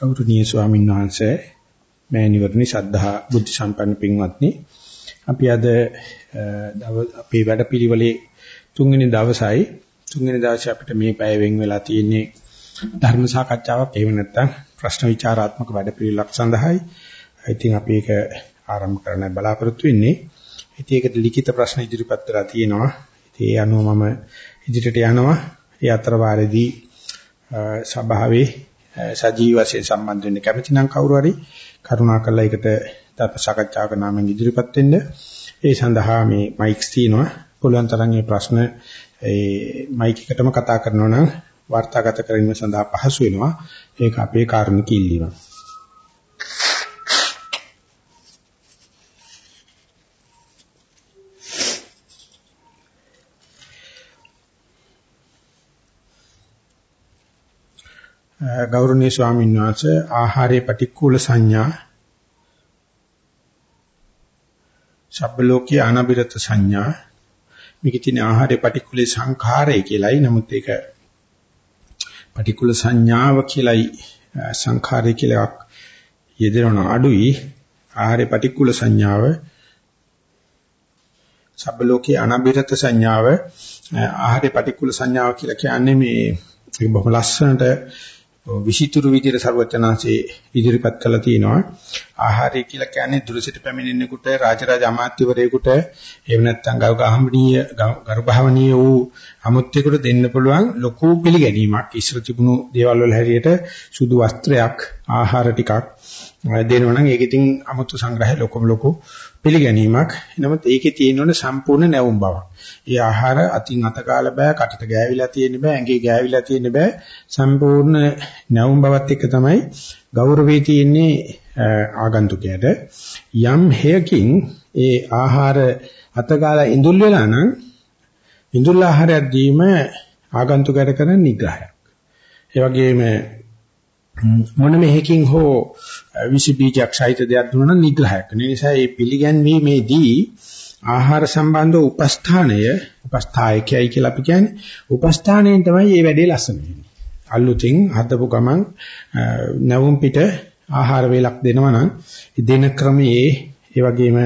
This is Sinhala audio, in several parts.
ගෞරවනීය ස්වාමීන් වහන්සේ මෑණිවරණි සද්ධා බුද්ධ සම්පන්න පින්වත්නි අපි අද අපේ වැඩපිළිවෙලේ තුන්වෙනි දවසයි තුන්වෙනි දවසේ අපිට මේ පැය වෙන් වෙලා තියෙන්නේ ධර්ම සාකච්ඡාවක් එහෙම නැත්නම් ප්‍රශ්න විචාරාත්මක වැඩපිළිවෙලක් සඳහායි. ඉතින් අපි ඒක ආරම්භ කරන්න බලාපොරොත්තු වෙන්නේ. ඉතින් ඒකට ලිඛිත ප්‍රශ්න ඉදිරිපත් කරලා තියෙනවා. ඉතින් ඒ අනුව මම ඉදිරියට යනවා. ඒ අතර වාරෙදී සභාවේ සජීව වශයෙන් සම්බන්ධ වෙන්න කැමති නම් කවුරු හරි කරුණාකරලා ඒකට ධර්ම සාකච්ඡාවක නාමයෙන් ඉදිරිපත් වෙන්න. ඒ සඳහා මේ මයික්ස් තියෙනවා. පුළුවන් තරම් මේ ප්‍රශ්න ඒ මයික් එකටම කතා කරනවා නම් වාර්තාගත කිරීම සඳහා පහසු වෙනවා. ඒක අපේ කාර්මික ඉල්ලීමක්. ගෞරවනීය ස්වාමීන් වහන්සේ ආහාරයේ පටික්කුල සංඥා සබ්බලෝකී අනබිරත සංඥා මේකේ තියෙන ආහාරයේ පටික්කුලේ සංඛාරය කියලායි. නමුත් ඒක පටික්කුල සංඥාව කියලායි සංඛාරය කියලා යෙදෙන අඩුයි. ආහාරයේ පටික්කුල සංඥාව සබ්බලෝකී අනබිරත සංඥාව ආහාරයේ පටික්කුල සංඥාව කියලා කියන්නේ මේ ඒක බොහොම ලස්සනට විෂිතුරු විදිහට ਸਰවචනාංශේ ඉදිරිපත් කළා තියෙනවා. ආහාරය කියලා කියන්නේ දුරසිට පැමිණෙන්නෙකුට රාජරාජ අමාත්‍යවරයෙකුට එහෙම නැත්නම් ගෞගහමනීය ගරුභාවනීය වූ අමුත්‍යෙකුට දෙන්න පුළුවන් ලොකු පිළිගැනීමක්. ඉස්සර තිබුණු දේවල් වල හැටියට සුදු වස්ත්‍රයක් ආහාර ටිකක් දෙනවනම් ඒක ඉතින් අමුතු සංග්‍රහය ලොකම ලොකු පිළිගැනීමක්. නමුත් ඒකේ තියෙනවනේ සම්පූර්ණ නැවුම් බවක්. ඒ ආහාර අතින් අත කාලා බෑ, කටට ගෑවිලා තියෙන්න බෑ, ඇඟේ ගෑවිලා තියෙන්න බෑ. සම්පූර්ණ නැවුම් බවත් එක්ක තමයි ගෞරවේ තියෙන්නේ ආගන්තුකයට. යම් හේයකින් ඒ ආහාර අත කාලා ඉඳුල් වෙලා නම් ඉඳුල් ආහාරයක් දීම ආගන්තුකයට කරන නිග්‍රහයක්. ඒ වගේම මොනම හේකින් හෝ විස බීජයක් සහිත දෙයක් දුන්නා නම් නිග්‍රහයක්. ඒ නිසා මේ පිළිගැන්වීමේදී ආහාර සම්බන්ධ උපස්ථානය උපස්ථායකයි කියලා අපි කියන්නේ උපස්ථානයෙන් තමයි මේ වැඩේ ලස්සන වෙන්නේ. අලුතින් හදපු ගමන් නැවුම් පිට ආහාර වේලක් දෙනවා නම් දෙන ක්‍රමයේ ඒ වගේම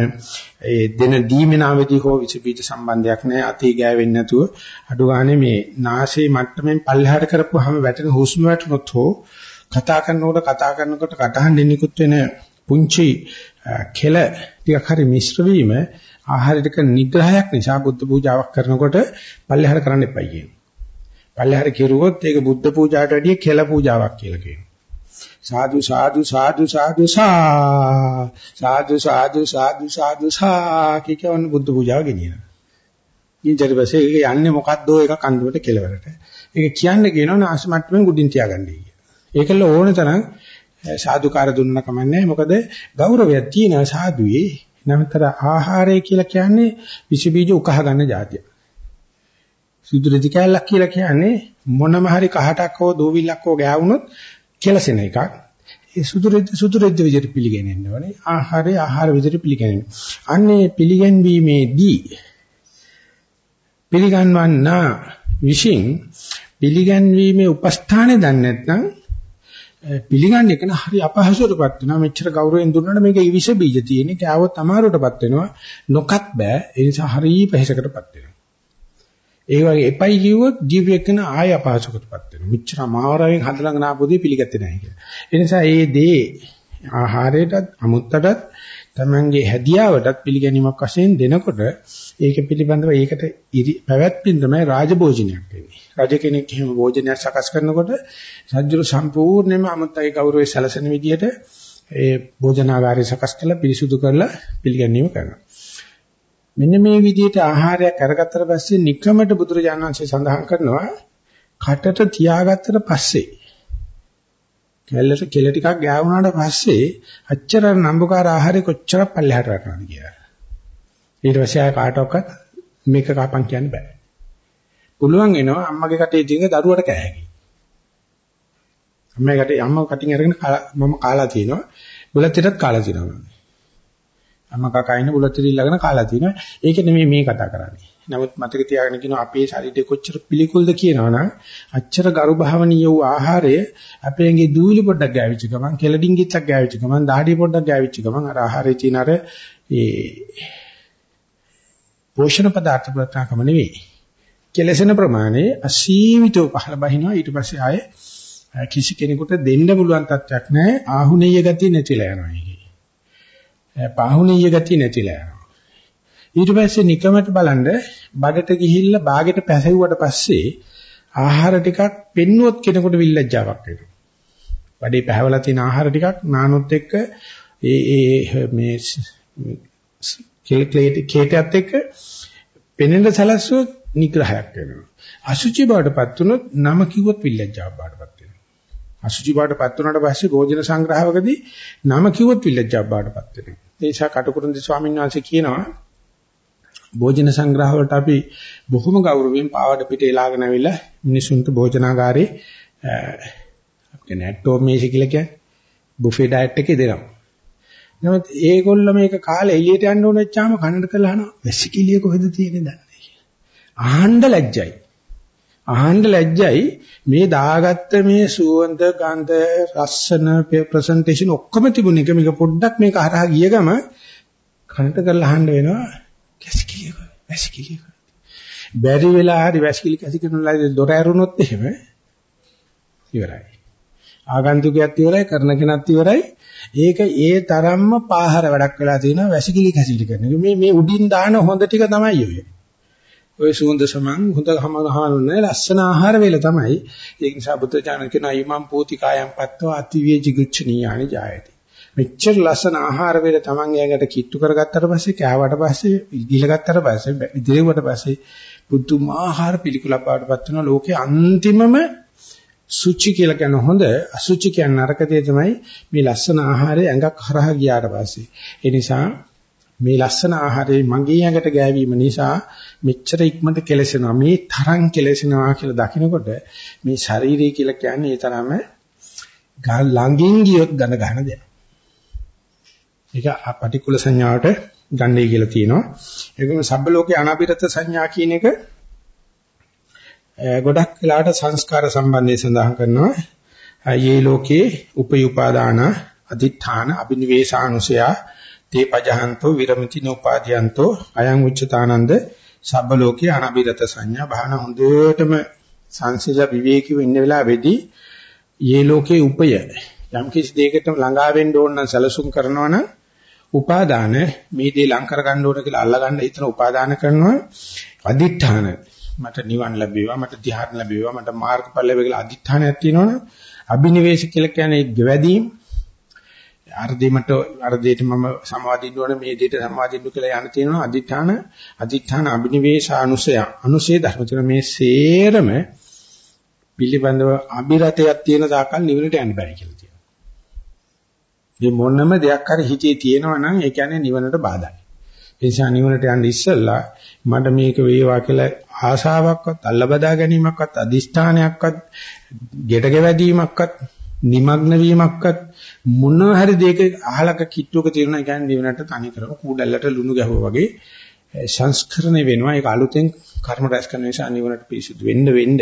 ඒ දෙන දීමනාවේදී හෝ විස බීජ සම්බන්ධයක් නැහැ අතේ ගෑවෙන්නේ නැතුව අඩු ගානේ මේ නාසයේ මට්ටමින් පල්ලෙහාට කරපුවාම වැටෙන හුස්ම වැටුනොත් හෝ කතා කරනකොට කතා කරනකොට කටහඬ නිකුත් වෙන පුංචි කෙල ටිකක් හරි මිශ්‍ර වීම ආහාරයට කරන නිග්‍රහයක් නිසා බුද්ධ පූජාවක් කරනකොට පල්ලෙහාර කරන්න එපයි කියනවා. පල්ලෙහාර කෙරුවොත් ඒක බුද්ධ පූජාවට වැඩිය කෙල පූජාවක් කියලා කියනවා. සාදු සාදු සාදු සාදු සා සාදු සාදු සාදු සාදු සා කියවන බුද්ධ පූජාව ගෙනියනවා. ඊට පස්සේ ඒක යන්නේ මොකද්දෝ එක කන්දුවට කෙලවරට. ඒක කියන්නේ කියනවා නාසමට්ටමෙන් උඩින් තියාගන්නයි. ඒකල ඕන තරම් සාදුකාර දුන්න කමන්නේ මොකද ගෞරවයක් තියෙනවා සාදුවේ නමතර ආහාරය කියලා කියන්නේ විස බීජ උකහා ගන්න જાතිය. සුදු රෙදි කැලක් කියලා කියන්නේ මොනම හරි කහටක් හෝ දෝවිල්ලක් හෝ ගෑවුනොත් කෙලසෙන එකක්. ඒ සුදු රෙදි සුදු රෙදි විදිහට පිළිගැනෙන්න ඕනේ. ආහාරය ආහාර විදිහට පිළිගැනෙන්න. අන්නේ පිළිගැන්වීමේදී පිළිගන්වන්න විශ්ින් පිළිගැන්වීමේ උපස්ථානේ දන්නේ නැත්නම් පිළිගන්න එක න හරි අපහසුටපත් වෙනවා. මෙච්චර ගෞරවයෙන් දුන්නාට මේක විෂ බීජ තියෙන්නේ. කෑවොත් අමාරුටපත් වෙනවා. නොකත් බෑ. ඒ නිසා හරි පහසකටපත් වෙනවා. ඒ වගේ එපයි කිව්වොත් ජීවිතේකන ආය අපහසුකටපත් වෙනවා. මෙච්චර අමාරුවෙන් හදලගෙන ආපුදී පිළිගත්තේ නැහැ කියලා. ඒ නිසා මේ දේ ආහාරයටත් අමුත්තටත් තමන්ගේ හැදියාවටත් පිළිගැනීමක් වශයෙන් දෙනකොට ඒක පිළිබඳව ඒකට පැවැත්මින් තමයි රාජභෝජනයක් වෙන්නේ. රජ කෙනෙක් එහෙම භෝජනයක් සකස් කරනකොට සජ්ජුර සම්පූර්ණයෙන්ම අමුත්තගේ ගෞරවය සැලසෙන විදිහට ඒ භෝජනාගාරය සකස් කරලා පිරිසුදු කරලා පිළිගැනීම කරනවා. මෙන්න මේ විදිහට ආහාරයක් අරගත්තට පස්සේ නික්‍රමට බුදුරජාණන් වහන්සේ සඳහන් කරනවා කටට තියාගත්තට පස්සේ කෙල්ලට කෙල ටිකක් ගෑවුනාට පස්සේ අච්චර නම්බුකාර ආහාරය කොච්චර පල්ලෙහාට වටනවද කියලා. ඊට පස්සේ ආය කාටවත් මේක කපන් කියන්න බෑ. පුළුවන් වෙනවා අම්මගේ කටේ තියෙන දරුවට කෑහකි. අම්මගේ කටේ අම්මා කටින් අරගෙන මම කාලා තියෙනවා. බුලත් ටිකක් කාලා තියෙනවා. අම්මා කකා ඉන්න බුලත් ටික ඉල්ලගෙන කාලා තියෙනවා. ඒක නෙමෙයි මේ කතා කරන්නේ. නමුත් මතක තියාගන්න කියනවා අපේ ශරීරය කොච්චර පිළිකුල්ද කියනවනම් අච්චර ගරු භාවනීය වූ ආහාරය අපේ ඇඟේ දූවිලි පොඩ්ඩක් ගෑවිච්ච ගමන් කෙලඩින්ගිත්තක් ගෑවිච්ච ගමන් දාඩිය පොඩ්ඩක් ගෑවිච්ච ගමන් අර ආහාරයේ තියෙන අර ඒ පෝෂණ පදාර්ථ ප්‍රත්‍යාකම නෙවෙයි. කෙලසෙන ප්‍රමාණය අසීමිතව පහළ බහිනවා ඊට පස්සේ ආයේ කිසි කෙනෙකුට දෙන්න පුළුවන් තත්යක් නැහැ ආහුනීය ගතිය නැතිලා යනවා ඒකේ. පාහුනීය ගතිය නැතිලා යනවා. ඊට පස්සේ නිකමට බලන්න බඩට ගිහිල්ලා බාගෙට පැසෙව්වට පස්සේ ආහාර ටිකක් පෙන්නුවොත් කෙනෙකුට විල්ලැජ්ජාවක් වෙනවා. බඩේ පැහැවලා තියෙන ආහාර ටිකක් නානොත් එක්ක ඒ ඒ මේ කේටයත් එක්ක පෙනෙන්න සැලැස්සුවොත් නිග්‍රහයක් වෙනවා. අසුචි බවටපත් වුණොත් නම කිව්වොත් විල්ලැජ්ජාවක් බවටපත් වෙනවා. අසුචි බවටපත් වුණාට පස්සේ භෝජන සංග්‍රහවකදී නම කිව්වොත් විල්ලැජ්ජාවක් බවටපත් වෙනවා. ඒ නිසා කටුකුරුන්දි ස්වාමීන් වහන්සේ කියනවා භෝජන සංග්‍රහ වලට අපි බොහොම ගෞරවයෙන් පාවඩ පිටේ ලාගෙන අවිලා මිනිසුන්ට භෝජනාගාරේ අපේ නැට්ටෝ මේසි කියලා කියන්නේ බුෆේ ඩයට් එකේ දෙනවා. නමුත් ඒගොල්ල මේක කාලේ එළියට යන්න ඕන වෙච්චාම කනට කරලා අහනවා වැසිකිළිය කොහෙද තියෙන්නේ දන්නේ කියලා. ආහන්න ලැජ්ජයි. ආහන්න ලැජ්ජයි මේ දාගත්ත මේ සුවඳ ගන්ධ රස්සන ප්‍රසන්ටේෂන් ඔක්කොම තිබුණ එක මේක පොඩ්ඩක් මේක හරහා ගිය ගම කනට කරලා අහන්න වෙනවා වැසිකිළිය වැසිකිළිය. බැරි වෙලා හරි වැසිකිලි කැසිකිනුලා දොර ඇරුණොත් එහෙම ඉවරයි. ආගන්තුකයත් ඉවරයි කරන කෙනත් ඉවරයි ඒක ඒ තරම්ම පාහර වැඩක් වෙලා තියෙනවා වැසිකිලි කැසිලි කරන එක. මේ මේ උඩින් දාන හොඳ ටික තමයි ඔය. ඔය සුවඳ සමන් හොඳ හමනහනුනේ ලස්සන ආහාර වේල තමයි. ඒ නිසා බුදුචානන් කියන අයිමම් පූති කායම් පත්තව අතිවිය jigucchaniyaani ජායති. මෙච්චර ලස්සන ආහාර වේල Taman යාකට කිට්ටු කරගත්තට පස්සේ කෑවට පස්සේ ඉදිල ගත්තට පස්සේ ඉදිරියට පස්සේ පුදුමාහාර පිළිකුලක් බවටපත් වෙන ලෝකේ අන්තිමම සුචි කියලා කියන හොඳ අසුචි කියන නරකදී තමයි මේ ලස්සන ආහාරය ඇඟක් හරහා ගියාට පස්සේ. ඒ නිසා මේ ලස්සන ආහාරය මගේ ඇඟට ගෑවීම නිසා මෙච්චර ඉක්මනට කෙලසෙනවා. මේ තරම් කෙලසෙනවා කියලා දකිනකොට මේ ශාරීරිය කියලා කියන්නේ ඒ තරම ළඟින් ගියොත් ඝන ගහන දෙයක්. ඒක පටිකුල සංඥාවට ගන්නේ කියලා තියෙනවා. ඒකම සබ්බ ලෝකේ අනාපිරත සංඥා කියන එක ගොඩක් වෙලාවට සංස්කාර සම්බන්ධයෙන් සඳහන් කරනවා යේ ලෝකේ උපයුපාදාන අදිඨාන අබිනිවේෂානුසය තේ පජහන්තෝ විරමිති නෝපාදීයන්තෝ අයං උච්චතානන්ද සබ්බ ලෝකේ අනබිරත සංඥා. බහන හොඳටම සංසිල විවේකීව ඉන්න වෙලාවේදී යේ ලෝකේ උපය. යම් කිසි දෙයකට ළඟා වෙන්න ඕන නම් සැලසුම් කරනවා නම් උපාදාන මේ දේ ලං කර ගන්න ඕන කියලා අල්ලා ගන්න හිතන උපාදාන කරනවා. අදිඨාන මට නිවන් ලැබේවා මට ධ්‍යාන ලැබේවා මට මාර්ගඵල ලැබේවා කියලා අදිඨානයක් තියෙනවනේ අභිනිවේෂ කියලා කියන්නේ ගෙවැදීම්. අර දෙමට අර දෙයට මම සමාදින්න ඕන මේ දෙයට සමාදින්න කියලා යන තියෙනවා අදිඨාන අදිඨාන අභිනිවේෂානුසය අනුසේ ධර්මචර මේ සේරම පිළිබඳව අභිරතයක් තියෙන දාකල් නිවනට යන්න බෑ කියලා තියෙනවා. මේ මොනම දෙයක් හරි හිතේ තියෙනවා නම් ඒ කියන්නේ නිවනට බාධායි. ඒ නිසා නිවනට යන්න ඉස්සෙල්ලා මට මේක වේවා කියලා ආශාවක්වත් අල්ලබදා ගැනීමක්වත් අදිෂ්ඨානයක්වත් ගෙට ගෙවැදීමක්වත් නිමග්න වීමක්වත් මොන හරි දෙයක අහලක කිට්ටුවක තියෙන කියන්නේ දිවනට තනි කරව කූඩැල්ලට ලුණු ගැහුවා වගේ සංස්කරණය වෙනවා ඒක අලුතෙන් කර්ම රැස් කරන නිසා නිවනට පිසුදු වෙන්න වෙන්න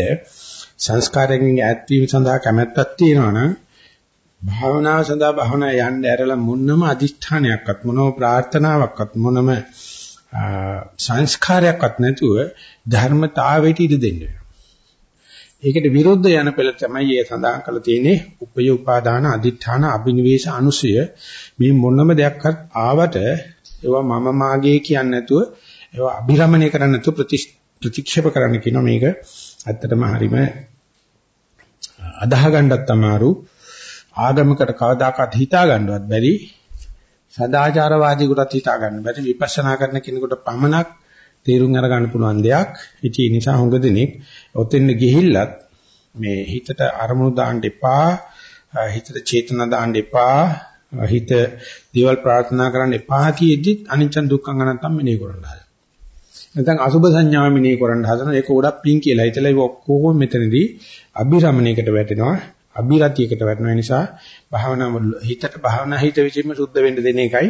සංස්කාරයෙන් ඈත් වීම සඳහා කැමැත්තක් තියෙනවා නම් භාවනාව සඳහා භාවනා යන්න ඇරලා මොනම අදිෂ්ඨානයක්වත් මොනම ප්‍රාර්ථනාවක්වත් මොනම සංස්කාරයක්වත් නැතුව ධර්මතාවයට ඉඩ දෙන්න වෙනවා. ඒකට විරුද්ධ යන පෙළ තමයි ඒ සඳහන් කරලා තියෙන්නේ උපය උපාදාන අදිඨාන අබිනිවේෂ අනුසය මේ මොනම දෙයක්වත් ආවට ඒවා මම මාගේ කියන්නේ නැතුව ඒවා අභිරමණය කරන්න නැතුව ප්‍රතික්ෂේප කරන්න කියනවා මේක ඇත්තටම හරීම අදාහ ගන්නත් අමාරු ආගමකට කවදාකවත් හිතා ගන්නවත් බැරි සදාචාරවාදීකට හිතා ගන්න බැරි විපස්සනා කරන කෙනෙකුට පමණක් තේරුම් අරගන්න පුළුවන් දෙයක්. ඉතින් ඒ නිසා හොඟ දෙනෙක් ඔතෙන් ගිහිල්ලත් මේ හිතට අරමුණු දාන්න එපා, හිතට චේතනා දාන්න එපා, හිත දේවල් ප්‍රාර්ථනා කරන්න එපා කියෙද්දි අනිච්ච දුක්ඛං අනත්තම් මෙනේ කරන්න හදනවා. නැත්නම් අසුභ සංඥා මෙනේ කරන්න හදනවා. ඒක ගොඩක් පිං කියලා. හිතලා ඒක ඔක්කොම මෙතනදී අභිරමණයකට වැටෙනවා. අභිරතියකට වැටෙන නිසා භාවනා හිතට භාවනා හිත විචින්ම සුද්ධ වෙන්න දෙන එකයි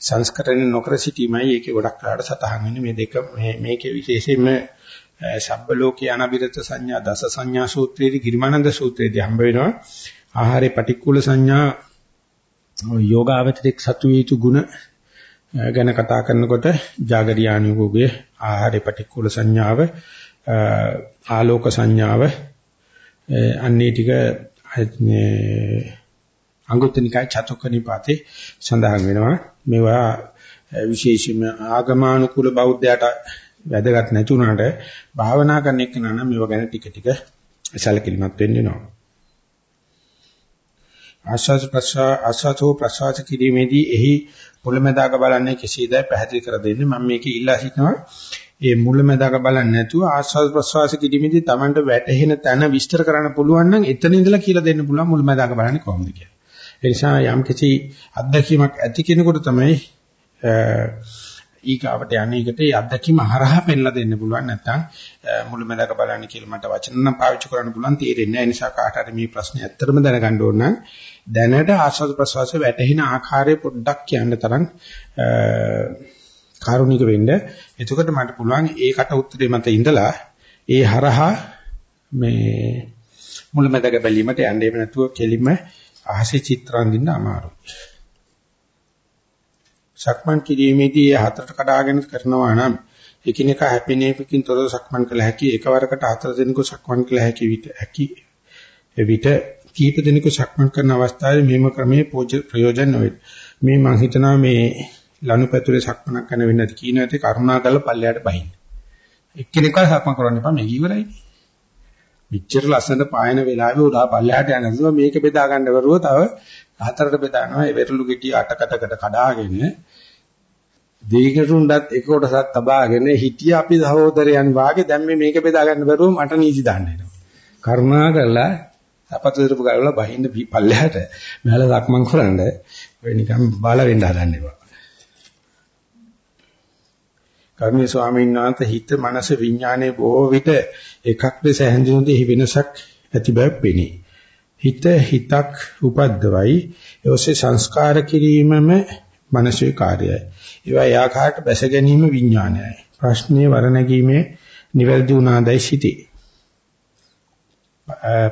සංස්කරණය නොකර සිටීමයි ඒකේ ගොඩක් වෙලාට සතහන් වෙන්නේ මේ දෙක මේ මේකේ විශේෂයෙන්ම සබ්බ ලෝකේ අනබිරත සංඥා දස සංඥා සූත්‍රයේදී ගිරිමානන්ද සූත්‍රයේදී හම්බ වෙනවා ආහාරේ පටික්කුල සංඥා යෝගාවචරික සතු වේතු ගුණ ගැන කතා කරනකොට జాగරියානුභෝගයේ ආහාරේ පටික්කුල සංඥාව ආලෝක සංඥාව අන්නේ ටික අංගුත්තර නිකාය චතුක්ක නිපාතේ සඳහන් වෙනවා. මේවා විශේෂයෙන්ම ආගමානුකූල බෞද්ධයාට වැදගත් නැති උනාට භාවනා කරන එක නම් මේවා ගැන ටික ටික සැලකිලිමත් වෙන්න වෙනවා. ආස්වාද ප්‍රසආ ආස්වාදෝ ප්‍රසආස කිරීමේදී එහි මුලැමැදාක බලන්නේ කෙසේද පැහැදිලි කර දෙන්නේ මම මේක ඉල්ලා සිටිනවා ඒ මුලැමැදාක බලන්නේ නැතුව ආස්වාද ප්‍රසආස කිරීමේදී Tamanට වැටහෙන තැන විස්තර කරන්න පුළුවන් නම් එතන ඉඳලා කියලා දෙන්න පුළුවන් මුලැමැදාක බලන්නේ කොහොමද කියලා. ඒ නිසා යම් කිසි අත්දැකීමක් ඇති කෙනෙකුට තමයි ඊගාවට යන්නේකට ඒ අත්දැකීම හරහා පෙන්ලා දෙන්න පුළුවන් නැත්නම් මුලමඳක බලන්න කියලා මට වචන නම් පාවිච්චි කරන්න පුළුවන් තේරෙන්නේ නැහැ. ඒ නිසා කාට හරි මේ ප්‍රශ්නේ ඇත්තටම දැනගන්න ඕන නම් දැනට ආස්වාද ප්‍රසවාසයේ වැටෙන ආකාරය පොඩ්ඩක් කියන්න තරම් කාරුණික වෙන්න. එතකොට මට පුළුවන් ඒකට උත්තරේ මත ඉඳලා ඒ හරහා මේ මුලමඳක බැලීමට යන්න එහෙම නැතුව කෙලින්ම අහසේ චිත්‍රාන්දින්න අමාරුයි. සක්මන් කිරීමේදී හතරට කඩාගෙන කරනවා නම් එකිනෙක හැපෙනේකින් තොරව සක්මන් කළ හැකි එකවරකට හතර දිනක සක්මන් කළ හැකි විට හැකි එවිට කීප දිනක සක්මන් කරන අවස්ථාවේ මෙම ක්‍රමයේ ප්‍රයෝජන නොවේ. මේ මම හිතනවා මේ ලනුපැතුලේ සක්මනක් කරන වෙන්නේ නැති කියන ඇති කරුණාකරලා පල්ලයට බහින්න. එක්කෙනෙක්ව සක්මන් කරන්න එපා මේක ඉවරයි. මෙච්චර ලස්සනට පායන වෙලාවේ උදා පල්ලයට යනවා මේක බෙදා ගන්න බරුව තව හතරට බෙදානවා ඒ වෙරළු ගෙටි අටකටකට කඩාගෙන දෙයකටුණ්ඩත් එක කොටසක් තබාගෙන හිටිය අපි සහෝදරයන් වාගේ දැන් මේ මේක බෙදා ගන්න බැරුව මට නීති දාන්න එනවා. කරුණා කරලා අපත දරපු ගාලා බහින්න පල්ලෙහාට මෙහල ලක්මන් කරන්න ඔය නිකන් බාල වෙන්න හදන්නේවා. කර්මී ස්වාමීන් වහන්සේ හිත මනස විඥානයේ බොහෝ විට එකක් ලෙස හැඳින්වුනේ වෙනසක් ඇති බව පෙනේ. හිත හිතක් උපද්දවයි ඒ සංස්කාර කිරීමම මනසේ කාර්යයයි. ඒවා යාකාට බැස ගැනීම විඥානයයි. ප්‍රශ්නේ වරණගීමේ නිවැරදි උනාදයි සිටි.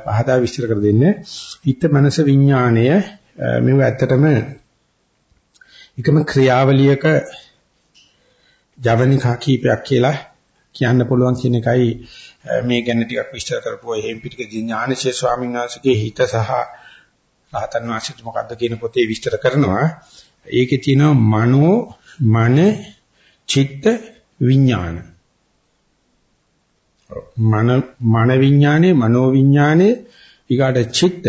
පහදා විස්තර කර දෙන්නේ හිත මනස විඥාණය මේව ඇත්තටම එකම ක්‍රියාවලියක ජවනිකා කීපයක් කියලා කියන්න පුළුවන් කියන එකයි මේ ගැන ටිකක් විස්තර කරපුවා එහෙම් පිටිකදී ඥානශේ ස්වාමීන් වහන්සේගේ හිත සහ රහතන් වහන්සේට මොකද්ද කියන පොතේ විස්තර කරනවා. ඒකේ තියෙනවා මනෝ මන චිත්ත විඥාන. මන මන විඥානේ මනෝ විඥානේ ඊගාට චිත්ත.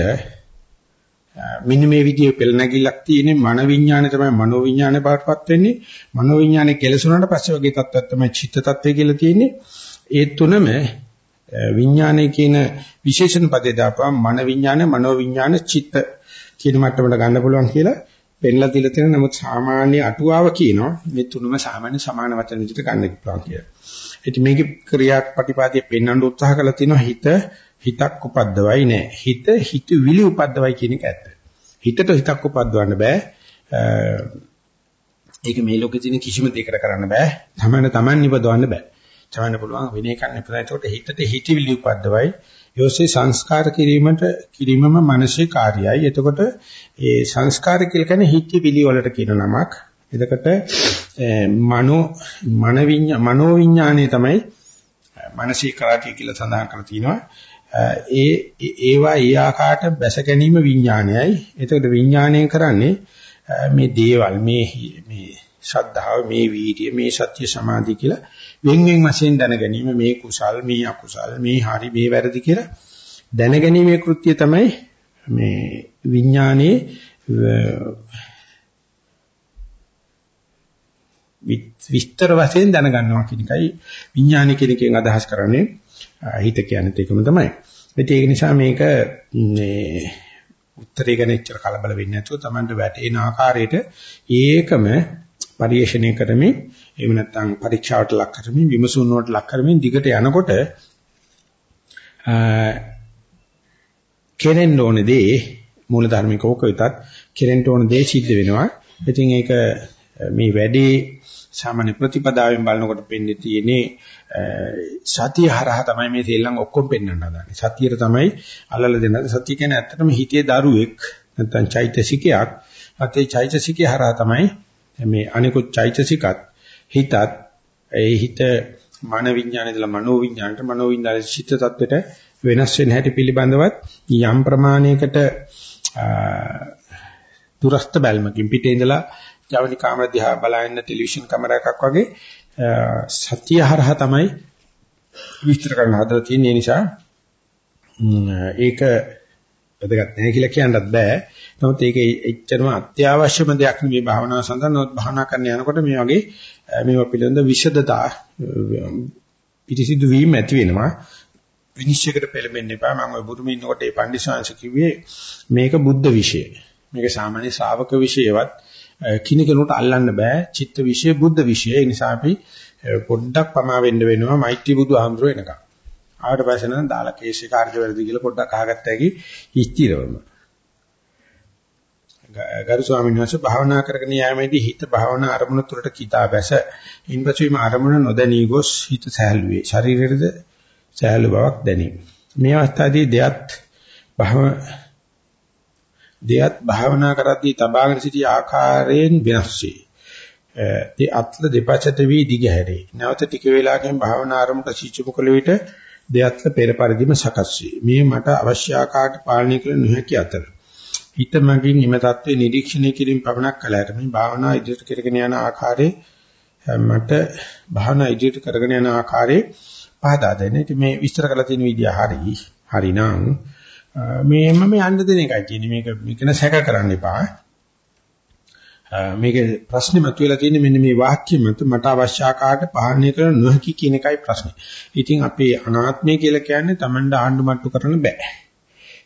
මෙන්න මේ විදිහේ පෙළ නැගිල්ලක් තියෙන්නේ මන විඥානේ තමයි මනෝ විඥානේ බාටපත් වෙන්නේ. මනෝ විඥානේ කෙලසුණාට පස්සේ වගේ තත්ත්වයක් තමයි චිත්ත තත්ත්වය කියලා තියෙන්නේ. ඒ තුනම විඥානයේ කියන විශේෂණ පදේ දාපුවම මන විඥාන මනෝ විඥාන චිත්ත කියන මට්ටමට ගන්න පුළුවන් කියලා පෙන්ලා දීලා තියෙන නමුත් සාමාන්‍ය අටුවාව කියනවා මේ තුනම සාමාන්‍ය සමාන වචන විදිහට ගන්න පුළුවන් කියලා. ඉතින් මේකේ ක්‍රියාපටිපාදිය පෙන්වන්න උත්සාහ කළා තියෙනවා හිත හිතක් උපද්දවයි නෑ. හිත හිත විලි උපද්දවයි කියන එක ඇත්ත. හිතට හිතක් උපද්දවන්න බෑ. ඒක මේ ලෝකේ තියෙන කිසිම දෙයකට කරන්න බෑ. තමන්න තමන් නිපදවන්න බෑ. චවන්න පුළුවන් වෙන එකක් නෙපදයි. ඒකට හිතට හිතවිලි උපද්දවයි. යෝසේ සංස්කාර කිරීමට කිරීමම මානසික කාර්යයයි. එතකොට ඒ සංස්කාර කියලා කියන්නේ හිතවිලි වලට කියන නමක්. එතකොට මනෝ මන විඤ්ඤා මනෝ විඤ්ඤාණය තමයි මානසික කාර්යය කියලා සඳහන් කරලා තිනවා. ඒ ඒවා ඒ ආකාරයට බැස ගැනීම විඥානයයි. එතකොට විඥානය කරන්නේ මේ දේවල් මේ මේ ශ්‍රද්ධාව මේ වීර්ය මේ සත්‍ය සමාධි කියලා වෙන් වෙන් වශයෙන් දැන ගැනීම මේ කුසල් මේ අකුසල් මේ හරි මේ වැරදි කියලා දැන ගැනීමේ කෘත්‍යය තමයි මේ විඥානයේ විස්තර වශයෙන් දැනගන්නවා කියන එකයි විඥාන කියන එකෙන් අදහස් කරන්නේ හිත කියන්නේ ඒකම තමයි. ඒක නිසා මේක මේ උත්තරේ ගැන එච්චර කලබල වෙන්නේ නැතුව Tamanට වැටෙන ආකාරයට ඒකම පරිශ්‍රණය කරමින් එහෙම නැත්නම් පරීක්ෂාවට ලක් කරමින් විමසුම් වලට ලක් කරමින් දිගට යනකොට කෙරෙන්න ඕනේ දේ මූල ධර්මික ඕක විතත් කෙරෙන්න ඕන දේ සිද්ධ වෙනවා. ඉතින් ඒක මේ වැඩේ සාමාන්‍ය ප්‍රතිපදාවෙන් බලනකොට පෙන්නේ තියෙන්නේ සතිය හරහා තමයි මේ තෙල්ලන් ඔක්කොම පෙන්වන්න හදන්නේ. සතියට තමයි අල්ලලා දෙන්නේ. සතිය කියන්නේ ඇත්තටම හිතේ දරුවෙක් නැත්නම් චෛතසිකයක්. අතේ චෛතසිකය හරහා තමයි මේ අනිකුත් චෛතසිකත් හිතත් ඒ හිත මන විඥානයදලා මනෝ විඥානට මනෝ විඥානයේ චිත්ත tattweට වෙනස් වෙන හැටි පිළිබඳවත් යම් ප්‍රමාණයකට දුරස්ත බැල්මකින් පිටේ ඉඳලා ජවනි කාමර දිහා බලන ටෙලිවිෂන් කැමරාවක් වගේ සත්‍ය හරහා තමයි විස්තර කරන්න හදලා තියෙන නිසා ඒක වැදගත් නැහැ කියලා කියන්නත් බෑ. නමුත් ඒක එච්චරම අත්‍යවශ්‍යම දෙයක් නෙවෙයි භාවනාව සඳහා. නමුත් භාවනා කරන්න යනකොට මේ වගේ මේවා පිළිබඳ විෂදතා පිටිසිදු වීම ඇති වෙනවා. විනිශ්චයකට පෙළඹෙන්න එපා. මම ඔය බුදුම ඉන්නකොට ඒ පණ්ඩිතශාංශ කිව්වේ මේක බුද්ධ විෂය. මේක සාමාන්‍ය ශ්‍රාවක විෂයවත් කිනකනට අල්ලන්න බෑ. චිත්ත විෂය බුද්ධ විෂය. ඒ නිසා අපි පොඩ්ඩක් පමා වෙන්න වෙනවා මෛත්‍රී බුදු ආමර වෙනකම්. ආවට පස්සේ නම් දාලා කේශේ කාර්ය වැඩි කියලා පොඩ්ඩක් අහගත්ත හැකි ඉස්තිරවම. ගරු ස්වාමීන් වහන්සේ භාවනා කරගෙන යාමේදී හිත භාවනා අරමුණ තුළට කිතා බැස ඉන්පසු මේ අරමුණ නොදැනී ගොස් හිත සහැල්ලු වේ. ශරීරයේද සහැල්ලු බවක් දැනේ. මේ අවස්ථාවේදී දෙයත් භව දෙයත් භාවනා කරද්දී තබාගෙන සිටි ආකාරයෙන් වෙනස් වේ. ඒ අත්ල දෙපැත්තට වී දිගහැරේ. නැවත ටික වේලාවකින් භාවනා ආරමුණට සිචුපු කළ විට දෙයත්ල පෙර පරිදිම සකස් වේ. මේ මට අවශ්‍ය ආකාරයට පාලනය කළ නොහැකි අතර හිත මගින් හිම தત્ත්වේ නිරීක්ෂණය කිරීම පමණක් කළාට මේ භාවනා ඉදිරියට කරගෙන යන ආකාරයේ මට භාවනා ඉදිරියට කරගෙන යන ආකාරයේ පහදා දෙන්න. ඉතින් මේ විස්තර කරලා තියෙන විදිය හරි. හරිනම් මේම මේ යන්න දෙන එකයි තියෙන්නේ. මේක මේකන සැක කරන්න එපා. මේකේ ප්‍රශ්නේ මතුවලා තියෙන්නේ මෙන්න මේ වාක්‍ය මත මට අවශ්‍ය ආකාරයට පාලනය කරන්න නොහැකි කියන එකයි ප්‍රශ්නේ. ඉතින් අපේ අනාත්මය කියලා කියන්නේ Tamanda ආණ්ඩු මට්ටු කරන්න බෑ.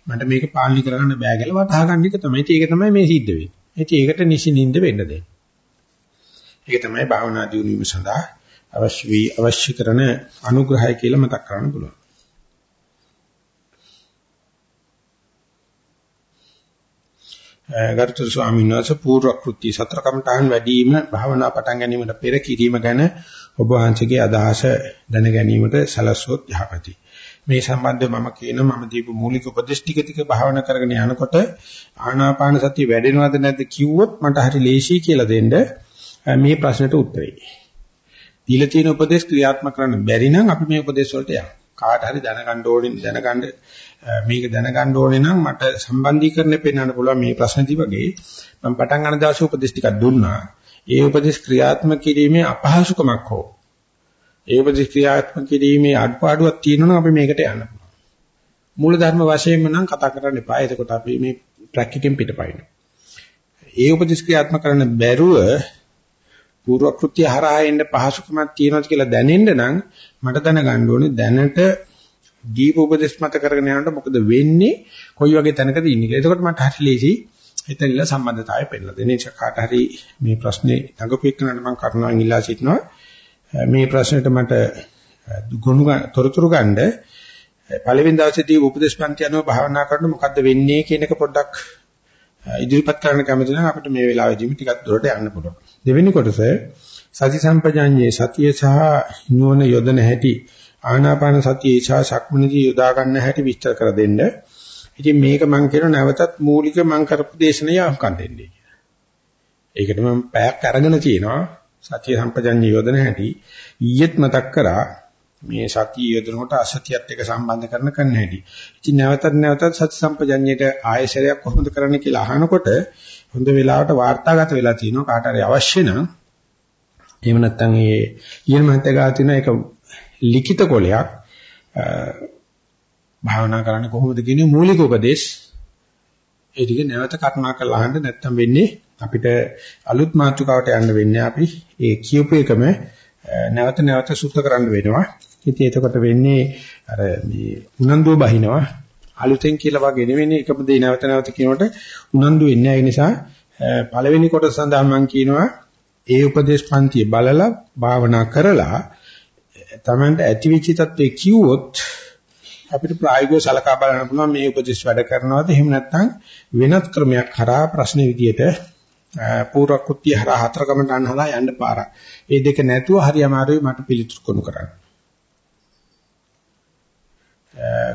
මට මේක පාලනය කරගන්න බෑ කියලා වටහා ගන්න එක තමයි. ඒක තමයි මේ සිද්ධ වෙන්නේ. ඉතින් ඒකට නිසින්ින්ද වෙන්න දෙන්න. ඒක තමයි භාවනා දියුණුවීම සඳහා අවශ්‍ය වී අවශ්‍ය කරන අනුග්‍රහය කියලා මතක් කරන්න පුළුවන්. ගරුතර ස්වාමීන් වහන්සේ පූර්ව කෘත්‍ය සතර කමඨාන් වැඩිම භාවනා පටන් ගැනීමට පෙර කිරීම ගැන ඔබ වහන්සේගේ අදහස දැන ගැනීමට සලස්වොත් යහපති. මේ සම්බන්ධව මම කියන මම දීපු මූලික උපදේශ ටික ටික භාවනා කරගෙන යනකොට ආනාපාන සතිය වැඩෙනවද නැද්ද කිව්වොත් මට හරි ලේසි කියලා දෙන්න මේ ප්‍රශ්නට උත්තරේ. දීලා තියෙන උපදේශ ක්‍රියාත්මක කරන්න බැරි නම් අපි මේ උපදේශ වලට යන්න. කාට හරි දැනගන්න ඕනේ දැනගන්න මේක දැනගන්න ඕනේ නම් මට සම්බන්ධීකරණය පෙන්වන්න පුළුවන් මේ ප්‍රශ්නදී වගේ මම පටන් ගන්න දවසේ උපදේශ ටිකක් දුන්නා. ඒ උපදේශ ක්‍රියාත්මක කිරීමේ අපහසුකමක් හෝ ඒ උපදේශ ක්‍රියාත්මක කිරීමේ අඩපාඩුවක් තියෙනවා අපි මේකට යන්න පුළුවන්. මූල ධර්ම වශයෙන්ම නම් කතා කරන්න එපා. එතකොට අපි මේ ට්‍රැක් එකෙන් පිටපයින්. ඒ උපදේශ ක්‍රියාත්මක කරන්න බැරුව පූර්ව කෘත්‍ය හරහා එන්න පහසුකමක් තියෙනවද කියලා දැනෙන්න නම් මට දැනගන්න ඕනේ දැනට දීප උපදේශ මත කරගෙන යනකොට මොකද වෙන්නේ කොයි වගේ තැනකද ඉන්නේ කියලා. එතකොට මට හරි ලේසි එතනilla සම්බන්ධතාවය පෙන්නලා දෙන නිසා කාට හරි මේ ප්‍රශ්නේ නගපු එක්කනට මම කරුණාවෙන් ඉල්ලා සිටිනවා. මේ ප්‍රශ්නෙට මට ගුණ තොරතුරු ගන්න පළවෙනි දවසේදී උපදේශ පන්ති අනුව භාවනා කරනකොට මොකද්ද වෙන්නේ කියන එක පොඩ්ඩක් ඉදිරිපත් කරන්න කැමති නම් අපිට මේ වෙලාවෙදිම ටිකක් දුරට යන්න පුළුවන්. දෙවෙනි කොටස සති සම්පජාඤ්ඤේ සතිය සහ නුවණ යොදන හැටි ආනාපාන සතියේ සහ සක්මනදී යොදා ගන්න හැටි විස්තර කර දෙන්න. ඉතින් මේක මම කියන නැවතත් මූලික මම කරපු දේශනාව අහකන් දෙන්නේ කියලා. ඒකට මම පැයක් අරගෙන තියෙනවා සතිය සම්පජාඤ්ඤේ යොදන හැටි ඊයේත් මතක් කරා මේ සතිය යොදනකොට අසතියත් එක්ක සම්බන්ධ කරන කරන හැටි. ඉතින් නැවතත් නැවතත් සති සම්පජඤ්ඤයට ආයශරයක් කොහොමද කරන්න කියලා අහනකොට හොඳ වෙලාවට වාර්තාගත වෙලා තිනවා කාට හරි අවශ්‍ය නම් එහෙම නැත්නම් ඒ ඊයන් මහත්තයා ගාව තියෙන එක ලිඛිත කොලයක් භාවනා කරන්න කොහොමද කියන මූලික උපදේශ ඒ ටික නැවත කරුණා කරලා අහන්න නැත්නම් වෙන්නේ අපිට අලුත් මාතෘකාවට යන්න වෙන්නේ අපි ඒ කියූප එකම නැවත නැවත සුද්ධ කරන්න වෙනවා. ඉතින් එතකොට වෙන්නේ අර මේ උනන්දුව බහිනවා අලුතෙන් කියලා වගේ නෙවෙයි එකම දේ නැවත නැවත කියනකොට උනන්දු වෙන්නේ ඒ නිසා පළවෙනි කොටස සඳහා මම කියනවා ඒ උපදේශ පන්තිය බලලා භාවනා කරලා තමන්ට ඇතිවිච තත්ත්වේ කිව්වොත් අපිට ප්‍රායෝගිකව සලකා බලන්න පුළුවන් මේ උපදේශ වැඩ කරනවද එහෙම නැත්නම් වෙනත් ක්‍රමයක් කරා ප්‍රශ්න විදියට පූර්ව කෘත්‍ය හරහා හතර කමටහන් හරහා යන්න පාරක්. මේ දෙක නැතුව හරි අමාරුයි මට පිළිතුරු කොනු කරන්න.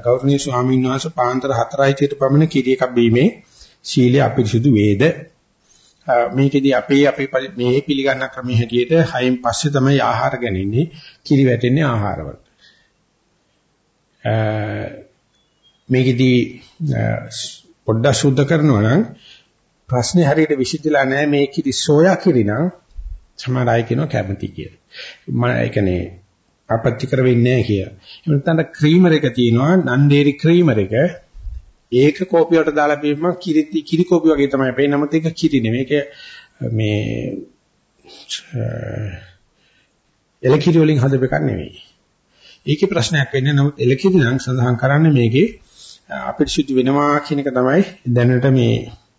ගෞරවනීය ස්වාමීන් වහන්සේ පාන්දර 4යි තියට පමණ කිරි එකක් බීමේ සීලය අපිරිසුදු වේද? මේකෙදී අපේ අපේ මේ පිළිගන්න ක්‍රමයේ හැටියට හයෙන් පස්සේ තමයි ආහාර ගන්නේ කිරි වැටෙන්නේ ආහාරවල. මේකෙදී පොඩ්ඩක් සුද්ධ කරනවා නම් ප්‍රශ්නේ හරියට විසඳලා නැහැ මේ කිරි සෝයා කිරි නම් සමහර අය කියනවා කැමති කියලා. මම ඒ කියන්නේ අපත්‍ය කර වෙන්නේ නැහැ කියලා. එහෙම නැත්නම් ක්‍රීමර් එක තියෙනවා නන් ඩේරි ක්‍රීමර් එක. ඒක කෝපි වලට දාලා බීම කිරි කිරි කෝපි වගේ තමයි පේන්නේ. නමුත් ඒක කිරි නෙමෙයි. ඒක මේ එලකිරි වලින් හදපු එකක් නෙවෙයි. ඒකේ ප්‍රශ්නයක් වෙන්නේ නමුත් එලකිරි නම් සඳහන් කරන්නේ මේකේ අපිරිසුදු වෙනවා කියන එක තමයි දැනට මේ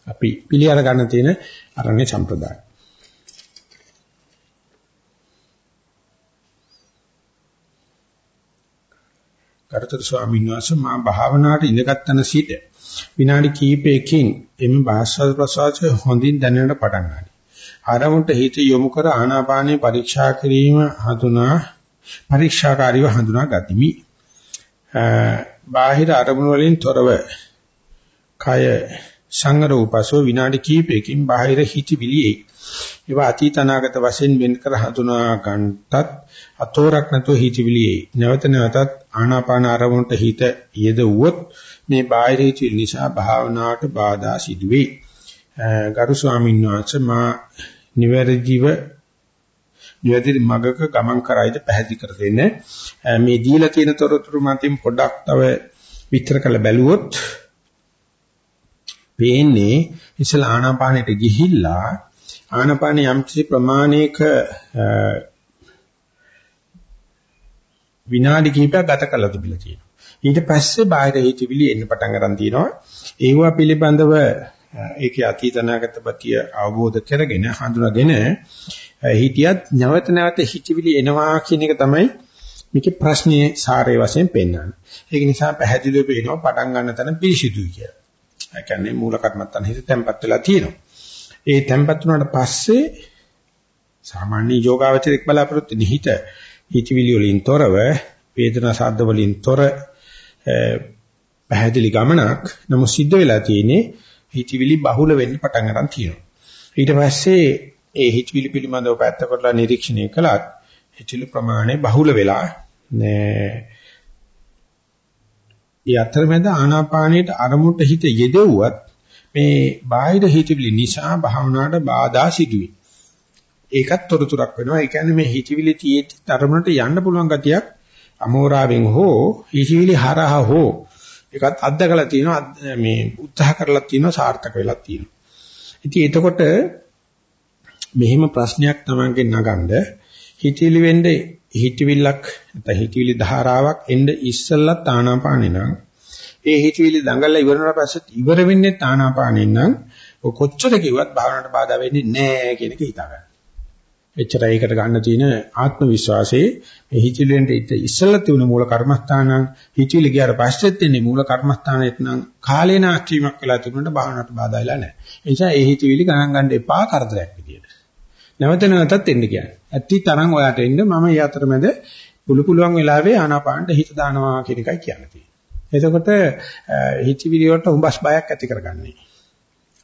අපි පිළි අර ගන්න තියෙන අරණ්‍ය සම්ප්‍රදාය. කර්තෘ ස්වාමීන් වහන්සේ මා භාවනාවට ඉඳගත්තන සිට විනාඩි කිහිපයකින් එමෙ භාස්වාද ප්‍රසවාසය හොඳින් දැනෙන්න පටන් ගන්නවා. ආරමුණට හිත යොමු කර ආනාපානේ පරීක්ෂා කිරීම හඳුනා පරීක්ෂාකාරීව හඳුනා ගතිමි. බාහිර අරමුණු වලින් තොරව කය සංගර උපසෝ විනාඩි කිහිපයකින් බාහිර හිතවිලි එයි. ඒවා අතීත අනාගත වශයෙන් වෙන් කර හඳුනා ගන්නටත් අතෝරක් නැතුව හිතවිලි එයි. නැවත නැවතත් ආනාපාන අරමුණට හිත යෙදුවොත් මේ බාහිර හිතවිලි නිසා භාවනාවට බාධා සිදුවේ. ගරු ස්වාමීන් වහන්සේ මා නිවැරදිව නිවැරදි මගක ගමන් කරයිද පැහැදිලි කර දෙන්න. මේ දීලා තියෙන තොරතුරු මතින් පොඩක් තව විස්තර කරලා බැලුවොත් පේන්නේ ඉස්සලා ආනාපානෙට ගිහිල්ලා ආනාපාන යම් කිසි ප්‍රමාණයක විනාඩි කිහිපයක් ගත කරලා තිබිලා තියෙනවා. ඊට පස්සේ බාහිර හිතවිලි එන්න පටන් ගන්න තියෙනවා. ඒවා පිළිබඳව ඒකේ අතීතනාගත ප්‍රතිය අවබෝධ කරගෙන හඳුනාගෙන හිතියත් නැවත නැවත හිතවිලි එනවා කියන එක තමයි මේකේ ප්‍රශ්නේ සාරය වශයෙන් පෙන්වන්නේ. ඒක නිසා පැහැදිලිව පේනවා පටන් ගන්න තැන පිරිසිදුයි කියලා. ඒ කියන්නේ මූල කර්මත්තන් හිත තැම්පත් වෙලා තියෙනවා. ඒ තැම්පත් වුණාට පස්සේ සාමාන්‍ය යෝගාවචරික බලාපොරොත්තු නිහිත හිතවිලි වලින් තොරව වේදනා ශබ්ද වලින් තොර පැහැදිලි ගමනක් නමුත් සිද්ධ වෙලා තියෙන්නේ හිතවිලි බහුල වෙන්න පටන් ගන්න තියෙනවා. ඊට පස්සේ ඒ හිතවිලි පිළිබඳව පැත්තකට නිරීක්ෂණය කළත් හිතවිලි ප්‍රමාණය බහුල වෙලා ඒ අතරමැද ආනාපානයට අරමුණට හිත යෙදුවත් මේ බාහිර හිතවිලි නිසා භාවනාවට බාධා සිදුවේ. ඒකත් තොරතුරක් වෙනවා. ඒ කියන්නේ මේ හිතවිලි තියෙද්දි අරමුණට යන්න පුළුවන් ගතියක් අමෝරාවෙන් හෝ හිතවිලි හරහා හෝ ඒකත් අත්දකලා තියෙනවා මේ උත්සාහ කරලා තියෙනවා සාර්ථක වෙලා තියෙනවා. ඉතින් එතකොට මෙහිම ප්‍රශ්නයක් තමන්ගේ නගන්න හිතවිලි වෙන්නේ හිතවිල්ලක් නැත්නම් හිතවිලි ධාරාවක් එන්න ඉස්සෙල්ලා තානාපානේ නම් ඒ හිතවිලි දඟලලා ඉවරනට පස්සේ ඉවර වෙන්නේ තානාපානේ නම් කොච්චර කිව්වත් භාවනාවට බාධා වෙන්නේ නැහැ කියන එක හිතා ගන්න. එච්චර ඒකට ගන්න තියෙන ආත්ම විශ්වාසයේ මේ හිතවිලි වෙන්න ඉස්සෙල්ලා තිබුණ මූල කර්මස්ථාන හිතවිලි ගියාට පස්සෙත් එන්නේ මූල කර්මස්ථානෙත් නම් කාලේ නාස්තිමක් වෙලා තිබුණාට භාවනාවට බාධා වෙලා නැහැ. ඒ නිසා ඒ හිතවිලි ගණන් ගන්න එපා කරදරයක් විදියට. නැවත නැවතත් එන්න කියන්නේ. ඇත්ති තරම් ඔයාට එන්න මම ඊ අතරමැද පුළු පුළුවන් වෙලාවේ ආනාපානට හිත දානවා කියන එකයි කියන්නේ. එතකොට හිතවිලි වලට උඹස් බයක් ඇති කරගන්නේ.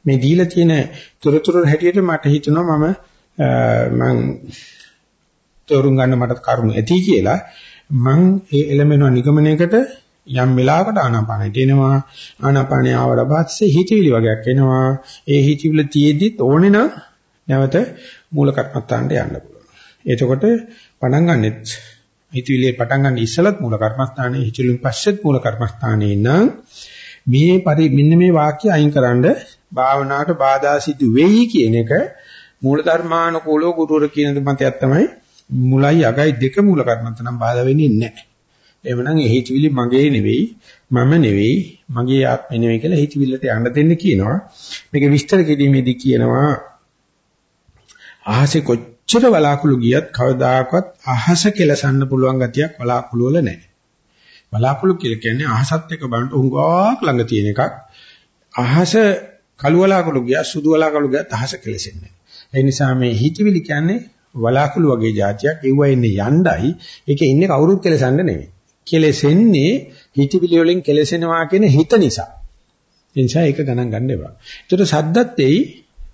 මේ දීලා තියෙන තුරතුරු හැටියට මට හිතෙනවා මම මං තෝරුම් ගන්න මට කරුණු ඇති කියලා. මං ඒ එළමෙනවා නිගමනයකට යම් වෙලාවකට ආනාපානයට එනවා ආනාපානිය ආවට පස්සේ හිතවිලි වගේක් එනවා. ඒ හිතවිලි තියෙද්දිත් ඕනේ නම් නැවත මූල කර්මස්ථානට යන්න පුළුවන්. එතකොට පටන් ගන්නෙත් හිතවිලියේ පටන් ගන්න ඉස්සලත් මූල කර්මස්ථානයේ හිතවිලින් පස්සෙත් මූල කර්මස්ථානයේ නම් මේ පරි මෙන්න මේ වාක්‍ය අයින්කරනද භාවනාවට බාධා සිදු වෙයි කියන එක මූල ධර්මානුකූලව ගුරුවර කියන මතයක් තමයි මුලයි අගයි දෙක මූල කර්මන්ත නම් බාධා වෙන්නේ නැහැ. එවනම් ඒ හිතවිලි මගේ නෙවෙයි මම නෙවෙයි මගේ ආත්මෙ නෙවෙයි කියලා හිතවිල්ලට යන්න දෙන්න කියනවා. මේක විස්තර කිරීමේදී කියනවා අහසේ කොච්චර බලාකුළු ගියත් කවදාකවත් අහස කෙලසන්න පුළුවන් ගතියක් බලාකුළු වල නැහැ. බලාකුළු කියලා කියන්නේ අහසත් එක්ක බලනකොට උංගාවක් ළඟ තියෙන එකක්. අහස කළු වලාකුළු ගියා සුදු වලාකුළු ගියා තහස කෙලෙසෙන්නේ. ඒ නිසා මේ හිතවිලි කියන්නේ වලාකුළු වගේ જાතියක්. ඒව එන්නේ යණ්ඩයි. ඒකේ ඉන්නේ කවුරුත් කෙලසන්න නෙවෙයි. කෙලෙසෙන්නේ හිතවිලි වලින් කෙලසෙනවා කියන හිත නිසා. ඒ නිසා ඒක ගණන් ගන්න එපා. ඒතර සද්දත් එයි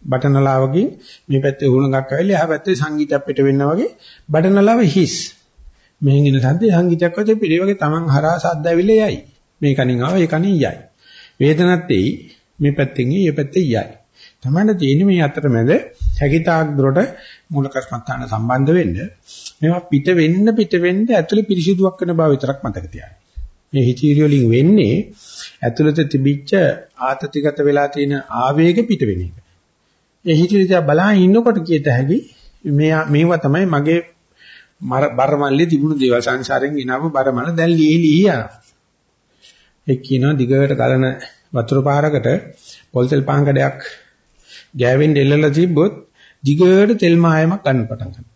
බටනලාවකින් මේ පැත්තේ හුලඟක් ඇවිල්ලා එහා පැත්තේ සංගීතයක් පිට වෙනවා වගේ බටනලාව හිස්. මෙහෙන් එන සද්දේ සංගීතයක් වගේ පිළි වගේ Taman හරහා සද්ද ඇවිල්ලා යයි. මේ කණින් ආව ඒ කණින් යයි. වේදනත් එයි මේ පැත්තෙන් මේ පැත්තේ යයි. තමයි තියෙන්නේ මේ අතරමැද හැකිතාක් දුරට මූල කර්මස්ථාන සම්බන්ධ වෙන්න මේවා පිට වෙන්න පිට වෙන්න ඇතුලේ පිරිසිදුවක් වෙන බව විතරක් මතක තියාගන්න. මේ හිතීරි වලින් වෙන්නේ ඇතුළත තිබිච්ච ආතතිගත වෙලා තියෙන ආවේග පිට වෙන එක. ඒ හිතීරි දිහා බලන් ඉන්නකොට කියත හැකි මේ මේවා තමයි මගේ බරමල්ලේ තිබුණු දේවල් සංසාරයෙන් ගෙනාව බරමල දැන් ලීහි ලීහි යනවා. ඒ කියනවා දිගට කලන වතුර පාරකට පොල් තෙල් පාංගඩයක් ගෑවෙන්න එල්ලලා තිබ්බොත් දිගට තෙල් මායමක් ගන්න පටන් ගන්නවා.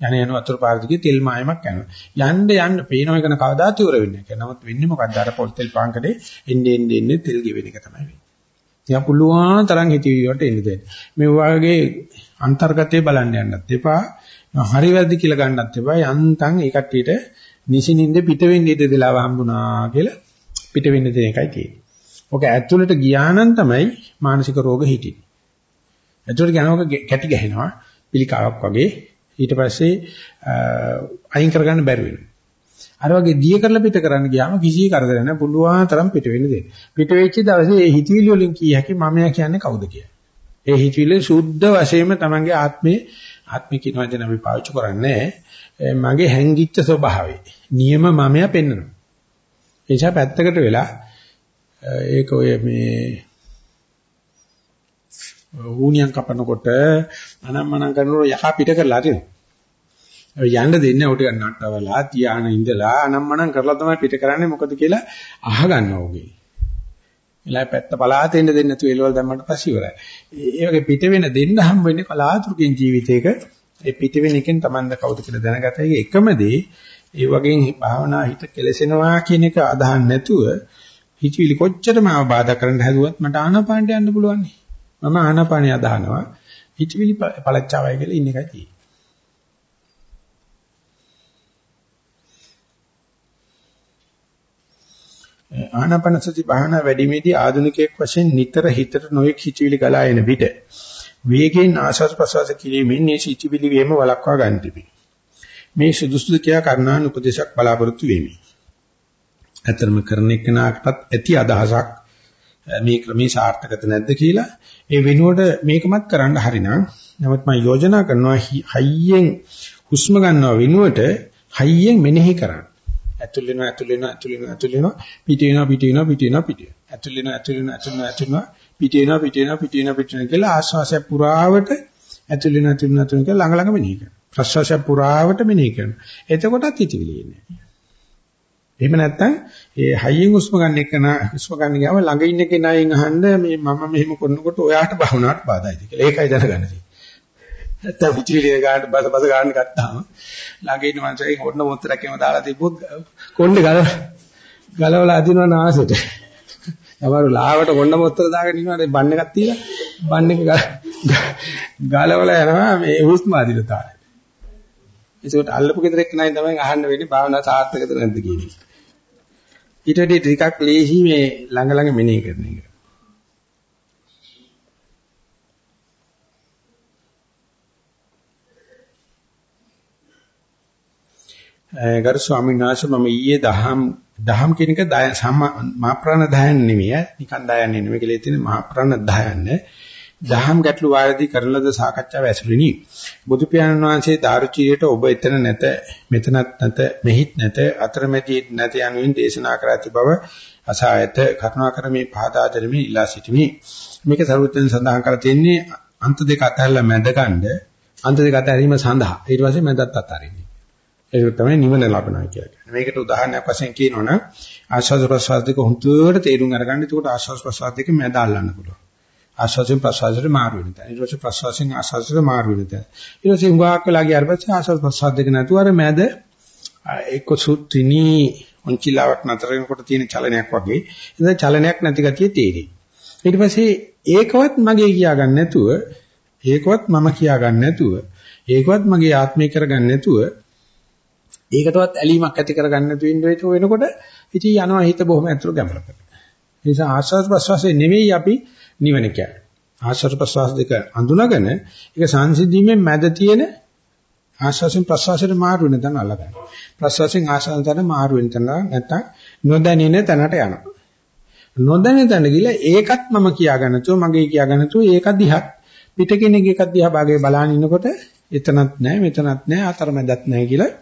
යන යන වතුර පාර දිගේ තෙල් මායමක් යනවා. යන්න යන්න පේන එක කවදාත් ඉවර වෙන්නේ නැහැ. නමුත් වෙන්නේ මොකද්ද? අර පොල් තෙල් පාංගඩේ එන්නේ එන්නේ එන්නේ තෙල් ගෙවෙන එක තමයි වෙන්නේ. යා පුළුවන් තරම් හිතවිලි වලට එන්න දෙන්න. මේ වගේ අන්තර්ගතයේ බලන්න යන්නත් එපා. හරි වැරදි කියලා ගන්නත් එපා. යන්තම් ඒ කට්ටියට නිසින්ින්ද පිට වෙන්න ඉඩ දෙලාව හම්බුණා කියලා පිට වෙන්න දෙන එකයි තියෙන්නේ. ඔක ඇතුළට ගියා නම් තමයි මානසික රෝග හිටින්නේ. ඇතුළට යනකොට කැටි ගහනවා පිළිකාවක් වගේ ඊට පස්සේ අයින් කරගන්න බැරි වෙනවා. අර වගේ දිය කරලා පිට කරන්න ගියාම කිසි කරදරයක් නැහැ පුළුවන් තරම් පිට වෙන්න දෙන්න. පිට වෙච්ච දවසේ ඒ හිතවිලි වලින් කිය හැකි මමයා කියන්නේ කවුද කියලා. ඒ හිතවිලි සුද්ධ වශයෙන්ම තමන්ගේ ආත්මේ ආත්මික කියන වචන අපි පාවිච්චි කරන්නේ මගේ හැංගිච්ච ස්වභාවය. නියම මමයා පෙන්වනවා. ඒ නිසා පැත්තකට වෙලා ඒක ඔය මේ ඌණියන් කපනකොට අනම්මනම් කරනකොට යහ පිට කරලා අරිනවා. යන්න දෙන්නේ උට නට්ටවලා තියාන ඉඳලා අනම්මනම් කරලා තමයි පිට කරන්නේ මොකද කියලා අහගන්නවා උගේ. එලා පැත්ත පලාතෙන්න දෙන්නේ නැතුව එළවල් දැම්මට පස්සේ ඉවරයි. ඒ වගේ පිට වෙන දෙන්න හම් වෙන්නේ කලාතුරකින් ජීවිතේක ඒ පිට වෙන එකෙන් Tamanda කවුද කියලා දැනගතයි එකම දේ ඒ වගේ භාවනා හිත කෙලසෙනවා කියන එක අදහන් නැතුව හිතවිලි කොච්චරම ආබාධ කරන්න හැදුවත් මට ආනාපානට යන්න පුළුවන්. මම ආනාපානිය අදහනවා. හිතවිලි පළච්චාවයි කියලා ඉන්න එකයි තියෙන්නේ. ආනාපාන සති භාවනා වැඩිමේදී ආධුනිකයෙක් වශයෙන් නිතර හිතට නොයෙක් හිතවිලි ගලා එන විට වේගයෙන් ආශස් ප්‍රසවාස කිරීමෙන් මේ හිතවිලි වීම වළක්වා ගන්න තිබේ. මේ සුදුසුද කියා කරුණාන උපදේශක් බලාපොරොත්තු වෙමි. ඇත්තම කරන එක්කනකටත් ඇති අදහසක් මේ ක්‍රමේ සාර්ථකද නැද්ද කියලා ඒ වෙනුවට මේකමත් කරන්න හරිනම් නමුත් මම යෝජනා කරනවා හයියෙන් හුස්ම ගන්නව වෙනුවට හයියෙන් මෙනෙහි කරන්න. ඇතුල් වෙනවා ඇතුල් වෙනවා ඇතුල් වෙනවා ඇතුල් වෙනවා පිට වෙනවා පිට වෙනවා පිට වෙනවා පිට වෙනවා ඇතුල් වෙනවා ඇතුල් වෙනවා ඇතුල් වෙනවා ඇතුල් වෙනවා පිට වෙනවා පිට වෙනවා පිට වෙනවා පිට වෙනවා කියලා ආශ්වාසය පුරාවට ඇතුල් වෙනවා ඇතුල් වෙනවා ඇතුල් වෙනවා කියලා ළඟ ළඟ මෙනෙහි කරනවා ප්‍රශ්වාසය පුරාවට මෙනෙහි කරනවා එතකොටත් හිතවිලි එන්නේ එහෙම නැත්නම් ඒ හයියෙන් හුස්ම ගන්න එක නා හුස්ම ගන්න ගියාම ළඟ ඉන්න කෙනායින් අහන්න මේ මම මෙහෙම කරනකොට ඔයාට භවනාට බාධායිද කියලා ඒකයි දැනගන්න තියෙන්නේ නැත්තම් පිටිවිලිය ගන්න බස බස ගන්න ගත්තාම ළඟ ඉන්න මනුස්සයෙක් හොන්න මොහොතක් එහෙම දාලා තිබ්බොත් කොණ්ඩේ ගල ගලවලා අදිනවා නාසෙට. යවරු ලාවට කොණ්ඩ මොහොතට දාගෙන ඉන්නවා බන් එකක් තියලා බන් එක ගලවලා යනවා මේ හුස්ම අදින තාලේ. ඒකට අල්ලපු ගෙදර එක්ක නයි තමයි අහන්න වෙන්නේ භාවනා සාර්ථකද නැද්ද කියන එක. ඊට වඩා ටිකක් ලේසි මේ ළඟ ළඟ මෙනෙහි කරන එක. ගරු ස්වාමීන් වහන්සේ මම ඊයේ දහම් දහම් කියන එක මහා ප්‍රාණ දහයන් නෙමෙයි නිකන් දයන් නෙමෙයි කියලා තියෙන මහා ප්‍රාණ දහයන් දහම් ගැටළු වාරදී කරන ලද සාකච්ඡාව ඇසුරිනි බුදු පියාණන් වහන්සේ දාරුචියට ඔබ එතන නැත මෙතනත් නැත මෙහිත් නැත අතරමැදි නැත යනුවෙන් දේශනා කර ඇති බව අසහායත කරුණාකර මේ පහදා දෙමින් ඉලා සිටිමි මේක සරුවෙන් සඳහන් කරලා තියෙන්නේ අන්ත දෙක අතරලා මැද ගන්න අන්ත දෙක අතරීම සඳහා ඊට පස්සේ මැදත් අතරින්නේ ඒක තමයි නිවන ලබනවා කියලා කියන්නේ. මේකට උදාහරණයක් වශයෙන් කියනවනම් ආස්වාද ප්‍රසවාස දෙක හුදුවට තේරුම් අරගන්න. එතකොට ආස්වාද ප්‍රසවාස දෙක මැද අල්ලන්න පුළුවන්. ආස්වාදයෙන් ප්‍රසවාසයට මාරු වෙන තැන. ඊට පස්සේ ප්‍රසවාසයෙන් ආස්වාදයට මාරු වෙන තැන. ඊට පස්සේ හුඟක් වෙලා ගියාට පස්සේ ආස්වාද ප්‍රසවාස දෙක නැතුව අර මැද එක්ක සුත්‍රිනී ඔන්චිලාවක් නතර වෙනකොට තියෙන චලනයක් වගේ. ඉතින් චලනයක් නැති ගතිය තේරෙයි. ඊට පස්සේ ඒකවත් මගේ කියා ගන්න නැතුව ඒකවත් මම කියා ගන්න නැතුව ඒකවත් මගේ ආත්මය කරගන්න නැතුව ඒකටවත් ඇලීමක් ඇති කරගන්න නැතුව ඉන්න වෙනකොට ඉතින් යනවා හිත බොහොම ඇතුළු ගැඹුරකට. ඒ නිසා ආස්වාද ප්‍රසවාසයේ නෙවෙයි අපි නිවන කියන්නේ. ආස්වාද ප්‍රසවාස දෙක අඳුනගෙන ඒක සංසිද්ධීමේ මැද තියෙන ආස්වාසෙන් ප්‍රසවාසයට මාරු වෙන තැන අල්ලගන්න. ප්‍රසවාසයෙන් ආස්වාදයට මාරු වෙන තැන නැත්තම් නොදැනෙන තැනට යනවා. නොදැනෙන තැන ගිහලා ඒකත් මම කියාගන්න තු මගේ කියාගන්න තු ඒක දිහා පිට කෙනෙක් එකක් දිහා භාගයේ බලන ඉන්නකොට එතනත් නැහැ මෙතනත් නැහැ අතරමැදත් නැහැ කියලා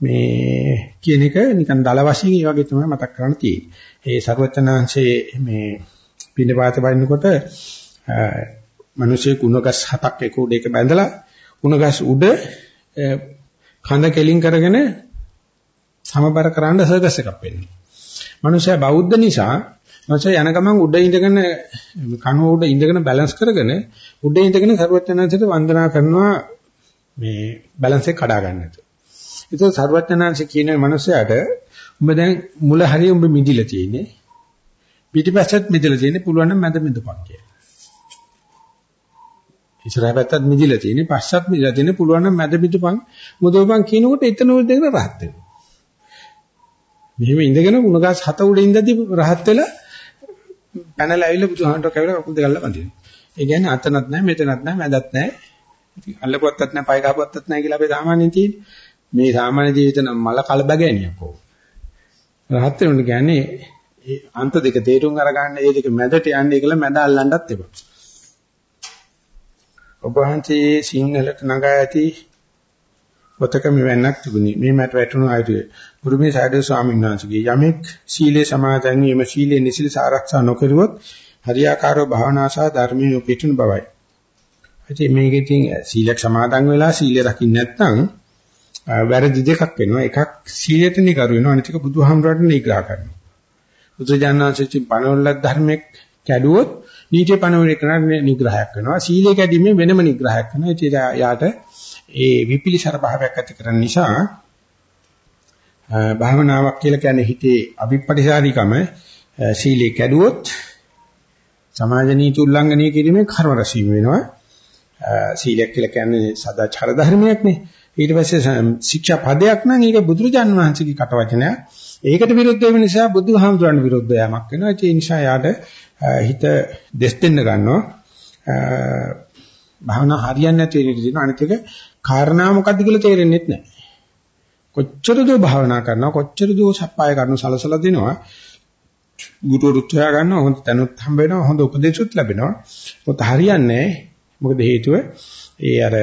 මේ කියන එක නිකන් දල වශයෙන් ඒ වගේ තමයි මතක් කරන්න තියෙන්නේ. ඒ ਸਰවචනාංශයේ මේ පින්නපාත වයින්නකොට මිනිසෙක් උණගස් හතක් එක උඩ එක බැඳලා උණගස් උඩ කඳ කෙලින් කරගෙන සමබර කරන්න සර්කස් එකක් වෙන්නේ. මිනිසයා බෞද්ධ නිසා මිනිසයා යන ගමන් උඩ ඉඳගෙන කනුව උඩ ඉඳගෙන බැලන්ස් කරගෙන උඩ ඉඳගෙන සර්වඥාන්සේට වන්දනා කරනවා මේ බැලන්ස් එක කඩා ගන්නට. ඒක සර්වඥාන්සේ කියන මිනිසයාට උඹ දැන් මුල හරිය උඹ මිදිලා තියෙන්නේ. පිටිපස්සෙත් මිදිලා තියෙන්නේ පුළුවන් නම් මැද මිදපන් කියලා. ඉස්සරහ පැත්තත් මිදිලා තියෙන්නේ පස්සත් මිදිලා තියෙන්නේ පුළුවන් නම් මැද මිදපන් මුදවපන් කියනකොට එතන උඩ දෙකන රහත් වෙනවා. මෙහෙම ඉඳගෙන උණගස් හත උඩ ඉඳදී රහත් වෙලා පැනලා ඇවිල්ලා බුදුහාමරට කැවිලා කකුල් දෙක අල්ල බඳිනවා. ඒ කියන්නේ අතනත් නැහැ මෙතනත් නැහැ මැදත් නැහැ. ඉතින් අල්ලපුවත්තත් නැහැ පය ගහපුවත්තත් නැහැ කියලා අපි සාමාන්‍යයෙන් තියෙන්නේ. මේ සාමාන්‍ය ජීවිත නම් මල කලබගෑනියක් ඕක. රහත් වෙනුනේ කියන්නේ ඒ අන්ත දෙක තේරුම් අරගන්න ඒ දෙක මැදට යන්නේ කියලා මැද අල්ලන්නත් එපා. ඔබ වහන්සේ සිංහලට නගා ඇති පොතක මෙවන්නක් තිබුණි. මේ මට වැටුණු ආයතය. බුරුමේ සාඩේ ස්වාමීන් වහන්සේගේ යමෙක් සීලේ සමාදන් වීම සීලේ නිසිල ආරක්ෂා නොකරුවොත් හරියාකාරව භාවනා සහ ධර්මයේ පිටුන බවයි. ඉතින් මේකෙන් ඉතින් සීලයක් සමාදන් වෙලා සීලය රකින්න නැත්නම් වැරදි දෙකක් වෙනවා. එකක් සීලයට නිකරු වෙනවා. අනිත් එක බුදුහාමුදුරට නිග්‍රහ කරනවා. බුදුජානනාංශයෙන් පණවලක් ධර්මයක් කැඩුවොත් නීතිය පණවලේ කරන නිග්‍රහයක් වෙනවා. සීලය කැඩීමේ වෙනම නිග්‍රහයක් වෙනවා. ඒ යාට ඒ විපිලිසර භාවයක් ඇති කරන නිසා භාවනාවක් කියලා කියන්නේ හිතේ අවිපටිසාරිකම සීලය කැඩුවොත් සමාජ නීති උල්ලංඝනය කිරීමේ කර්ම රසීම වෙනවා. සීලයක් කියලා කියන්නේ සදාචාර ධර්මයක් නේ. ඊට පස්සේ ශික්ෂා පදයක් නම් ඒක බුදුරජාන් වහන්සේගේ කටවචනයක්. ඒකට විරුද්ධ වෙන නිසා බුදුහාමුදුරන් විරුද්ධ යමක් වෙනවා. ඒ නිසා යාට හිත දෙස් දෙන්න ගන්නවා. භාවනා හරියන්නේ නැති වෙන ඉතින් අනිත් එක කාරණා මොකද්ද කියලා තේරෙන්නේ නැහැ. කොච්චර දෝ භාවනා කරනවා කොච්චර දෝ සප්පාය කරනු සලසලා දෙනවා. ගුරුවරුත් හොයා ගන්නවා හොඳ තැනුත් හම්බ වෙනවා හොඳ උපදේශුත් ලැබෙනවා. මොකද හරියන්නේ මොකද හේතුව ඒ අර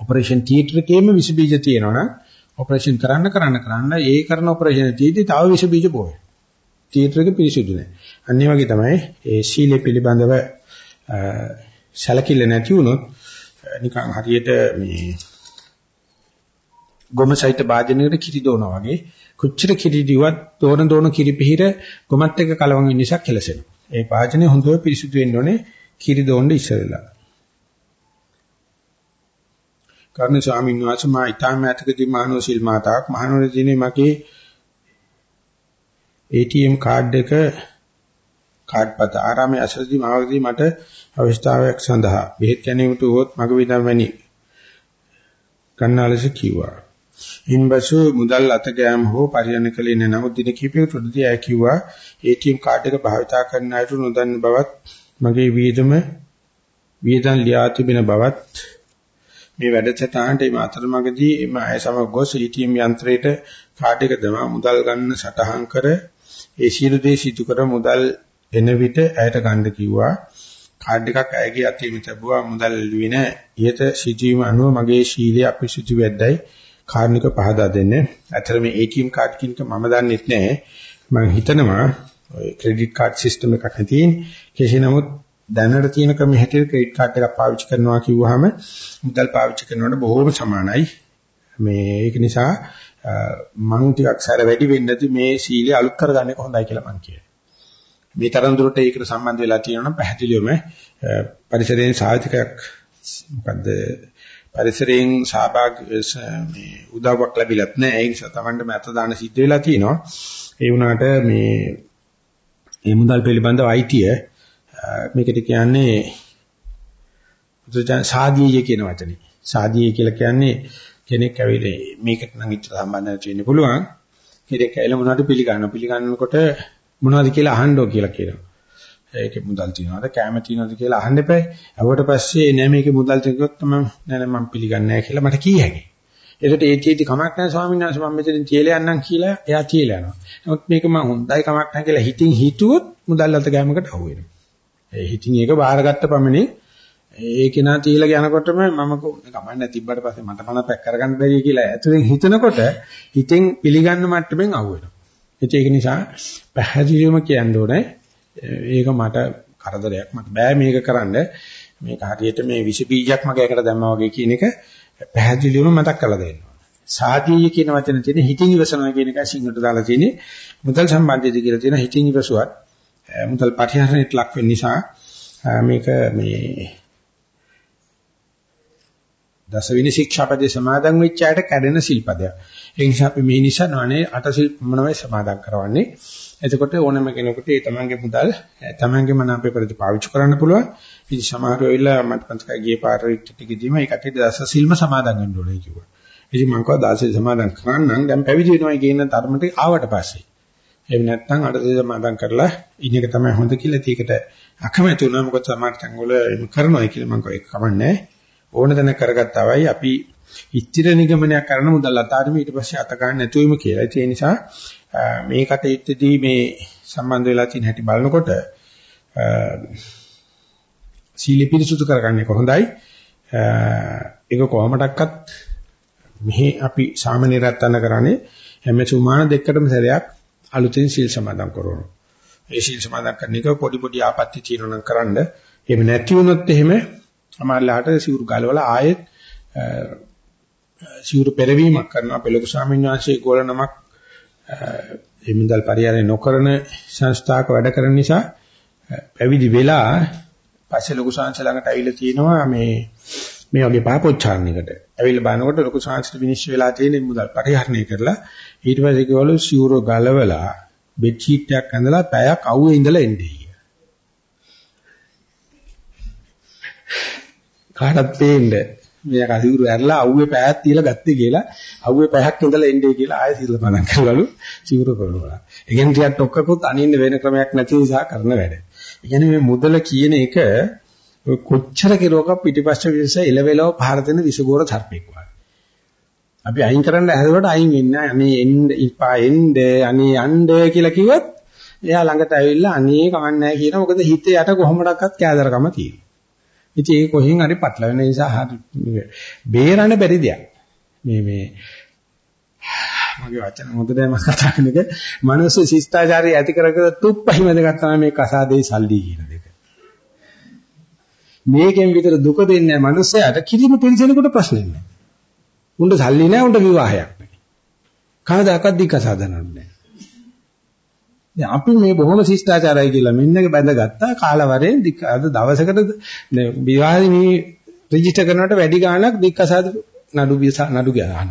ඔපරේෂන් තියටර් එකේම විස බීජ තියෙනවනම් ඔපරේෂන් කරන්න කරන්න කරන්න ඒ කරන ඔපරේෂන් තියදී තව විස බීජ පොවේ. තියටර් එක පිරිසිදු නැහැ. අන්න ඒ වගේ තමයි ඒ සීලය පිළිබඳව සැලකිල්ල නැති වුණොත් නිකන් හරියට මේ ගොමසයිත වාදනයකට කිරි දෝනවා වගේ කොච්චර කිරි දිවත් දෝන දෝන කිරි පිහිර ගොමත් එක කලවම් වෙන නිසා කෙලසෙනවා. ඒ වාදනය හොඳව පිරිසුදු වෙන්න ඕනේ කිරි දෝන්න ඉස්සෙල්ලා. කර්ණ ස්වාමීන් වහන්සේ මා ඊටම ඇතකදී මහනෝ සිල් මාතාවක් මහනෝරදීනේ මගේ ATM කාඩ් එක කාඩ්පත ආරාමයේ අසරදී මාවකදී මට අවස්ථාවක් සඳහා බෙහෙත් ගැනීමට උවොත් මග විඳන් වැනි කන්නාලස කිව්වා. ඉන්පසු මුදල් අත ගෑම හෝ පරිහරණකලේ නැනමුත් දින කිහිපයකට උඩදී ආ කිව්වා ATM කාඩ් එක භාවිතා කරන අයට නොදන්න බවත් මගේ වියදම වියදම් ලියා තිබෙන බවත් මේ වැඩසටහනට මේ අතරමඟදී මේ අය සමග ගොස් ATM යන්ත්‍රයට කාඩ් එක දමා මුදල් ගන්න සටහන් කර ඒ සියලු දේ සිදු කර මුදල් එන විට ඇයට ගන්න කිව්වා කාඩ් එකක් ඇයගේ අතේ තිබුවා මුදල් එළුවේ නැහැ. ඊට සිටීම අනුව මගේ ශීලයේ අපිරිසුදු වෙද්දයි කාර්නික පහදා දෙන්නේ. ඇතර මේ ATM කාඩ් කිනක මම දන්නෙත් නැහැ. මම හිතනවා ඔය ක්‍රෙඩිට් කාඩ් සිස්ටම් එකක් නැතිනේ. කෙසේ නමුත් දැනට තියෙන ක්‍රම හැටියට ක්‍රෙඩිට් කාඩ් එකක් පාවිච්චි කරනවා කිව්වහම මුදල් පාවිච්චි කරනවට බොහෝම සමානයි. මේ ඒක නිසා මම ටිකක් සැර වැඩි වෙන්නේ නැති මේ සීලය අලුත් කරගන්න එක හොඳයි කියලා මම කියනවා. මේ තරම් දුරට ඒකට සම්බන්ධ වෙලා තියෙනවා නම් පැහැදිලිවම පරිසරයෙන් සාහිතිකයක් මොකද්ද පරිසරයෙන් සහභාග මේ උදව්වක් ලැබිලත් නැහැ ඒ නිසා Tamanට මත දාන සිද්ධ වෙලා තියෙනවා ඒ වුණාට මේ මේ මුදල් පිළිබඳව අයිතිය මේකට කියන්නේ බුදුචාන් සාදීය කියන වචනේ. සාදීය කියලා කියන්නේ කෙනෙක් ඇවිල්ලා මේකට නම් ඉච්ච සම්බන්ධයක් වෙන්න පුළුවන්. කෙනෙක් ඇවිල්ලා මොනවද පිළිගන්න. පිළිගන්නකොට මොනවද කියලා අහන්නෝ කියලා කියනවා. ඒකේ මුදල් තියනවාද කැම තියනවාද කියලා අහන්න එපා. අවට පස්සේ නෑ මේකේ මුදල් තියුවොත් තමයි නෑ නෑ මම පිළිගන්නේ නෑ කියලා මට කිය හැකියි. ඒකට ඒ චේති කමක් නැහැ ස්වාමීන් වහන්සේ මම මෙතනින් තියලා යන්නම් කියලා එයා තියලා යනවා. නමුත් මේක මම හොඳයි කමක් නැහැ කියලා හිතින් හිතුවොත් මුදල් අත ගෑමකට අහු වෙනවා. ඒ හිතින් ඒක බාරගත්ත පමණේ ඒ කෙනා තියලා යනකොටම මම කමන්නේ තිබ්බට පස්සේ මට පණ පැක් කරගන්න බැරි කියලා ඇතුලෙන් හිතනකොට හිතෙන් පිළිගන්න මට්ටමින් අහු වෙනවා. ඒක නිසා පැහැදිලිවම කියන්න ඕනේ ඒක මට කරදරයක් මට බෑ මේක කරන්න මේක හරියට මේ විස බීජයක් මගේ එකට දැම්මා වගේ කියන එක පැහැදිලිවම මතක් කරලා දෙන්න ඕනේ. සාදීය කියන වචන තියෙන හිතින් ඉවසනවා කියන එකයි සිංහලට දාලා තියෙන්නේ. මුදල් සම්බන්ධයද කියලා තියෙන හිතින් ඉවසුවත් මුදල් පරිහරණයට ලක් වෙන නිසා මේක මේ දසවිනි ශික්ෂාපදේ සමාදන් වෙච්ච අයට කැඩෙන සිල්පදයක්. ඒ නිසා අපි මේ නිසා නෝනේ අට සිල් මොනවයි සමාදන් කරවන්නේ. එතකොට ඕනෑම කෙනෙකුට ඒ තමන්ගේ මුදල් තමන්ගේ මන අපේ පරිදි පාවිච්චි කරන්න පුළුවන්. ඉතින් සමහර වෙලාව මට පන්සකයි ගියේ පාර ටිකදීම ඒකට දස සිල්ම සමාදන් වෙන්න ඕනේ කිව්වා. ඉතින් මම කිව්වා දාසේ සමාදන් කරන්නම් දැන් පැවිදි වෙනවා කියන තරමට ආවට පස්සේ. එහෙම නැත්නම් අටසේ සමාදන් කරලා ඉන්න එක තමයි හොඳ කියලා ඒකට අකමැති වුණා මොකද සමහර තැන් වල එහෙම කරනවා කියලා මම කිව්වා ඒක කමන්නේ ඕන දැන කරගත්තවයි අපි ඉතිර නිගමනයක් කරන මුදල් අතාරිම ඊට පස්සේ අත ගන්න නැතුවෙම කියලා. ඒ නිසා මේ කටයුත්තේදී මේ සම්බන්ධ වෙලා තියෙන හැටි බලනකොට සීල පිරිසුදු කරගන්නේ කොහොඳයි. ඒක කොහොමඩක්වත් මෙහි අපි සාමාන්‍යරත්තන කරන්නේ හැම සුමාන දෙකකටම සැරයක් අලුතෙන් සීල් සමාදන් කරනවා. ඒ සීල් සමාදන් කරන එක පොඩි පොඩි ආපත්‍ය తీරණම් කරන්න. එහෙම නැති වුණොත් එහෙම අමාරලාට සිවුරු ගලවලා ආයෙත් සිවුරු පෙරවීමක් කරනවා. අපේ ලොකු ස්වාමීන් වහන්සේ ගෝල නමක් ඒ මුදල් පරිහරණය නොකරන සංස්ථාවක වැඩ කරන නිසා පැවිදි වෙලා පස්සේ ලොකු ශාංශ ළඟට ඇවිල්ලා තියෙනවා මේ මේ වගේ පාපොච්චාරණයකට. ඇවිල්ලා බලනකොට ලොකු ශාංශට විනිශ්චය වෙලා තියෙන මුදල් පරිහරණය කරලා ඊට පස්සේ කිව්වලු සිවුර ගලවලා බෙඩ් ෂීට් එකක් ඇඳලා පැයක් අවුවේ ඉඳලා එන්නේ කියලා. කාටත් පේන්නේ මේ කසිවුරු ඇරලා අවුවේ පැයක් තියලා ගත්තේ කියලා අවුවේ පැයක් ඉඳලා එන්නේ කියලා ආයෙ සිල් පණක් කරවලු සිවුරු කරනවා. ඒ කියන්නේ ටිකක් ටොක්කකුත් අනින්න වෙන ක්‍රමයක් නැති නිසා කරන වැඩ. ඒ කියන්නේ මේ මුදල කියන එක කොච්චර කෙරුවක පිටිපස්ස විශ්ස එලවෙලව පහර දෙන විසගෝර සර්පෙක් වගේ. අපි අයින් කරන්න හැදුවට අයින් වෙන්නේ අනේ එන්න ඉපා එන්න අනේ යන්න කියලා කිව්වත් එයා ළඟට ඇවිල්ලා අනේ කමන්නේ නැහැ කියන මොකද හිතේ යට කොහොමඩක්වත් කෑදරකම තියෙනවා. ඉතින් ඒක කොහෙන් හරි පටලවෙන නිසා හරි බේරන්න බැරි දෙයක්. මේ මේ මගේ වචන හොඳට මම කතා කරන එක මනුස්ස ශිෂ්ටාචාරය ඇති කරගෙන තුප්පහිම දෙකක් තමයි මේ කසාදේ සල්ලි කියන දෙක. මේකෙන් විතර දුක දෙන්නේ නැහැ මනුස්සයාට කිසිම පිළිසෙනෙකුට ප්‍රශ්නයක් නැහැ. උන්ට සල්ලි නැහැ උන්ට විවාහයක් නැහැ. කවදාකවත් දික් කසාදනක් නැහැ. දැන් අපි මේ බොහොම ශිෂ්ටාචාරයි කියලා මෙන්නක බැඳගත්තා කාලවරෙන් අද දවසකට විවාහේ මේ රෙජිස්ටර් කරනකොට වැඩි ගාණක් දික්කසාද නඩු නඩු ගහනවා.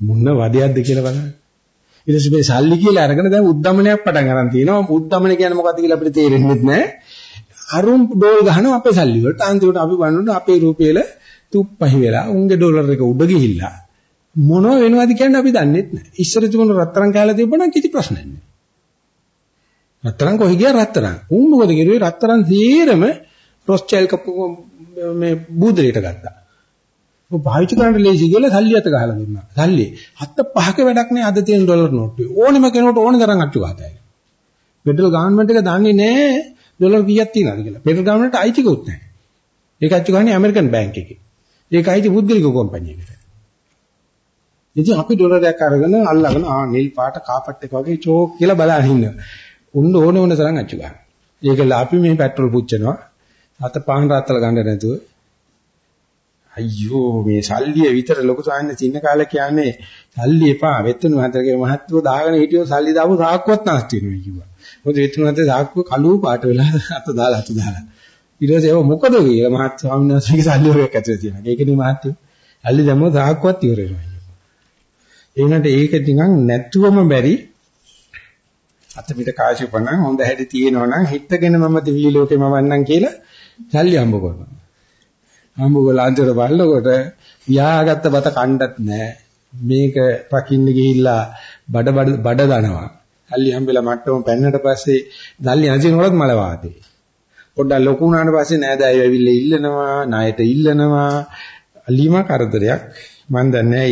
මුන්න වදයක්ද කියලා බලන්න. ඊට පස්සේ මේ සල්ලි කියලා අරගෙන දැන් උද්දමනයක් පටන් ගන්න තියෙනවා. උද්දමන කියන්නේ මොකක්ද කියලා අපිට තේරෙන්නේ නැහැ. අරුම් ඩෝල් ගහනවා අපේ සල්ලි වලට. අන්තිමට අපි බලනකොට අපේ රූපේල තුප්පහි වෙලා උන්ගේ ඩොලර් එක උඩ ගිහිල්ලා මොනව වෙනවද කියන්නේ අපි දන්නේ නැහැ. ඉස්සර තිබුණ රත්තරන් කෑල්ල තිබුණා කිසි ප්‍රශ්නයක් නැහැ. රත්තරන් කොහි ගියා රත්තරන්. උන් මොකද කිරුවේ රත්තරන් සීරම රොස්චෙල් කපු මේ බූදලයට ගත්තා. ඔය පාවිච්චි කරන්න ලේසි කියලා සල්ලි අත ගහලා දුන්නා. සල්ලි හත්ත පහක වැඩක් නේ අද තියෙන ඩොලර් නෝට්ටුවේ. ඕනෙම කෙනෙකුට ඕන තරම් අච්චු ගහතයි. ෆෙඩරල් ගවර්න්මන්ට් එක දන්නේ නැහැ ඩොලර් කීයක් තියෙනවද කියලා. ෆෙඩරල් ගවර්න්මන්ට් අයිතිකුත් නැහැ. ඒක අච්චු ගන්නේ ඇමරිකන් බැංක් එකේ. ඒක අයිති පුද්ගලික කම්පැනි එකකට. ඉතින් අපි ඩොලරයක් අරගෙන අල්ලගෙන ආ නිල් පාට කාපට් එක වගේ චෝක් කියලා බලන් ඉන්නවා. උන්න ඕන ඕන තරම් අච්චු ගන්න. ඒකල අපි මේ පෙට්‍රල් පුච්චනවා. අත පාන් රාත්තල ගන්න නැතුව. අයියෝ මේ සල්ලිය විතර ලොකු සායන්න තින්න කාලේ කියන්නේ සල්ලි එපා වෙත්තන මහතරගේ මහත්ව දාගෙන හිටියෝ සල්ලි දාපු සාක්කුවත් නැස්ති වෙනවා කිව්වා. මොකද වෙත්තන මහත්තයා සාක්කුව කළු පාට වෙලා අත දාලා අත දාලා. ඊට පස්සේ ඒක මොකද කියලා මහත් ස්වාමීන් වහන්සේගේ සල්ලි වලක් ඇතුලේ තියෙනවා. ඒකනේ මහත්තු. සල්ලි දැම්මොත් සාක්කුවත් ඉවර වෙනවා. ඒකට ඒක නිකන් නැතුවම බැරි අත පිට කාශිපණන් හොඳ හැටි තියෙනවනම් හිටගෙන මම දිවි ලෝකෙ මවන්නම් කියලා සල්ලි හම්බ කරනවා. හම්බ කරලා අන්තිර බලනකොට වියාගත්ත බත කණ්ඩත් නැහැ. මේක රකින්න ගිහිල්ලා බඩ බඩ බඩ දනවා. සල්ලි හම්බෙලා මට්ටම පැන්නට පස්සේ සල්ලි නැතිනොත් මල වාතේ. පොඩ්ඩක් ලොකු වුණාට පස්සේ නෑදෑයෝ ඇවිල්ලා ඉල්ලනවා, ණයට ඉල්ලනවා. අලිම කරදරයක්. මම දන්නේ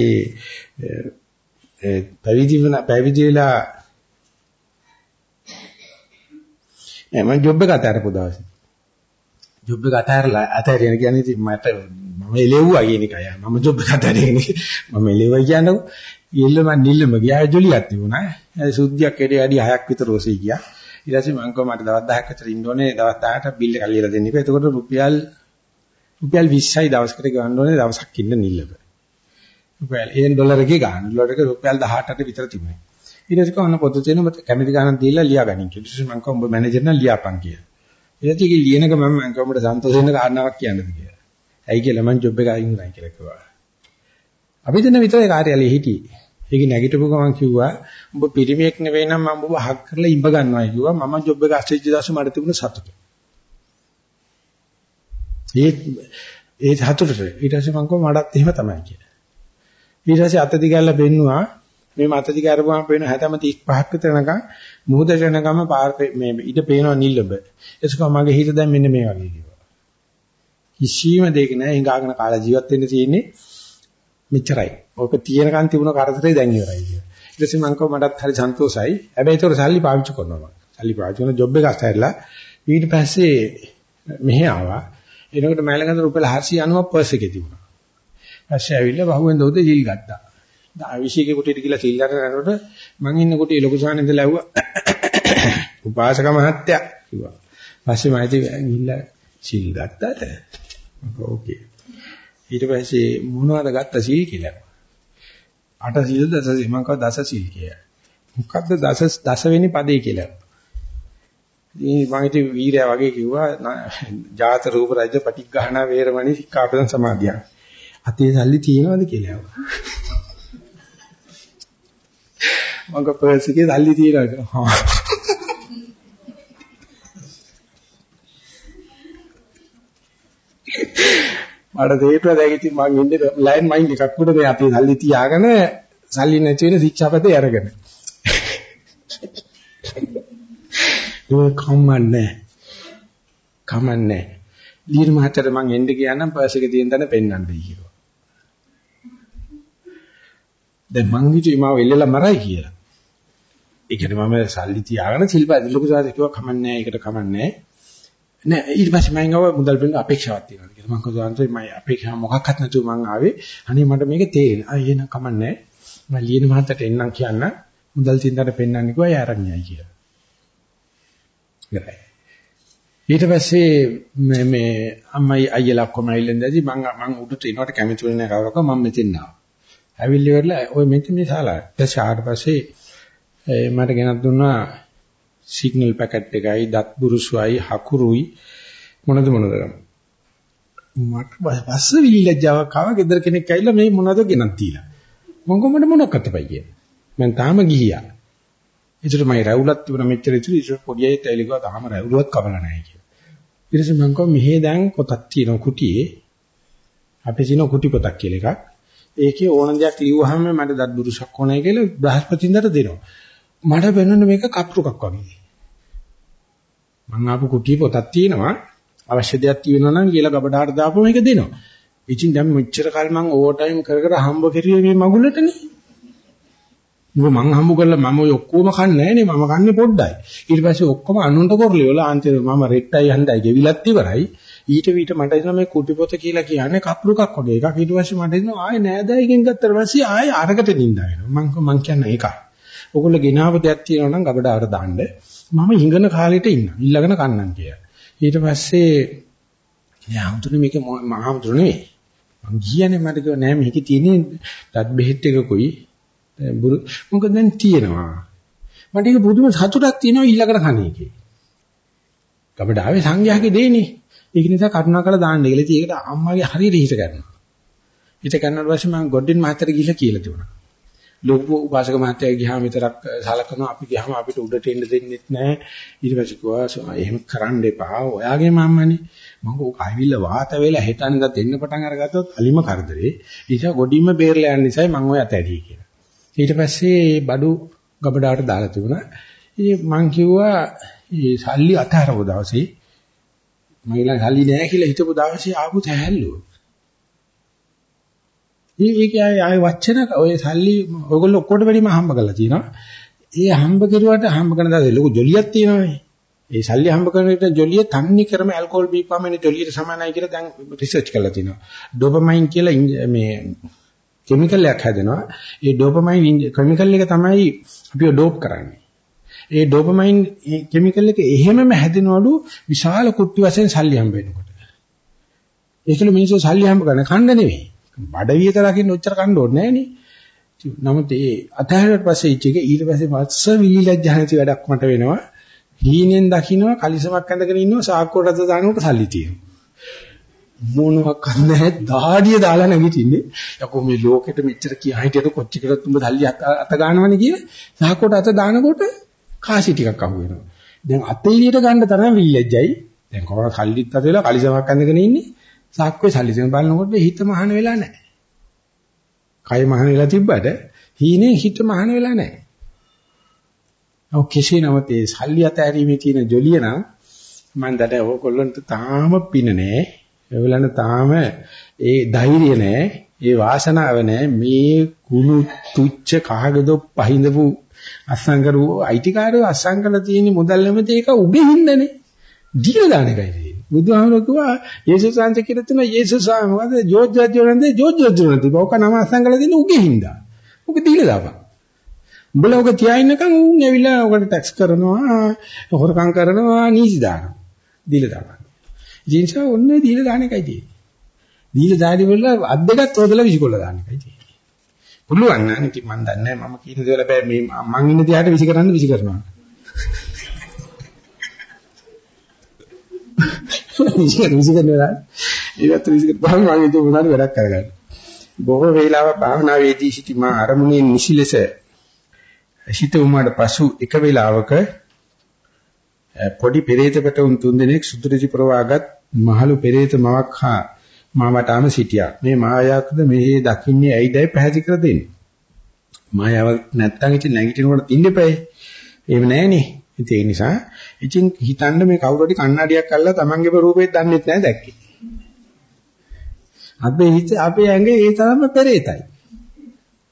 මේ ඒ පැවිදි වෙන පැවිදි වෙලා මම ජොබ් එක අතහැරපු දවසේ ජොබ් එක අතහැරලා අතහැරියන කියන්නේ ඉතින් මට මම එළෙව්වා කියන එකයි. මම ජොබ් එක අතහැරගෙන මම එළෙව්වා කියනකො ඉල්ලම නිල්ලම ගියා ජොලියක් තිබුණා. ඒ සුද්ධියක් එඩේ අඩි 6ක් විතර ඔසේ ගියා. ඊට පස්සේ මම කිව්වා මට දවස් 10ක් විතර ඉන්න ඕනේ. දවස් 10ට බිල් එක ලියලා දෙන්න ඉපේ. එතකොට රුපියල් රුපියල් 20යි දවසකට ගන්න ඕනේ දවසක් ඉන්න නිල්ලම. රුපියල් 1 ඩොලර් එකේ ගන්න. ඩොලර් එක රුපියල් 18ට විතර තිබුණේ. ඊට පස්සේ කොහොම පොත තියෙන මට කැමති ගණන් දීලා ලියා ගනින් කියලා. ඊට පස්සේ මම කිව්වා උඹ මැනේජර් නම් ලියාපන් කියලා. ඊට පස්සේ ලියනක මම මම කිව්වා උඹට සන්තෝෂ වෙන කාරණාවක් කියන්නද කියලා. ඇයි කියලා මම ජොබ් එක අයින් වුණා කියලා කිව්වා. අපි දෙන්න විතරේ කාර්යාලයේ හිටියේ. ඒක නැගිටපු ගමන් කිව්වා උඹ පිරිමියෙක් නෙවෙයි නම් මම ඔබ හක් කරලා ඉඹ ගන්නවායි කිව්වා. මම ජොබ් එක අස්සිච්ච දවසේ මට තිබුණ සතුට. ඒ ඒ සතුටට ඊට පස්සේ මම කිව්වා මටත් එහෙම තමයි කියලා. ඊට පස්සේ අත දිගල්ලා බෙන්නුවා මේ මත දිග අරපුවාම පේන හැතම 35ක් විතර නකම් මුහුදට යනකම පාර මේ ඉඩ පේනවා නිල්ලබ. එසක මගේ හිත දැන් මෙන්න මේ වගේ කිව්වා. කිසිම දෙයක නෑ හිඟාගෙන කාලා ජීවත් වෙන්න තියෙන්නේ මෙච්චරයි. ඕක තියෙනකන් තිබුණ කරදරේ දැන් ඉවරයි කියලා. ඊට පස්සේ මම කිව්වා මටත් හරි සන්තෝසයි. හැබැයි ඒක සල්ලි පාවිච්චි කරනවා මම. සල්ලි පාවිච්චි කරන ජොබ් එක අස්හැරලා ඊට පස්සේ මෙහෙ ආවා. එනකොට මයිලඟද රුපියල් 490ක් පර්ස් එකේ තිබුණා. ඊපස්සේ ඇවිල්ලා බහුවෙන් දවසේ ජීල් ගත්තා. ආවිශේකේ කුටියට ගිහලා සිල් අරනකොට මං ඉන්න කුටියේ ලොකු සාන ඉඳලා ඇහුවා උපාසක මහත්තයා කිව්වා. පස්සේ මම ඉතින් ගිහිල්ලා සිල් ගත්තද? ඕකේ. ඊට පස්සේ මොනවද ගත්ත සිල් කියලා. අට සිල් දස සිල් මම කව දස සිල් කියලා. මොකද්ද දස දසවෙනි පදේ කියලා. ඉතින් මම ඉතින් වීරයා වගේ කිව්වා ජාත රූප රජ පටිඝානා වේරමණී සික්ඛාපදං සමාදියා. අතේ සල්ලි තියෙනවද කියලා. මගේ පර්ස් එකේ සල්ලි තියෙනවා. හා. මට තේරුණා දැන් ඉතින් මං ඉන්නේ ලයින් මයින් එකක් උඩ මේ අපේ සල්ලි තියාගෙන සල්ලි නැති වෙන ශික්ෂාපදේ අරගෙන. ඒක කම්මන්නේ. කම්මන්නේ. දීර් මහත්තයට මං එන්න ගියා නම් පර්ස් එකේ තියෙන තැන පෙන්වන්න කියලා. දැන් මං හිතුවේ මාව එල්ලලා මරයි කියලා. ඒ කියන්නේ මම සල්ලි තියාගෙන සිල්පද ලොකු සාදේ කිව්වා කමන්නේ ඒකට කමන්නේ නෑ ඊට පස්සේ මම ගාව මුදල් බින්ද අපේක්ෂාවක් තියෙනවා කියලා මම කිව්වා මම අපේක්ෂා මොකක්වත් නැතුව මං ආවේ. අනේ මට මේක තේරෙන අය එන කමන්නේ. මම ලියන මහත්තයට එන්නම් කියන්න. මුදල් තින්දට පෙන්වන්න කිව්වා එයා අරන් යයි කියලා. ඉවරයි. ඊට පස්සේ මේ මේ අම්මයි අයියලා ඔක්කොම ඇවිල්ලා මං මං උඩට එනවට කැමති වෙන්නේ නැහැ කවරක මම මෙතෙන් ආවා. ඇවිල්ලි වෙරලා ඔය මෙතන මේ ශාලාව. ඊට ශාලාවට පස්සේ මට ගෙනත් දුන්නා සිග්නල් පැකට් එකයි දත් බුරුසුයි හකුරුයි මොනද මොනද මට බස්ස විලිලජාවක් ආව ගෙදර කෙනෙක් ඇවිල්ලා මේ මොනවද ගෙනත් දීලා. මම කොහොමද මොනක්වත් අපයි කියන්නේ මම තාම ගිහියා. ඒතර මම රැවුලක් තිබුණා මෙච්චර ඉතුරු ඉතින් පොඩියෙක් ඇවිල්ලා කිව්වා තාම රැවුලක් කවලා නැහැ කියලා. ඊට පස්සේ මම කිව්වා මෙහෙ දැන් පොතක් තියෙනවා කුටියේ. අපේ තියෙන කුටි පොතක් කියලා එකක්. ඒකේ ඕන දෙයක් ලියුවාම මට දත් බුරුසක් ඕනයි කියලා බ්‍රහස්පතින්දට දෙනවා. මට වෙනන්නේ මේක කප්රුකක් වගේ. මං ආපු කුටි පොතක් තියෙනවා. අවශ්‍ය දෙයක් තියෙනවා නම් කියලා ගබඩාට දාපුවම මේක දෙනවා. ඉතින් දැන් මෙච්චර කල් මං ඕවර් ටයිම් කර කර හම්බ කරුවේ මේ මගුලටනේ. මොකද මං හම්බ කරලා මම ඔය ඔක්කොම කන්නේ නෑනේ මම කන්නේ පොඩ්ඩයි. ඊට පස්සේ ඔක්කොම අනුන්ට කරලි වල අන්තිම මම රෙට්ටයි හන්දයි ගෙවිලත් ඉවරයි. ඊට විතර මට එනවා මේ කුටි පොත කියලා කියන්නේ කප්ලුකක් වගේ එකක්. ඊට පස්සේ මට එනවා ආයේ නෑදෑයකින් ගත්තට පස්සේ ආයේ අරකට නින්දා වෙනවා. මං මං කියන්නේ ඒකයි. ඔගොල්ලෝ ගෙනාව දෙයක් තියෙනවා නම් ගබඩාවට දාන්න. මම හිඟන කාලෙට ඉන්න. ඉල්ලගෙන කන්නම් කියලා. ඊට පස්සේ යාම්තුනේ මේක මහාමුතුනේ නෙවෙයි. මං කියන්නේ මට කිව්වා නෑ මේකේ තියෙන්නේ දත් බෙහෙත් එකකුයි මොකද දැන් තියෙනවා. මට ඒක පුදුම සතුටක් තියෙනවා ඉල්ලගෙන කන එකේ. ගබඩාවේ සංඝයාගේ දෙන්නේ. ඒක නිසා කරුණාකරලා දාන්න කියලා. ඉතින් ඒකට අම්මාගේ හරියට හිත ගන්නවා. හිත ගන්නවට පස්සේ මම ගොඩින් මහත්තයට ගිහිල්ලා කියලා දුන්නා. ලොකු උපාසක මහත්තයා ගියාම විතරක් සලකනවා. අපි ගියාම අපිට උඩට එන්න දෙන්නෙත් නැහැ. ඊට පස්සේ කිව්වා එහෙම කරන්න එපා. ඔයාගේ මම්මනේ. මම ඔක අවිල්ල වාත වෙලා හෙටනින්ද දෙන්න පටන් අරගත්තොත් අලිම කරදරේ. ඊට ගොඩින්ම බේරලා යන නිසායි මම ඔය අතෑරියේ කියලා. ඊට පස්සේ බඩු ගබඩාවට දාලා තිබුණා. ඉතින් මං කිව්වා මේ සල්ලි අතහැරව දවසේ මයිලා සල්ලි නැහැ කියලා හිතපු දවසේ ආපු තැහැල්ලුව. ඒක ආයේ වචන ඔය සල්ලි ඔයගොල්ලෝ ඔක්කොට වැඩිම හම්බ කරලා තියෙනවා. ඒ හම්බ කරුවට හම්බ කරන දාසේ ලොකු ජොලියක් තියෙනවානේ. ඒ සල්ලි හම්බ කරන විට ජොලිය තන්නේ කරම ඇල්කොහොල් බීපුවාම එන ජොලියට සමානයි කියලා දැන් රිසර්ච් කරලා තිනවා. ඩොපමයින් කියලා මේ කිමිකල් එකක් හැදෙනවා. ඒ ඩොපමයින් කිමිකල් එක තමයි අපිව ඩෝප් කරන්නේ. ඒ ඩොපමයින් කිමිකල් එක එහෙමම හැදෙනවලු විශාල කුට්ටි වශයෙන් සල්ලි හම්බ වෙනකොට. ඒකල මිනිස්සු සල්ලි හම්බ කරන කණ්ඩ නෙවෙයි. බඩවිය තරකින් ඔච්චර කන්න ඕනේ නෑනේ. නමුත් ඒ අතහැරුවට පස්සේ ඉච්ච එක ඊට පස්සේ මත්ස විලිලැජ්ජා නැති වැඩක් මට වෙනවා. හීනෙන් දකින්නවා කලිසමක් ඇඳගෙන ඉන්නවා සාක්කුවට අත දානකොට සල්ලි තියෙනවා. මොනවක් නැහැ දාඩිය දාලා නැගිටින්නේ. යකෝ මේ ලෝකෙට මෙච්චර කියා හිටියද කොච්චරකට උඹ සල්ලි අත ගන්නවනේ කියේ. සාක්කුවට අත දානකොට කාසි ටිකක් අහු වෙනවා. දැන් අතේලියට ගන්න තරම් විලිලැජ්ජයි. දැන් කොහොමද සල්ලිත් අතේලා කලිසමක් ඇඳගෙන ඉන්නේ. සාක්කුවේ සල්ලි දෙන බලනකොට හිත මහාන වෙලා නැහැ. කය මහාන වෙලා තිබ්බට හීනේ හිත මහාන වෙලා නැහැ. ඔව් කෙසේ නමුත් ඒ සල්ලි අතහැරීමේ තියෙන ජොලිය නම් මම දඩ ඕගොල්ලන්ට තාම පින නැහැ. ඒගොල්ලන්ට තාම ඒ ධෛර්යය නැහැ. ඒ වාසනාව නැහැ. මේ කුණු තුච්ච කහගද පහින්දපු අස්සංකරු අයිතිකාරයෝ අස්සංකල තියෙන මුදල් නැමෙත ඒක උගේ හින්දානේ. දීලා දාන එකයි. බුදුහාමුදුරුවෝ කිව්වා යේසුස් වහන්සේ කියලා තුන යේසුස් වහන්සේ මොකද ජෝර්ජ් ජෝර්ජ්නන්දේ ජෝර්ජ් ජෝර්ජ්නන්දේ ඕක නම අසංගල දෙන උගේ හින්දා. ඔක දීලා දාපන්. උඹලා ඔක තියා ඉන්නකම් උන් ඇවිල්ලා ඔකට ටැක්ස් කරනවා, හොරකම් කරනවා, නීති දානවා. දීලා දාපන්. ජීන්ස ඔන්නේ දීලා දාන එකයි තියෙන්නේ. දීලා දාඩි වල අත් දෙකත් හොදලා විසිකොල්ල දාන එකයි තියෙන්නේ. පුළුවන් නම් ඉතින් මම දන්නේ නැහැ මම කියන දේ වල බෑ මේ මං ඉන්න දිහාට විසි කරන්න විසි කරනවා. විසිකර විසිකර නේද? ඒවත් විසිකර බහම මම ඒක මොනවාරි වැඩක් කරගන්න. බොහෝ වේලාවක් භාවනාවේදී සිටි මා අරමුණේ නිසිලෙස සිට උමාට පසු එක වේලාවක පොඩි පෙරේතකට උන් තුන්දෙනෙක් සුදුරිසි ප්‍රවාගත් මහලු පෙරේත මවක් හා මාවටම සිටියා. මේ මායාවකද මෙහි දකින්නේ ඇයිදයි පැහැදිලි කර දෙන්න. මායාව නැත්තම් ඉතින් නැගිටිනකොට ඉන්නපෑ. එහෙම නැහනේ. ඒ නිසා ඉතින් හිතන්න මේ කවුරු හරි කණ්ණාඩියක් අල්ලලා තමන්ගේ රූපේ දන්නෙත් නැහැ දැක්කේ. අපේ හිත අපේ ඇඟේ ඒ තරම්ම පෙරේතයි.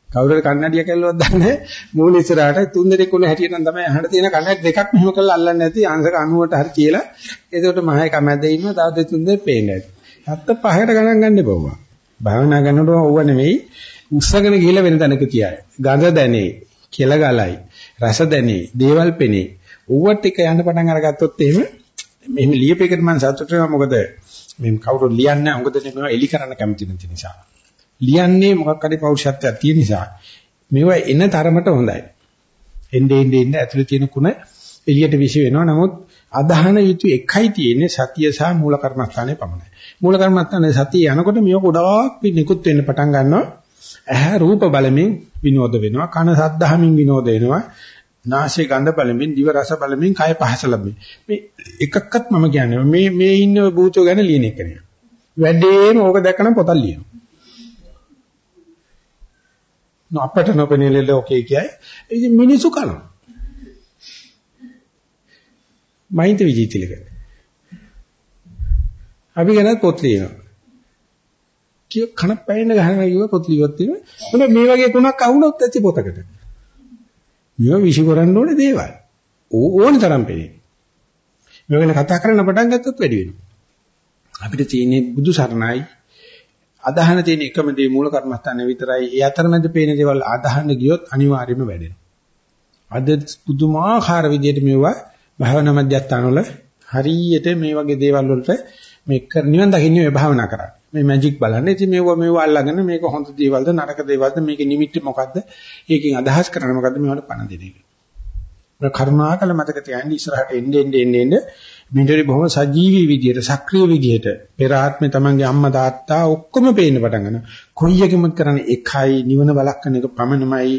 කවුරු හරි කණ්ණාඩියක් ඇල්ලුවත් දන්නේ මූල ඉස්සරහට තුන් දෙනෙක් උන හැටියට නම් තමයි අහන්න තියෙන කණ්ණාඩි දෙකක් මෙහෙම කරලා අල්ලන්නේ නැති අංශක 90ට හරි කියලා. එතකොට මහ එක මැද ඉන්නවා තව දෙතුන් දෙනෙක් පේන්නේ නැති. හත්ත පහකට ගණන් ගන්න එපා. භාවනා කරනකොට ඕව නෙමෙයි උස්සගෙන ගිහිල්ලා වෙන තැනක තියයි. ගඳ දැනේ, කෙල ගලයි, රස දැනේ, දේවල් පෙනේ. ඌවත් එක යන්න පටන් අරගත්තොත් එහෙම මෙහෙම ලියපෙකට මම සතුටු වෙනවා මොකද මේ කවුරු ලියන්නේ මොකද මේවා එලි කරන්න කැමති නැති නිසා. ලියන්නේ මොකක් හරි පෞරුෂත්වයක් තියෙන නිසා. මේවා එන තරමට හොඳයි. එnde ende ende ඇතුලේ තියෙන කුණ එළියට විශ් වෙනවා. නමුත් අදහන යුතු එකයි තියෙන්නේ සතිය සහ මූල කර්මස්ථානයේ පමණයි. මූල කර්මස්ථානයේ සතිය යනකොට මේක ගොඩාක් නිකුත් වෙන්න පටන් ගන්නවා. ඇහැ රූප බලමින් විනෝද වෙනවා. කන සද්ධාමින් විනෝද වෙනවා. නාසය ගඳ බලමින් දිව රස බලමින් කය පහස ලැබෙමින් මේ එකක්වත් මම කියන්නේ මේ මේ ඉන්න භූතෝ ගැන ලියන එක නේ. වැඩේම ඕක දැක්කම පොතක් ලියනවා. අපට නොපෙනෙන ලෝකේ කියයි. ඉතින් මිනිසු කනවා. මයින්ත විජිතිලක අපි ගැන පොත් ලියනවා. කිය කන පැයෙන්න ගහනවා කිව්ව පොත් ලියුවත් තියෙනවා. මේ වගේ තුනක් අහුනොත් ඇති පොතකට. මේවා විශ්ිකරන්න ඕනේ දේවල්. ඕන තරම් පෙනේ. මේ වෙන කතා කරන්න පටන් ගත්තොත් වැඩි වෙනවා. අපිට තියෙන්නේ බුදු සරණයි අදහන තියෙන එකම දේ මූල කර්මස්ථානේ විතරයි. ඒ අතරමැද පේන දේවල් අදහන්න ගියොත් අනිවාර්යයෙන්ම වැඩෙනවා. අද පුදුමාකාර විදිහට මේවා භාවනා මධ්‍යස්ථාන වල හරියට මේ වගේ දේවල් වලට මේ නිවන් දකින්නේ මේ භාවනා කරන්නේ. මේ මැජික් බලන්නේ. ඉතින් මේව මේව අල්ලගෙන මේක හොඳ දේවල්ද නරක දේවල්ද මේකේ නිමිත්ත මොකද්ද? ඒකෙන් අදහස් කරන්නේ මොකද්ද මේවට පණ දෙන එක. මේ කරුණාකල මතක තියාගන්න ඉස්සරහට එන්නේ එන්නේ එන්නේ මිනිතරි බොහොම සජීවී විදියට සක්‍රීය විදියට පෙර ආත්මේ තමන්ගේ අම්මා තාත්තා ඔක්කොම පේන්න පටන් ගන්නවා. කොයි එකෙමුත් කරන්නේ එකයි නිවන බලක්කන එක පමණමයි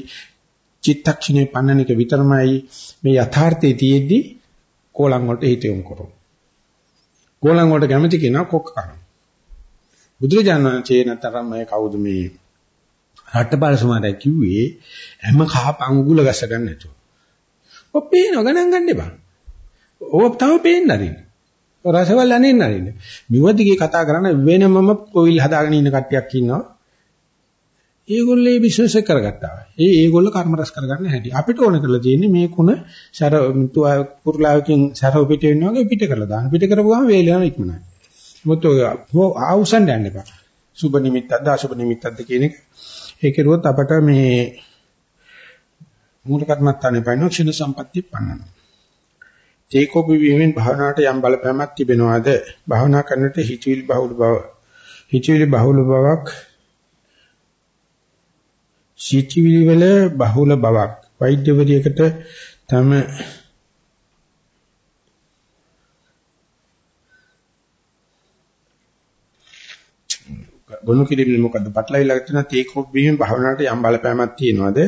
චිත්තක්ෂණේ පන්නන එක විතරමයි මේ යථාර්ථයේ තියෙද්දි කෝලං වලට හිත යොමු කරමු. කෝලං වලට කැමති කෙනා කොක්ක කරනවා. බුදුරජාණන් වහන්සේ නැතරම් මේ කවුද මේ රට්ටපාල සුමාරය කිව්වේ හැම කහ පංගුල ගස ගන්න නැතුව. ඔය පේනව ගණන් ගන්න එපා. ඕක තව පේන්න අරින්න. රසවල අනින්න අරින්න. මෙවදිගේ කතා කරන වෙනමම කොවිල් හදාගෙන ඉන්න කට්ටියක් ඉන්නවා. ඒගොල්ලෝ මේ බිස්නස් එක කරගත්තා. ඒ ඒගොල්ලෝ කර්ම රස කරගන්න හැටි. අපිට ඕන කරලා තියෙන්නේ මේ කුණ සර පුරුලාවකින් සරව පිට වෙනවා වගේ පිට කරලා දාන්න. පිට කරපුවාම වේලන ඉක්මනයි. මොකද ආවුසන් යන්න එපා. සුබ නිමිත්තක්ද අසුබ නිමිත්තක්ද කියන එක. ඒ කෙරුවොත් අපට මේ මූල කර්මත්තානේ පයින් ක්ෂණ සම්පත්තිය පන්නනවා. තේකෝපි වීමෙන් භාවනාවට යම් බලපෑමක් තිබෙනවාද? භාවනා කරනට හිතවිලි බහුල බව. හිතවිලි බහුල බවක් හිතවිලි වල බහුල බවක් වෛද්‍යවරියකට තම ගොනු කිරීමෙන් මොකද්ද? පටලවිලා තියෙන තේකෝපි වීමෙන් භාවනාවට යම් බලපෑමක් තියනවාද?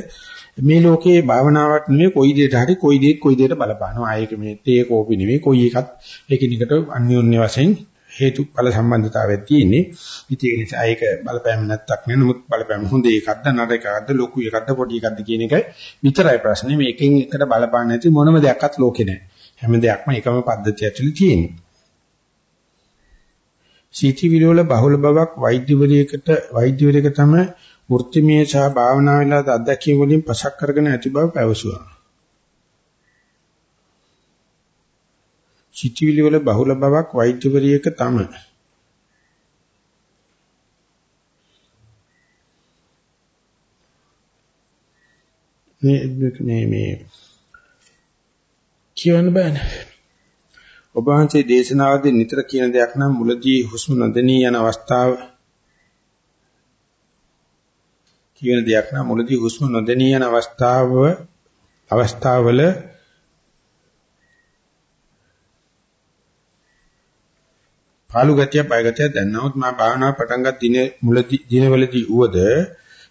මේ ලෝකේ භාවනාවක් නෙවෙයි කොයි දෙයකට හරි කොයි දෙයක් කොයි දෙයකට බලපානවා. ආයක මේ තේ කෝපි නෙවෙයි කොයි එකත් එකිනෙකට අන්‍යෝන්‍ය වශයෙන් හේතුඵල සම්බන්ධතාවයක් තියෙන්නේ. ඉතින් ඒ නිසා ඒක බලපෑම නැත්තක් නෙවෙයි. නමුත් බලපෑම හොඳ එකක්ද නරක එකක්ද ලොකු එකක්ද පොඩි එකක්ද කියන එක විතරයි ප්‍රශ්නේ. මේකෙන් එකට බලපාන්න නැති මොනම දෙයක්වත් ලෝකේ නැහැ. හැම දෙයක්ම එකම පද්ධතිය ඇතුළේ තියෙන්නේ. සීටි විරෝල බහුල බවක් වෛද්‍යවරයෙකුට වෛද්‍යවරයෙක් තමයි වෘත්තිමය සහ භාවනා වේලාද අධ්‍යක්ෂ වලින් පසක් කරගෙන ඇති බව පැවසුවා. සිටිවිලි වල බහුල බවක් වෛද්‍යවරියක තම. මේ මේ මේ කියවන්න බෑනේ. ඔබ වහන්සේ දේශනාවදී නිතර කියන දෙයක් නම් මුලදී හුස්ම නොදෙනී යන අවස්ථාව කියන දෙයක් නම් මුලදී හුස්ම නොදෙනී යන අවස්ථාව අවස්ථාවල පාළු ගතිය පය ගතිය දැනනොත් මා භාවනා පටන් ගත් දින මුලදී දිනවලදී උවද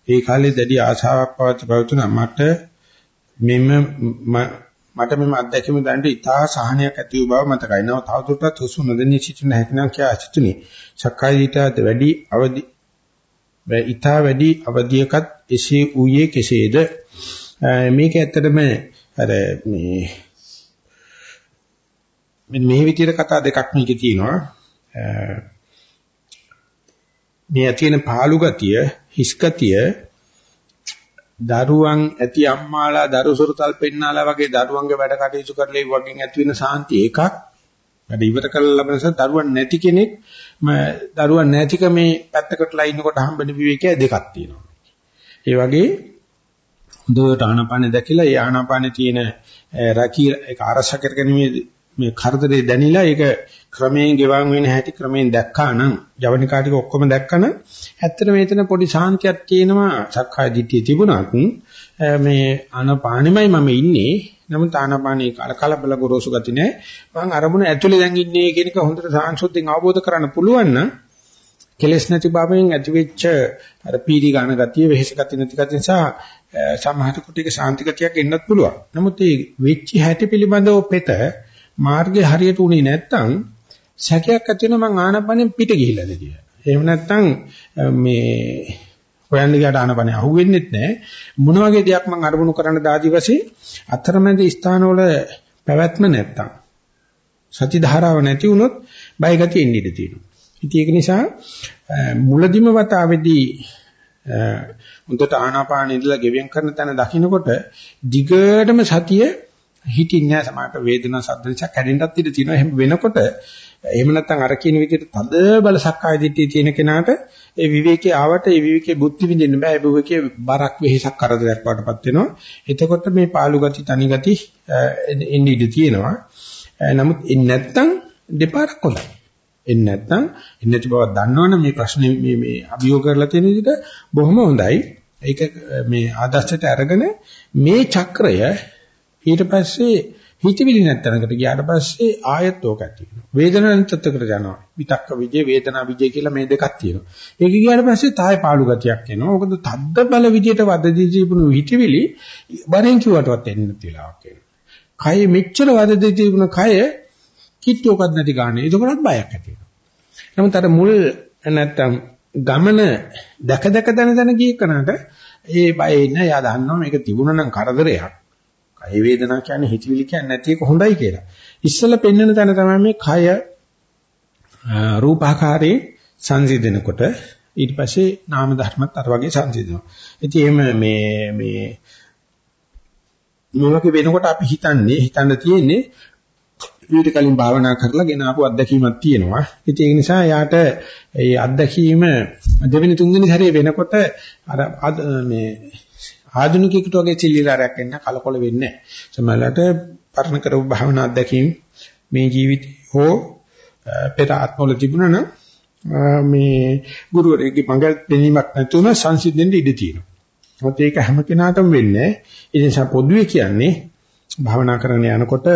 ඒ කාලේ දැඩි ආශාවක් පවත් පවතුනා මට මෙම මට මෙම අත්දැකීම දැනට ඉතා සහනයක් ඇති වූ බව මතකයි. නව තවදුරටත් හුස්ම නොදෙනී සිටින හැකිනම් කියා සිටිනේ. සක්කාය දිටාද වැඩි අවදි ඊටා වැඩි අවධියකත් එසේ ඌයේ කෙසේද මේක ඇත්තටම අර මේ මේ විදිහට කතා දෙකක් මේකේ තියෙනවා මේ තියෙන පාළු ගතිය හිස් ගතිය දරුවන් ඇති අම්මාලා දරු සුරතල් පෙන්නාලා වගේ දරුවන්ගේ වැඩ කටයුතු කරලා ඒ වගේ ඇති වෙන සාන්ති එකක් වැඩ ඉවර කළා ලබනස දරුවන් නැති කෙනෙක් දරුවන් නැතිකමේ පැත්තකටලා ඉන්නකොට හම්බෙන විවේකය දෙකක් තියෙනවා. ඒ වගේ හොඳට ආනාපානෙ දැකලා ඒ ආනාපානේ තියෙන රකී ඒක අරස කරගැනීමේ මේ කරදරේ දැනිලා ඒක ක්‍රමයෙන් ගෙවන් වෙන හැටි ක්‍රමයෙන් දැක්කා නම් ජවනිකා ටික ඔක්කොම දැක්කම ඇත්තට මේතන පොඩි ශාන්තියක් තියෙනවා සක්කාය දිට්ඨිය තිබුණත් මේ ආනාපානෙමයි මම ඉන්නේ නමුත් ආනාපානී කලබල ගොරෝසු ගති නෑ. මම අරමුණ ඇතුලේ දැන් ඉන්නේ කියන එක හොඳට සාංශුද්ධින් අවබෝධ කරගන්න පුළුවන් නම් කෙලස් නැති බවෙන් ඇතිවෙච්ච අර පීඩි ගන්න ගතිය, වෙහෙස ගති නැති ගතිය නිසා සමහර කුටික ශාන්ති ගතියක් එන්නත් පුළුවන්. නමුත් මේ වෙච්ච හැටි පිළිබඳව පෙත මාර්ගය හරියට උනේ නැත්තම් සැකයක් ඇති වෙනවා මං ආනාපානෙන් පිට ගිහිල්ලාද කියලා. එහෙම නැත්තම් මේ හොයන්න ගියාට ආනපනේ අහුවෙන්නේ නැහැ. මොන වගේ දෙයක් මම අරමුණු කරන්න දාදි වශයෙන් අතරමැද ස්ථානවල පැවැත්ම නැත්තම් සති ධාරාව නැති වුණොත් බය ගතිය එන්න ඉඩ තියෙනවා. ඉතින් ඒක නිසා මුලදිම වතාවේදී උන්ට ආනාපාන ඉඳලා ගෙවියම් කරන තැන දකින්නකොට දිගටම සතිය හිතින්නේ නැහැ සමහරට වේදනා සද්ද නිසා කැඩෙන්නත් ඉඩ තියෙනවා. එහෙම වෙනකොට එහෙම නැත්නම් අර කියන විදිහට තද බල සක්කාය දිට්ඨිය තියෙන කෙනාට ඒ විවේකයේ ආවට ඒ විවේකයේ බුද්ධි විඳින්න බෑ. ඒ විවේකයේ බරක් වෙහෙසක් කරදරයක් වඩපත් වෙනවා. එතකොට මේ පාළු ගති, තනි ගති එන්නේ ඉඳ තියෙනවා. නමුත් එන්නේ නැත්නම් දෙපාරක් හොඳයි. එන්නේ නැත්නම් එන්නේ නැති බව දන්නවනම් මේ ප්‍රශ්නේ මේ මේ අභියෝග කරලා තියෙන විදිහට බොහොම හොඳයි. ඒක මේ ආදර්ශයට අරගෙන මේ චක්‍රය ඊට පස්සේ හිතවිලි නැත්තනකට ගියාට පස්සේ ආයත් ඕක ඇති වෙනවා. වේදනාවෙන් තත්ත්වකට යනවා. විතක්ක විජේ වේදනා විජේ කියලා මේ දෙකක් තියෙනවා. ඒක ගියාට පස්සේ තාය පාළු ගතියක් එනවා. මොකද තද්ද බල විදියට වදදී තිබුණු හිතවිලි බරෙන් කිව්වටවත් එන්න තිලාවක් එනවා. කය මෙච්චර වදදී තිබුණ කය කිට්ටුවක්වත් නැති ගානේ. ඒකකටත් බයක් ඇති වෙනවා. නමුත් අර මුල් නැත්තම් ගමන දැක දැක දන දන ගිය කනට ඒ බය ඉන්න යා දන්නවා මේක තිබුණා නම් කරදරයක්. කය වේදනා කියන්නේ හිතවිලි කියන්නේ නැති එක හොඳයි කියලා. ඉස්සෙල්ලා පෙන්වන තැන තමයි මේ කය රූපාකාරයේ සංසිඳනකොට ඊට පස්සේ නාම ධර්මත් අර වගේ සංසිඳනවා. ඉතින් එහෙම මේ මේ මේ වගේ වෙනකොට අපි හිතන්නේ හිතන්න තියෙන්නේ ඊට කලින් භාවනා කරලා ගෙන ආපු අත්දැකීමක් තියෙනවා. ඉතින් ඒ නිසා යාට ඒ අත්දැකීම දෙවෙනි තුන්වෙනි සැරේ වෙනකොට අර මේ ආධුනිකයෙකුට වගේ සිල්ලිලාරයක් එන්න කලකොල වෙන්නේ නැහැ. සමහරවිට පරණ කරපු භාවනා අත්දැකීම් මේ ජීවිතේ හෝ පෙර ආත්මවල තිබුණා නම් මේ ගුරුවරයෙක්ගේ මඟ දෙනීමක් නැතුව සංසිඳෙන්න ඉඩ තියෙනවා. මොකද ඒක හැම කෙනාටම වෙන්නේ. ඒ නිසා පොදුවේ කියන්නේ භාවනා කරන යනකොට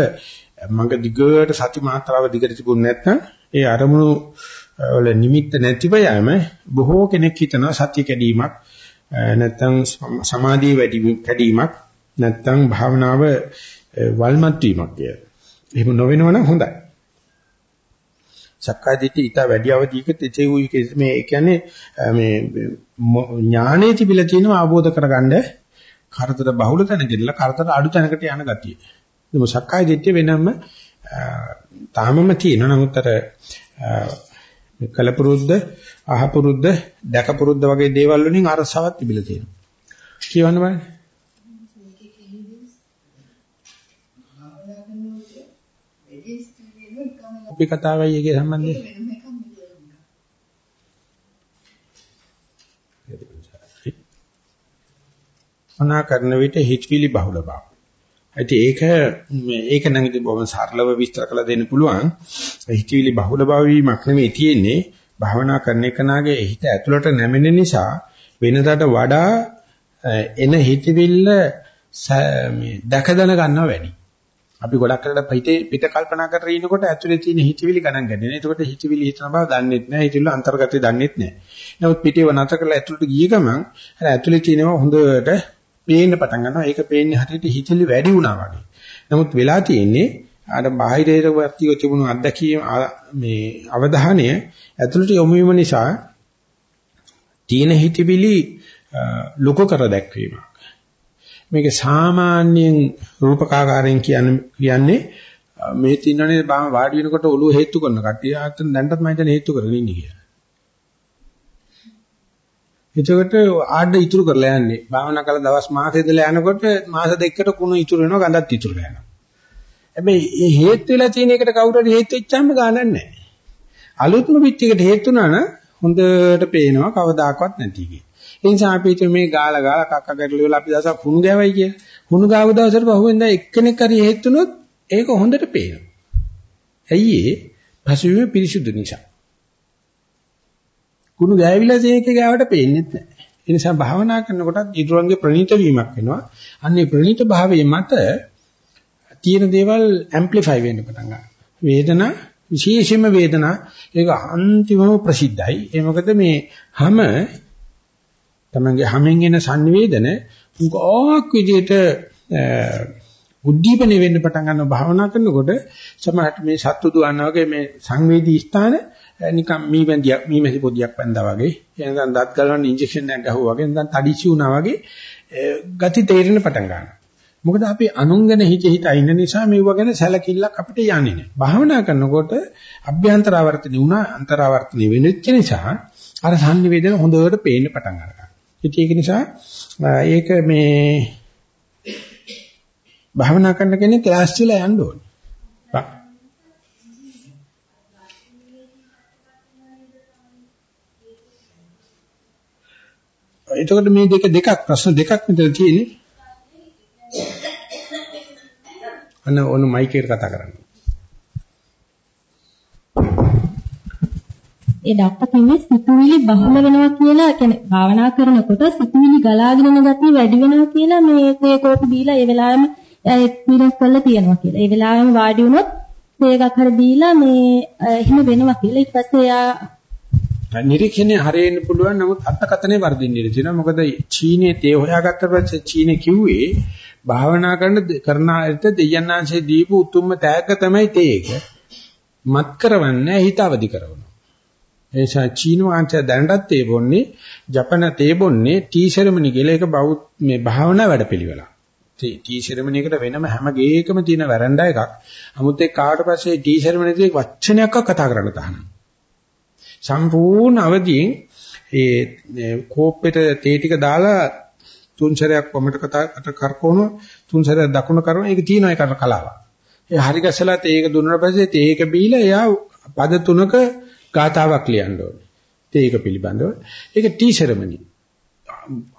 මඟ දිගට සති මාත්‍රාව දිගට තිබුණ නැත්නම් ඒ අරමුණු වල නිමිත්ත නැතිව යෑම බොහෝ කෙනෙක් හිතනවා සත්‍ය කැඩීමක් නැත්නම් සමාධිය වැඩි කැඩීමක් නැත්නම් භාවනාව වල්මත් වීමක් කියලා. එහෙම නොවෙනවනම් හොඳයි. සක්කාය දිට්ඨිය ඊට වැඩි අවදීක තෙචේ වූ මේ කියන්නේ මේ ඥානයේ තිබිලා තියෙනවා ආબોධ කරගන්න කරතර බහුල තැනකදලා කරතර අඩු තැනකට යන ගතිය. ඒක සක්කාය දිට්ඨිය වෙනම තාමම තියෙනවා. නමුත් අර කලපුරුද්ද, අහපුරුද්ද, දැකපුරුද්ද වගේ දේවල් වලින් අරසාවක් තිබිලා තියෙනවා. කියවන්න බෑ. අපි කතාවයි එකේ සම්බන්ධය. අනා කරන විට හිතවිලි බහුල බව. ඉතින් ඒක ඒක නම් ඉතින් බොහොම සරලව විස්තර කරලා දෙන්න පුළුවන්. හිතවිලි බහුල බව වීමක් නෙමෙයි තියෙන්නේ. භාවනා කරන එකනාගේ හිත ඇතුළට නැමෙන නිසා වෙනදාට වඩා එන හිතවිල්ල මේ දැක දැන ගන්නවා වැඩි. අපි ගොඩක් කරලා පිටේ පිට කල්පනා කරගෙන ඉනකොට ඇතුලේ තියෙන හිතවිලි ගණන් ගන්නවා. එතකොට හිතවිලි හිතන බව දන්නෙත් නැහැ. හිතවිලි අන්තර්ගතය දන්නෙත් නැහැ. නමුත් පිටේව නැතර කරලා ඇතුලට ගිය ගමන් අර ඇතුලේ තියෙනවා හොඳට පේන්න පටන් ගන්නවා. ඒක පේන්නේ හරියට හිතවිලි වැඩි වුණා වගේ. නමුත් වෙලා තියෙන්නේ අර බාහිරයට වර්තිව තිබුණු අත්දැකීම මේ අවධානය ඇතුළට යොමු වීම නිසා තීන හිතවිලි ලොකු කර දැක්වීමක්. මේක සාමාන්‍යයෙන් රූපකාකාරයෙන් කියන්නේ මේ තින්නනේ බාම වාඩි වෙනකොට ඔළුව හේතු කරන කට්ටිය ආතන දැන්ටත් මම හිතන්නේ හේතු කරගෙන ඉන්නේ කියලා. එතකොට ආඩ ඉතුරු කරලා යන්නේ. භාවනා කළ දවස් මාසෙදලා යනකොට මාස දෙකකට කුණු ඉතුරු වෙනවා ගඳත් ඉතුරු වෙනවා. හැබැයි මේ හේතු වෙලා තියෙන එකට කවුරු හරි හේතු වෙච්චාම ගානක් නැහැ. අලුත්ම පිටියකට හේතු වුණා නම් හොඳට පේනවා කවදාකවත් නැති කිය. ඒ නිසා අපි මේ ගාලා ගාලා කක්ක ගැටළු වෙලා අපි දවසක් හුණු ගෑවයි කිය. හුණු ගාව දවසට පහුවෙන්දා එක්කෙනෙක් හරි හේතුනොත් ඒක හොඳට පේනවා. ඇයි ඒ? පසුබිම පිරිසුදු නිසා. කුණු ගෑවිලා තියෙන එක ගාවට පේන්නේ නැහැ. ඒ නිසා භාවනා කරනකොටත් ඊටුරංගේ ප්‍රණීත වීමක් වෙනවා. අන්නේ ප්‍රණීත භාවයේ මත තියෙන දේවල් ඇම්ප්ලිෆයි වෙන්න පටන් ගන්නවා. වේදනා විශේෂයෙන්ම වේදනා ඒක අන්තිමව ප්‍රසිද්ධයි. ඒ මොකද මේ හැම තමංගේ හැමෙන් එන sannivedana උගාක් විදිහට උද්දීපනය වෙන්න පටන් ගන්නවා භාවනා කරනකොට සමහරට මේ සත්තු දුවනා වගේ මේ සංවේදී ස්ථාන නිකන් මීමැදියක් මීමැසි පොදියක් පැන්දා වගේ එනකන් දත් ගලවන්න ඉන්ජෙක්ෂන් එකක් ගහුවා වගේ නැත්නම් තඩිසි වුණා වගේ ගති තේරෙන්න පටන් ගන්නවා මොකද අපි අනුන්ගෙන හිත හිත ඉන්න නිසා මේව ගැන සැලකිල්ලක් අපිට යන්නේ නැහැ. භාවනා කරනකොට අභ්‍යන්තර ආවර්තන වුණා අන්තරාවර්තන වෙනෙච්ච නිසා අර සංනිවේදන හොඳට පේන්න පටන් ගන්නවා. ඉතින් ඒක නිසා ඒක මේ භාවනා කරන කෙනෙක් ක්ලාස් වල යන්න ඕනේ. එතකොට මේ දෙක දෙකක් ප්‍රශ්න දෙකක් මෙතන තියෙන්නේ අන්න ඕන මයික් එකට කතා කරන්න. ඒ ඩොක්ටර් කිව්වේ සිතුවිලි බහුල වෙනවා කියලා කියන්නේ භාවනා කරනකොට සිතුවිලි ගලාගෙන යන ගතිය වැඩි වෙනවා කියලා මේ මේ කෝපි දීලා ඒ වෙලාවෙම එයා එක්ස්පීරියන්ස් කරලා තියෙනවා කියලා. ඒ වෙලාවෙම වාඩි වුණොත් තේගක් හරි දීලා මේ එහෙම වෙනවා කියලා. ඊට පස්සේ එයා නිරීක්ෂණය හරියන්න පුළුවන් නමුත් අර්ථකථනය වර්ධින්න ඉඩ තියෙනවා. මොකද චීනේ තේ හොයාගත්ත පස්සේ චීනේ කිව්වේ භාවනා කරන කරනාට දෙයයන්ාංශේ දීපු උතුම්ම තෑග්ග තමයි තේ එක. මත් කරවන්නේ හිත අවදි කරනවා. එනිසා චීන වංශය දැනටත් තේ බොන්නේ ජපන තේ බොන්නේ ටී සෙරමනි කියලා එක බෞද්ධ මේ භාවනා වැඩපිළිවෙලක්. ටී සෙරමනි එකට වෙනම හැම ගේකම තියෙන වැරන්ඩා එකක්. 아무ත් ඒ කාට පස්සේ ටී සෙරමනි එකේ වචනයක් කතා කරන්න තහනම්. සම්පූර්ණ අවදියෙන් ඒ කෝප්පෙට තේ ටික දාලා තුන් සැරයක් වමට කතාකට කරකවන තුන් සැරයක් දකුණ කරන එක තියෙන එක කලාවක්. ඒ හරි ගැසලා තේක දුන්නාට පස්සේ තේක බීලා එයා පද තුනක ගාතාවක් ලියන්න ඕනේ. ඒක පිළිබඳව. ඒක ටී සෙරමනි.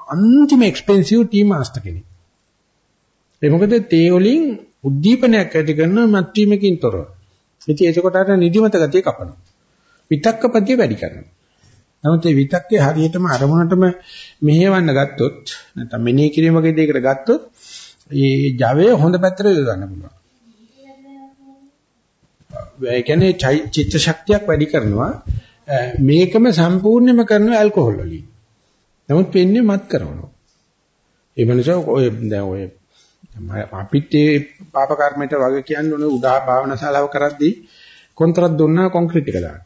අන්තිම එක්ස්පෙන්සිව් ටී මාස්ටර් කෙනෙක්. ඒ මොකද තේ වලින් උද්දීපනයක් ඇති කරන මත්වීමකින් තොරව. ඉතින් ඒකකොට අර නිදිමත ගතිය කපනවා. විතක්කපතිය වැඩි කරනවා. නමුත් මේ විතක්කේ හරියටම අරමුණටම මෙහෙවන්න ගත්තොත් නැත්නම් මෙනෙහි කිරීම වගේ දෙයකට ගත්තොත් මේ Java හොඳ පැත්තට යොදන්න පුළුවන්. ඒ කියන්නේ චිත්ත ශක්තියක් වැඩි කරනවා. මේකම සම්පූර්ණයෙන්ම කරනවා ඇල්කොහොල් වලින්. නමුත් වෙන්නේ මත් කරනවා. ඒ මනුස්සය ඔය දැන් ඔය අපිට පාප කර්මයට වගේ කියන්නේ උනේ උදා භාවනා ශාලාව කරද්දී කොන්ත්‍රාත් දුන්නා කොන්ක්‍රීට් එක දාන්න.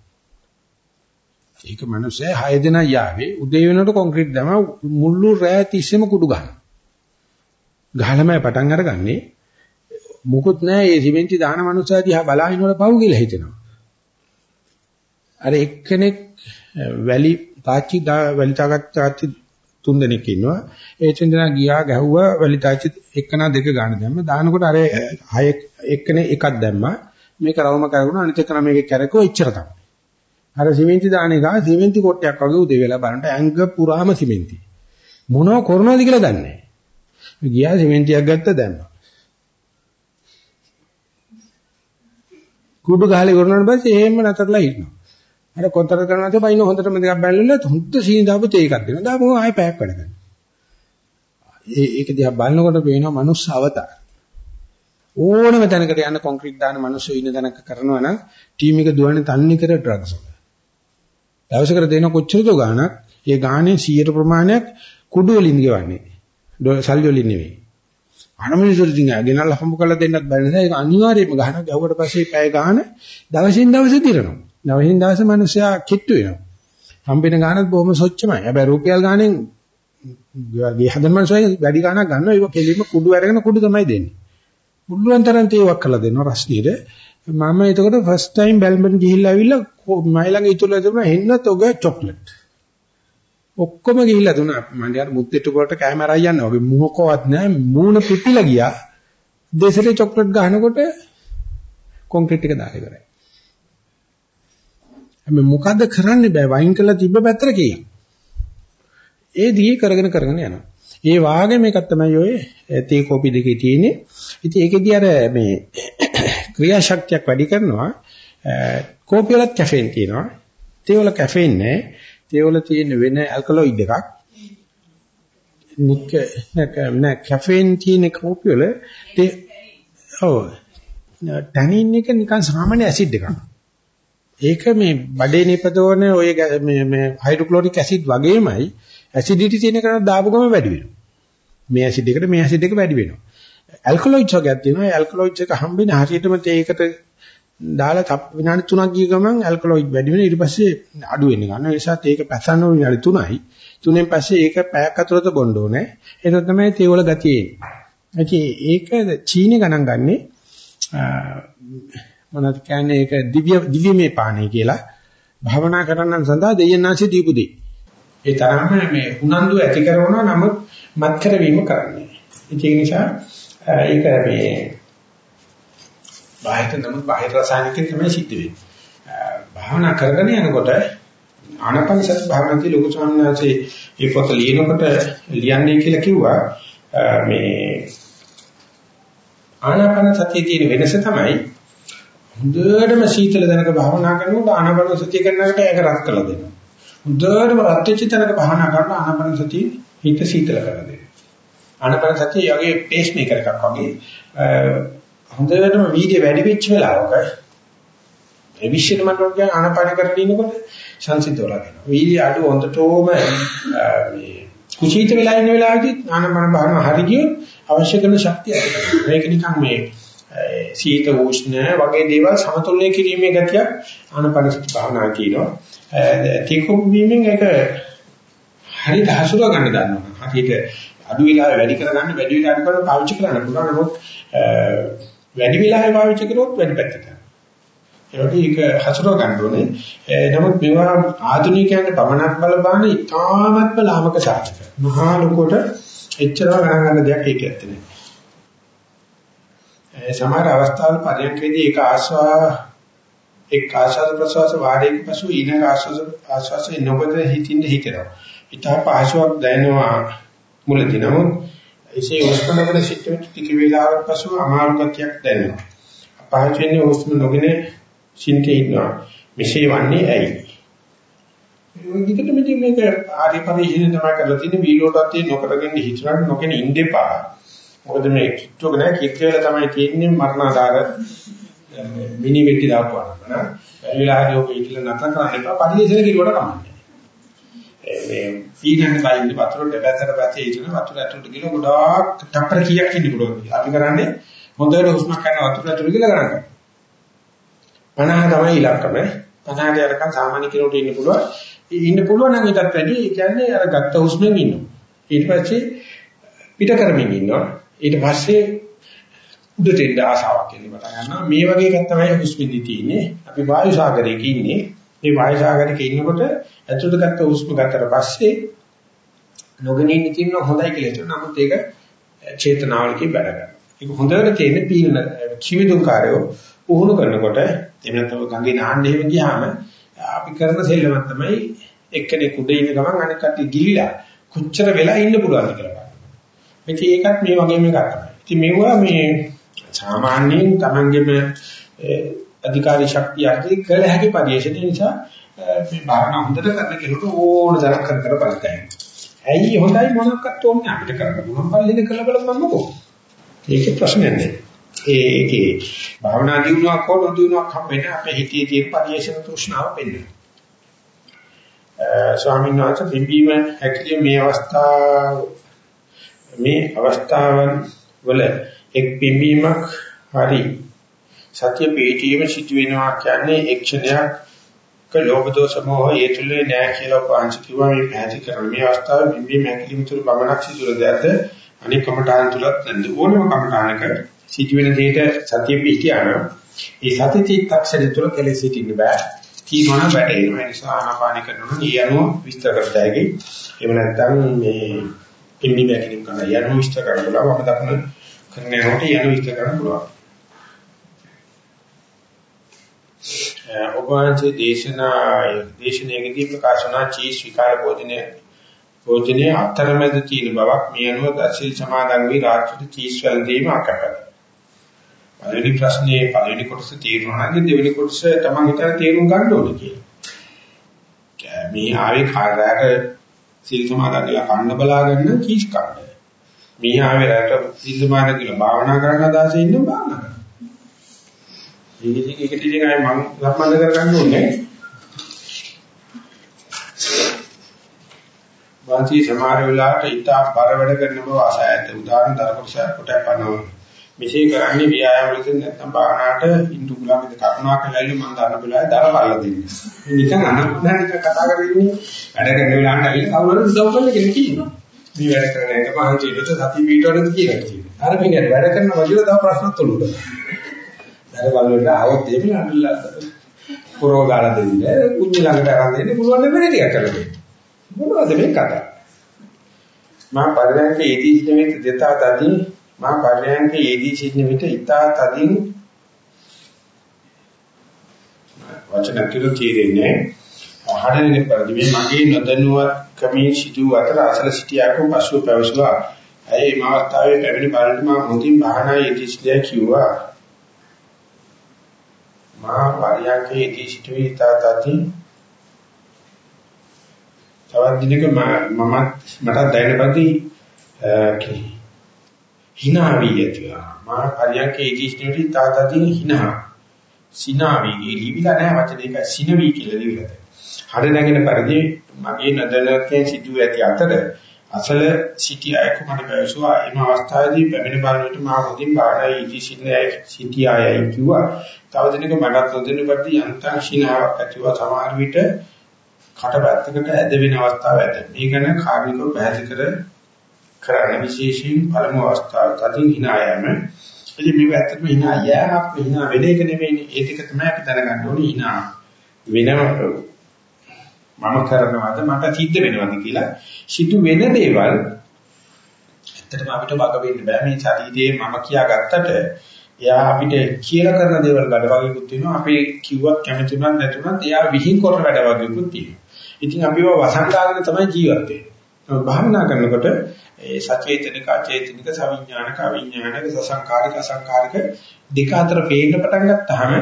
ඒක මනුස්සය 6 දෙනා යාවේ උදේ වෙනකොට කොන්ක්‍රීට් දැම මුළු රෑ තිස්සෙම කුඩු ගන්න. ගහලමයි පටන් අරගන්නේ මුකුත් නැහැ මේ සිමෙන්ති දාන මනුස්සයා දිහා බලාගෙනවල පව් කියලා හිතෙනවා. අර එක්කෙනෙක් වැලි තාච්චි වැලි තාච්චි තුන් දෙනෙක් ඉන්නවා. ඒ චන්දනා ගියා ගැහුවා වැලි තාච්චි එක්කනා දෙක ගන්න දැම්ම. දානකොට අර හය එක්කනේ එකක් දැම්මා. මේක රවම කරගුණා අනිත් එකන මේක කැරකුවා ඉච්චර තමයි. අර සිමෙන්ති දාන එක සිමෙන්ති කොටයක් වගේ උදේ වෙලා බලනට ඇඟ පුරාම සිමෙන්ති. මොනව කරනවද කියලා දන්නේ නැහැ. ගියා සිමෙන්තියක් ගත්ත දැම්මා. කුඩු ගහලේ කරනාට පස්සේ එහෙම නතරලා ඉන්නවා. අර කොතර කරනාට බයින හොඳටම දෙකක් බැලලා හොඳ සීනි දාපු තේ එකක් දෙනවා. දාපුව ආයෙ පැයක් වැඩ කරනවා. ඒ ඒක දිහා බලනකොට පේනවා මනුස්ස අවතාර. ඕනම තැනකට යන කොන්ක්‍රීට් දාන මිනිස්සු ඉන්න තැනක කරනවා නම් ටීම් එක දුවන්නේ තන්නේ කර ඩ්‍රග්ස් වල. දවසකට දෙන කොච්චරද ගාණක්? ඒ ගානේ 100 ප්‍රමාණයක් කුඩු වලින් ගෙවන්නේ. සල්ලි වලින් නෙවෙයි. අනමිනිසුරු දින ගෙනල්ලා හම්බ කරලා දෙන්නත් බැරි නිසා ඒක අනිවාර්යයෙන්ම ගහන ගැව්වට පස්සේ පැය ගාන දවසින් දවස දිරනවා. දවසින් දවස මිනිස්සයා කිට්ටු වෙනවා. හම්බෙන ගානත් බොහොම සොච්චමයි. හැබැයි රුපියල් ගානෙන් ගේ හදන මිනිස්සයා වැඩි ගානක් ගන්නවා. ඒක කෙලින්ම කුඩු අරගෙන කුඩු තමයි දෙන්නේ. මුල්ලුවන් තරම් තේවක් කරලා දෙනවා රස්නියට. මම එතකොට ෆස්ට් ටයිම් බැල්මන් ගිහිල්ලා ඇවිල්ලා මයි ළඟ ඉතුරුලා තිබුණා හෙන්නත් ඔග චොක්ලට්. ඔක්කොම ගිහිල්ලා දුන්නා. මම යාර මුත්තිට්ටු වලට කැමරා යන්න වගේ මොකවත් නැහැ. මූණ පිපිලා ගියා. දෙසට චොක්ලට් ගහනකොට කොන්ක්‍රීට් එක දාලා ඉවරයි. හැබැයි මොකද්ද කරන්න බෑ වයින් කරලා තිබ්බ පැත්තට කියන. ඒ දිගේ කරගෙන කරගෙන යනවා. ඒ වාගේ මේකක් තමයි ඔය තේ කෝපි දෙකේ තියෙන්නේ. ඉතින් ඒකෙදී අර මේ ක්‍රියාශක්තියක් වැඩි කරනවා. කෝපි වලත් කැෆේන් තියෙනවා. තේ වල කැෆේන් නැහැ. තේ වල තියෙන වෙන ඇල්කලොයිඩ් එකක්. නික නෑ කැෆේන් තියෙන කෝපි වල තේ ඔව් ටැනින් එක නිකන් සාමාන්‍ය ඇසිඩ් එකක්. ඒක මේ බඩේ නිපදවන ඔය මේ මේ හයිඩ්‍රොක්ලොරික් ඇසිඩ් වගේමයි ඇසිඩිටි තියෙන කෙනා දාපු ගම වැඩි වෙනවා. මේ ඇසිඩ් එකට මේ ඇසිඩ් එක වැඩි වෙනවා. ඇල්කලොයිඩ්ස් වර්ගයක් තියෙනවා. ඇල්කලොයිඩ්ස් එක හම්බෙන්නේ හරියටම තේයකට දාලා විනාඩි 3ක් ගිය ගමන් ඇල්කලොයිඩ් වැඩි වෙන ඊට පස්සේ අඩු වෙන්න ගන්නවා. ඒ නිසා තේක පැසන්න විනාඩි 3යි. 3න් පස්සේ ඒක පැයක් අතරත බොන්න ඕනේ. ඒක තමයි තේ වල ගතිය එන්නේ. ඒක චීනේ ගණන් ගන්නේ මොනවද කියන්නේ ඒක දිව්‍ය දිව්‍යමය පාණය කියලා භවනා කරන්නන් සඳහා දෙයන්නාංශේ දීපු දෙයි. ඒ තරම්ම මේ උනන්දු ඇති කරනවා නමුත් මත් කරවීම කරන්නේ. ඒක නිසා ඒක මේ බාහිර නමුත් බාහිර රසායනිකෙන් තමයි සිද්ධ වෙන්නේ. භාවනා කරගෙන යනකොට ආනපන සති භාවනාවේ ලොකු ස්වාමීන් වහන්සේ මේ පොත ලියනකොට ලියන්නේ කියලා කිව්වා මේ ආනාපාන සතියේ තියෙන වෙනස තමයි හොඳටම සීතල දැනක භාවනා කරනකොට ආනාපාන සතිය කරනකොට ඒක රත් කරලා දෙනවා. හොඳටම රත් වෙච්ච තැනක භාවනා කරනකොට ආනාපාන සතිය හිත සීතල කරලා දෙනවා. ආනපන සතිය යගේ පේස් මේකර් එකක් වගේ හොඳටම වීර්ය වැඩි වෙච්ච වෙලාවක ඒ විශ්ින මට්ටමක කියන ආනපන කරගෙන ඉන්නකොට සංසිද්ධ වෙලා වෙනවා. වීර්ය අඩු හොඳටම මේ කුසීත වෙලා ඉන්න වෙලාවේදී ආනපන බහන හරි ගියොත් අවශ්‍ය කරන ශක්තිය ඇති කරගන්නවා. මේක නිකන් මේ සීත උෂ්ණ වගේ දේවල් සමතුලනය කිරීමේ ගතිය ආනපන සති භාවනා කියනවා. තීකුම් වීමෙන් ඒක හරියට හසුර ගන්න දන්නවා. හරියට අඩු වෙලාවෙ වැඩි කරගන්න වැඩි වෙලාවට කරලා පාවිච්චි කරන්න පුළුවන්. නමුත් වැඩි වෙලාවෙ පාවිච්චි කරොත් වැඩි පැත්තට. ඒකට ඒක හසුරව ගන්න ඕනේ. නමුත් මේවා ආධුනිකයන්ට පමණක් බලපාන ඉතාමත්ම ලාමක සාධක. මහා ලොකුට එච්චරව ගණන් ගන්න දෙයක් ඒක ඇත්තේ නෑ. සමහර අවස්ථාවල පරියන්කේදී ඒක ආස්වා එක් ආශාස ප්‍රසවාස වාඩියෙන් පසු ඊන ආශාස ආශාසයේ නොබද හිතින්ද හිතනවා. ඊට පහසුවක් දැනෙනවා මුලදී නමුත් එසේ උස්මනවල සිට ටික වේලාවක් පසු අමාරු ගතියක් දැනෙනවා. අපහසු වෙන්නේ උස්ම නොගෙන සින්තේ ඉන්නවා. මෙසේ වන්නේ ඇයි? විදිහට මෙතන මේක ආරි පරිශීලන තමයි කරලා තියෙන්නේ වීලෝටත් තියෙන නොකරගෙන හිතරන්න නොගෙන ඉඳෙපා. මොකද මේ කිට්ටුවක නෑ කිට්ටුවල තමයි තියෙන්නේ මරණාදාර මිනි වෙටි දාපුවා. නේද? ඒ වෙලාවේ ඔක ඉట్లా නැතර කරන්න එපා පරිශීලන කිරුවට කමන්නේ. මේ පීනන්න බයින්ද වතුරට පැත්තට පැත්තේ ඉන්න වතුර ඇතුළට ගිල ගොඩාක් තප්පර කීයක් ඉන්න පුළුවන්. අපි කරන්නේ හොඳට හුස්ම ගන්න වතුර ඇතුළට ගිල කරන්නේ. 50 තමයි ඉලක්කම. 50ට යනකම් සාමාන්‍ය කෙනෙකුට ඉන්න පුළුවන්. ඉන්න පුළුවන් නම් ඊටත් වැඩි ඒ කියන්නේ අර ගත්ත හුස්මෙන් ඉන්නවා. ඊට පස්සේ පිට කරමින් ඉන්නවා. ඊට පස්සේ උඩට එන්න ආසාවක් එන්න පටන් ගන්නවා. මේ වගේ එකක් තමයි හුස්මෙදි තියෙන්නේ. අපි වායු සාගරයක ඉන්නේ. මේ වායු සාගරයක ඉන්නකොට ඇතුළට ගත්ත හුස්ම ගත්තට පස්සේ නොගෙන ඉන්න තියෙන හොඳයි කියලා හිතන නමුත් ඒක චේතනාවලකින් වැඩ කරනවා. ඒක හොඳට තේින්න පීන කිවිදුම් කාර්යෝ උහුණු කරනකොට එහෙම නැත්නම් ගඟේ නාන්න එහෙම ගියාම අපි කරන සෙල්ලමක් තමයි එක්කෙනෙක් උඩ ඉන්න ගමන් අනිත් කට්ටිය ගිලිලා කොච්චර වෙලා ඉන්න පුළුවන්ද කියලා බලන්න. මේක ඒකත් මේ වගේම එකක් තමයි. ඉතින් මේවා මේ සාමාන්‍යයෙන් Tamangeම අධිකාරී ශක්තිය ඇති කළ හැකි පරිශ්‍රණය නිසා මේ භාවනා හොඳට කරන කෙනෙකුට ඕන තරම් කර කර බලතයි. ඇයි හොඳයි මොනක්වත් ඕනේ අපිට කරන්න පුළුවන් පල්ලෙද කළ බලන්න මොකෝ. ඒකේ ප්‍රශ්නයක් නෑ. ඒකේ භාවනා දිනුවක් හෝ නොදිනුවක් හම්බෙන්නේ අපේ හිතේ තියෙන පරිේශන තෘෂ්ණාව පෙන්නන. ස්වාමීන් වහන්සේ බිම්බීම හැකිලිය මේ අවස්ථාව මේ අවස්ථාවන් වල එක් බිම්බීමක් හරි සත්‍ය පිටීම සිදු වෙනවා කියන්නේ එක්ෂණයක් ලෝභ දෝෂ මොහ ඒ තුලේ නෑ කියලා පාංශ කිව්වා මේ පැහැදිලි කරන මේ අවස්ථාවේ බිම්බි මැකිලිම තුල බමනක් සිදුවල දැද්ද අනික කමඨාන තුලත් නැද්ද? ඕනම කමඨානක සිදුවෙන දෙයට සතිය පිහිටියාන ඒ සති චිත්තක්ෂණ තුල කෙලෙස් සිටින්න බෑ. කීමන වැටෙනවා. ඒ නිසා ආනාපාන කරනවා ඊ අනුව විස්තර කරතයි එහෙම නැත්නම් මේ බිම්බි මැකිලිම කරන යනුව විස්තර කරන්න පුළුවන්. අපිට කරන යනකොට යනුව විස්තර කරන්න පුළුවන්. ඔබ වහන්සේ දේශනා දේශනාවේදී ප්‍රකාශ වුණා චීස් විකාර භෝජනයේ භෝජනයේ අතරමැද තියෙන බවක් මේ අනුව දශිල් සමාදන් වී රාත්‍රී චීස් වලදීම අකපයි. පළවෙනි ප්‍රශ්නේ පළවෙනි කොටස තේරුණා නම් දෙවෙනි කොටස තමන් හිතන තේරුම් ගන්න ඕනේ කියලා. මේ ආවේ කාර්යයට සීල් සමාදන් කියලා කන්න බලාගෙන චීස් කන්න. මේ ආවේ රට සීල් සමාදන් කියලා භාවනා කරන දාසේ ඉන්න භාවනා කරනවා. මේක ඉතින් ඒකට ඉතින් ආයේ මම සම්බන්ධ කරගන්න ඕනේ. වාචී සමහර වෙලාවට ඊටා බර වැඩ කරන බව ආසයත් උදාහරණ දරකොටසක් කොට පනව. මෙසේ කරන්නේ ව්‍යායාම වලින් නැත්නම් භාවනාවට ඉන්දු ගුලාමද කරුණා කළයිලු මම දන්න වෙලාවේ දර බලලා දෙන්නේ. නිකන් අනම්මනික කතා කරන්නේ වැඩ කරන වෙලාවට ඇවිල්ලා කවුරුහරි උදව් කරන්න කෙනෙක් කියනවා. මේ වැඩ කරන එක මහන්සියට සතිය පිටවලද කියලා. අර මේක වැඩ කරන වගේ තව ප්‍රශ්නත් උළුට. දැන් බලන්න ආවොත් එහෙම අල්ලලා පුරව ගාලා දෙන්නේ කුഞ്ഞු ළඟට අරන් දෙන්න පුළුවන් දෙයක් ටිකක් කරලා දෙන්න. මොනවද මේ කතා? මා පරිණාමයේ ඒදී සිටින විට දෙතා තදින් මා පරිණාමයේ ඒදී සිටින විට ඊතා තදින් වචන කිරු තීරෙන්නේ අහඩනේ පරිදි මේ මගේ නොදැනුවත් කමී සිටු අතර අසල සිටියාකෝ පසු පැවසුවා. ඇයි මා අවස්ථාවේ පැමිණි බලන්න මා හොඳින් බහනා ඒදී සිටියා කිව්වා? මහා පරියන්කේදී සිටුවේ තාතති තවත් දිනක මම මට දැනෙපති hina වී ඇතිවා. මා පරියන්කේ ඉදිස්නේටි තාතාදී hina. සිනාවි ලිවිලා නැහැ වචන දෙක සිනවි කියලා ලිවිලා. හඩ නැගෙන පරිදි මගේ නදලකේ සිටු ඇති අතර අසල සිටි අයක මට පැවසුවා එම අවස්ථාවේදී පැමිණ බලනකොට මා හොඳින් බාරයි ඉති සිටියයි සිටියයි කිව්වා. තව දිනක මටත් නොදෙන පරිදි යන්තම් ශිනාවක් ඇතිව සමහර විට කටපැත්තකට ඇද වෙන අවස්ථාවක් ඇත. මේ ගැන කාර්මිකව පැහැදිලි කර කරන්න විශේෂයෙන් පළමු අවස්ථාව තදින් hina යෑම. ඉතින් මේක ඇත්තටම hina යෑමක් hina වෙන එක නෙවෙයිනේ. ඒ ටික තමයි අපි දැනගන්න ඕනේ hina වෙනම මම කරනවද මට සිද්ධ වෙනවද කියලා. සිදු වෙන දේවල් ඇත්තටම අපිට වග වෙන්න බෑ. මේ ශරීරයේ මම කියාගත්තට එයා අපිට කියලා කරන දේවල් වැඩ වගේකුත් තියෙනවා. අපි කිව්වත් කැමති උනත් නැතුණත් එයා විහිං කරන වැඩ වගේකුත් තියෙනවා. ඉතින් අපිව වසංගාගෙන තමයි ජීවත් වෙන්නේ. භාවනා කරනකොට ඒ සචේතනික අචේතනික සවිඥානික අවිඥානික සසංකාරික අසංකාරික දෙක අතර පේන්න පටන් ගත්තාම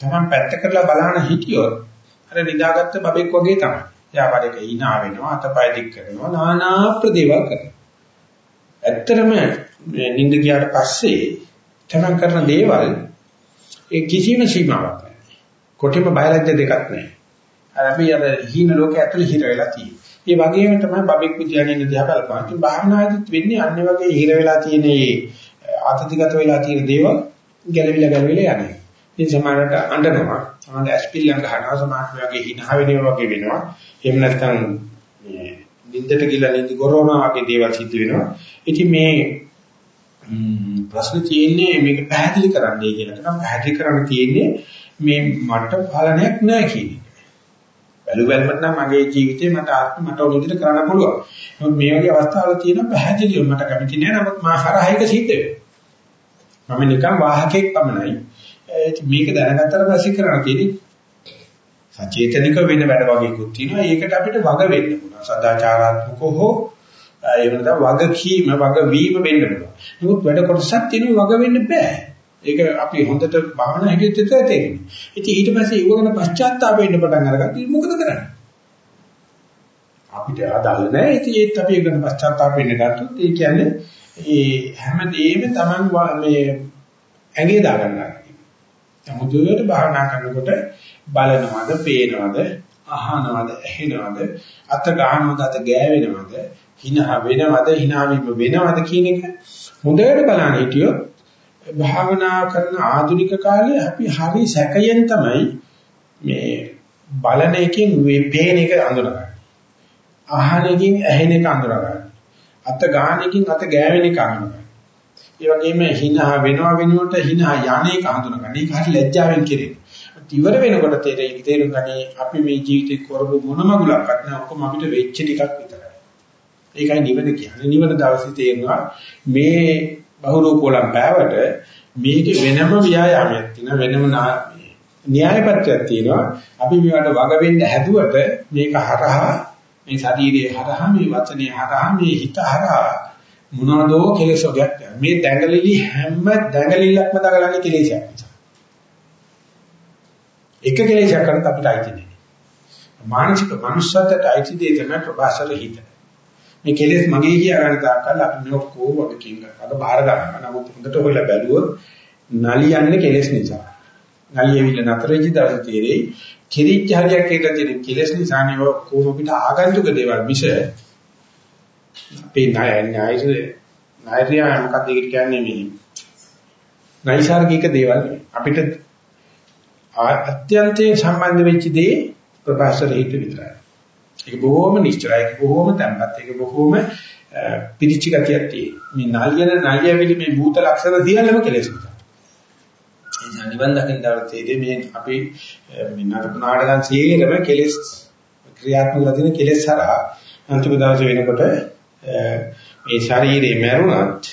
තමන් පැත්ත කරලා බලන හිටියොත් අර නිදාගත්ත බබෙක් වගේ තමයි. එයා වඩේක hina වෙනවා අතපය දික් කරනවා নানা ප්‍රදේවල් කරනවා. ඇත්තටම නිින්ද ගියාට පස්සේ තමන් කරන දේවල් ඒ කිසිම සීමාවක් නැහැ. කොටිම බයලජ්‍ය දෙකක් නැහැ. අර අපි අර හීන ලෝකයේ ඇතුළේ හිර වෙලා තියෙනවා. ඒ වගේම තමයි බබෙක් විද්‍යාවෙන් දිහා බලපං. ඉතින් භාවනාදිත් වෙන්නේ අන්නේ වගේ හිර වෙලා තියෙන මේ ආතතිගත වෙලා තියෙන දේවල් ගැලවිලා ගැලවිලා යන්නේ. ඉතින් සමහරකට අඬනවා. සමහරට ඇස්පිල්ලම් ගන්නවා. සමහරට වගේ හිනහ වෙනවා වගේ වෙනවා. එහෙම නැත්නම් මේ නින්දට ගිහලා නිදි ගොරවනවා වගේ දේවල් සිද්ධ වෙනවා. ඉතින් මේ ප්‍රශ්න තියෙන්නේ මේක පැහැදිලි කරන්නයි කියලා. නම් පැහැදිලි කරන්න තියෙන්නේ මේ මට පාලනයක් නැහැ කියන එක. බැලු බැලමට නම් මගේ ජීවිතේ මට ආත්ම මට ඕන විදිහට කරන්න පුළුවන්. නමුත් මේ වගේ අවස්ථාවල තියෙන පැහැදිලිව මට කැමති නෑ නමුත් මා හරහා එක සිද්ධ වෙනවා. මම නිකන් වාහකෙක් පමණයි. මේක දැනගත්තට පස්සේ කරන්න තියෙන්නේ සචේතනික වෙන වැඩ වගේකුත් තියෙනවා. ඒකට අපිට වග වෙන්න පුළුවන්. සදාචාරාත්මකව හෝ ඒ වෙනදා වගකීම වගවීම වෙන්න පුළුවන්. නමුත් වැඩ කොටසක් තියෙනවා වග වෙන්න බෑ. ඒක අපි හොඳට භාවනා හිතෙත් තේරෙන්නේ. ඉතින් ඊට පස්සේ ඉවගෙන පශ්චාත්තාප වෙන්න පටන් අරගත්තා. මොකද කරන්නේ? අපිට අදාළ නැහැ. ඉතින් ඒත් අපි ඒකට පශ්චාත්තාප වෙන්න ගත්තොත් ඒ කියන්නේ ඒ හැමදේම Taman මේ ඇඟේ දාගන්නවා. සමුදුවට භාවනා කරනකොට බලනවද, පේනවද, අහනවද, ඇහෙනවද, අත ගන්නවද, අත ගෑවෙනවද, හිනා වෙනවද, හිනා වෙනවද කියන එක හොඳට බලන්න හිටියොත් භාවනා කරන ආධුනික කාලේ අපි හරි සැකයෙන් තමයි මේ බලන එකෙන් වේපේන එක අඳුරගන්නේ. අහන එකෙන් ඇහෙන එක අඳුරගන්නේ. අත ගන්න එකෙන් අත ගෑවෙන එක අඳුරගන්නේ. ඒ වගේම හිනා වෙනවා වෙනුවට හිනා යන්නේ එක අඳුරගන්නේ. ඒක හරි ලැජ්ජාවෙන් කෙරෙන්නේ. ඉවර වෙනකොට තේරෙයි තේරුම් ගන්නේ අපි මේ ජීවිතේ කරපු මොනම ගුලක්වත් නෑ ඔක්කොම අපිට වෙච්ච ටිකක් විතරයි. ඒකයි නිවන කියන්නේ. නිවන දවසේ තේරෙනවා මේ බහුරූපෝලම් බෑවට මේක වෙනම ව්‍යායාමයක් තියෙන වෙනම න්‍යායපත්‍යක් තියෙනවා අපි මේවට වග වෙන්න හැදුවට මේක හරහා මේ ශරීරයේ හරහා මේ වචනේ හරහා මේ හිත හරහා මොනවාදෝ කෙලෙසෝගයක් මේ දැඟලිලි හැම දැඟලිල්ලක්ම දඟලන්නේ කෙලෙසයක් නිසා එක කෙලෙසයක් කරත් අපිට අයිති නෑ මානසික මනුෂ්‍යත්වයට අයිති දේ තමයි ප්‍රබාසර හිත මේ කෙලෙස් මගේ කියලා ගන්න තාක්කල් අපි මේ ඔක්කොම වගේ කියනවා. අද බාර ගන්නවා. නමුත් හොඳට ඔයලා බැලුවොත් නලියන්නේ කෙලෙස් නිසා. නලියෙවිල නතර වෙච්ච දවසේ තීරේ කිරිච්ච හරියක් කියලා තියෙන කෙලෙස් නිසා නේ ඔක්කොම අපිට ආගන්තුක දේවල් මිස අපේ ණය ණය ණයරිය මොකක්ද කියන්නේ මේ නයිසાર્ගික දේවල් අපිට අත්‍යන්තයෙන් සම්බන්ධ වෙච්ච දේ ප්‍රභාසර හිත විතරයි. ඒක බොහොම නිශ්චලයි. ඒක බොහොම තැම්පත්. ඒක බොහොම පිරිච්ච ගතියක් තියෙන. මේ නාලියන නාලියවිලි මේ භූත ලක්ෂණ දිහාම කෙලෙස් නිසා. ඒ නිවන් දකින්න දවසේ මේ අපි මේ නරක නාටකන් සියයකම කෙලෙස් ක්‍රියාත්මක වෙන කෙලෙස් හරහා අන්තිම දවසේ වෙනකොට මේ ශරීරේ මැරුණත්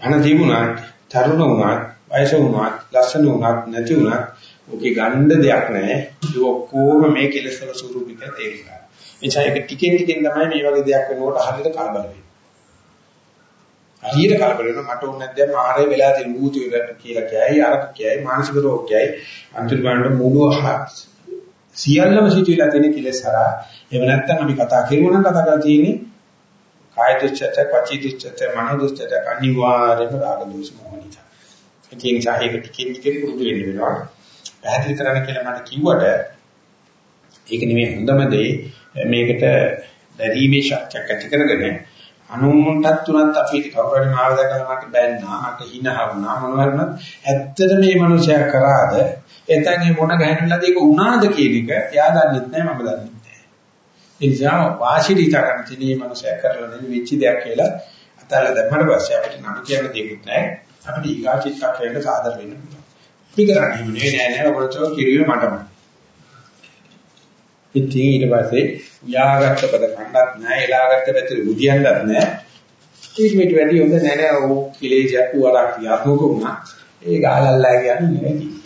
අන දිමුණත් තරුණ වුණත් වයස වුණත් ලස්සන වුණත් නැති වුණත් ඔකේ ගන්න දෙයක් නැහැ. ඒ ඔක්කොම මේ කෙලෙස් වල ස්වරූපික තේරුණා. එනිසා ඒක ටිකෙන් ටිකෙන් තමයි මේ වගේ දෙයක් වෙනකොට හරියට කලබල වෙන්නේ. හරියට කලබල වෙනවා මට ඕනේ නැද්ද මාරේ වෙලා තියෙන භූත විරට කියලා කියයි අරක කියයි මානසික රෝග කියයි අන්තිමට මුළු සියල්ලම සිටිලා තියෙන කෙලෙස් හරහා එහෙම නැත්නම් අපි කතා කරුවා නම් කතා කරලා තියෙන්නේ කාය දුස්චරිත, වචී දුස්චරිත, මනෝ දුස්චරිත අනිවාර්යයෙන්ම රාග දෝෂ මොහොනිත. ඒ නිසා ඒක ටිකෙන් ටික පුරුදු වෙන්න වෙනවා. පැහැදිලි කරන්න කියලා මට කිව්වට ඒක නෙමෙයි හොඳම දේ මේකට දැරීමේ ශක්තියක් ඇති කරගෙන අනුමුන්ටත් තුනත් අපි කවුරුහරි මාව දැකලා මට බැන්නා මට හිනහ වුණා මොනවා වුණත් ඇත්තට මේ මනුස්සයා කරාද එතන මොන ගැහණුලාද ඒක උනාද කියන එක එයා දන්නෙත් නැහැ මම දන්නෙත් නැහැ ඒ නිසා වාසිරීත කරන තේ මනුස්සයා කරලා නෙවෙයි වෙච්ච දෙයක් කියලා අතල්ලා දැම්මම පස්සේ අපිට නඩු කියන්න දෙයක් නැහැ. අපිට ඊගාචිත්තකයට සාදර වෙන්න පුළුවන්. අපි කරන්නේ නෙවෙයි නෑ නෑ. ඔබට කිරුවේ මටම. ඉතින් ඊට පස්සේ උයාගත්ත පද කණ්ඩක් නැහැ එලාගත්ත පැත්තේ බුදියන්නත් නැහැ ඊට මෙට වැඩි හොඳ නෑ නෑ. ඕ කිලේජයක් උවලක් ක්‍රියාත්මක වුණා. ඒ ගාලල්ලා කියන්නේ නෙවෙයි.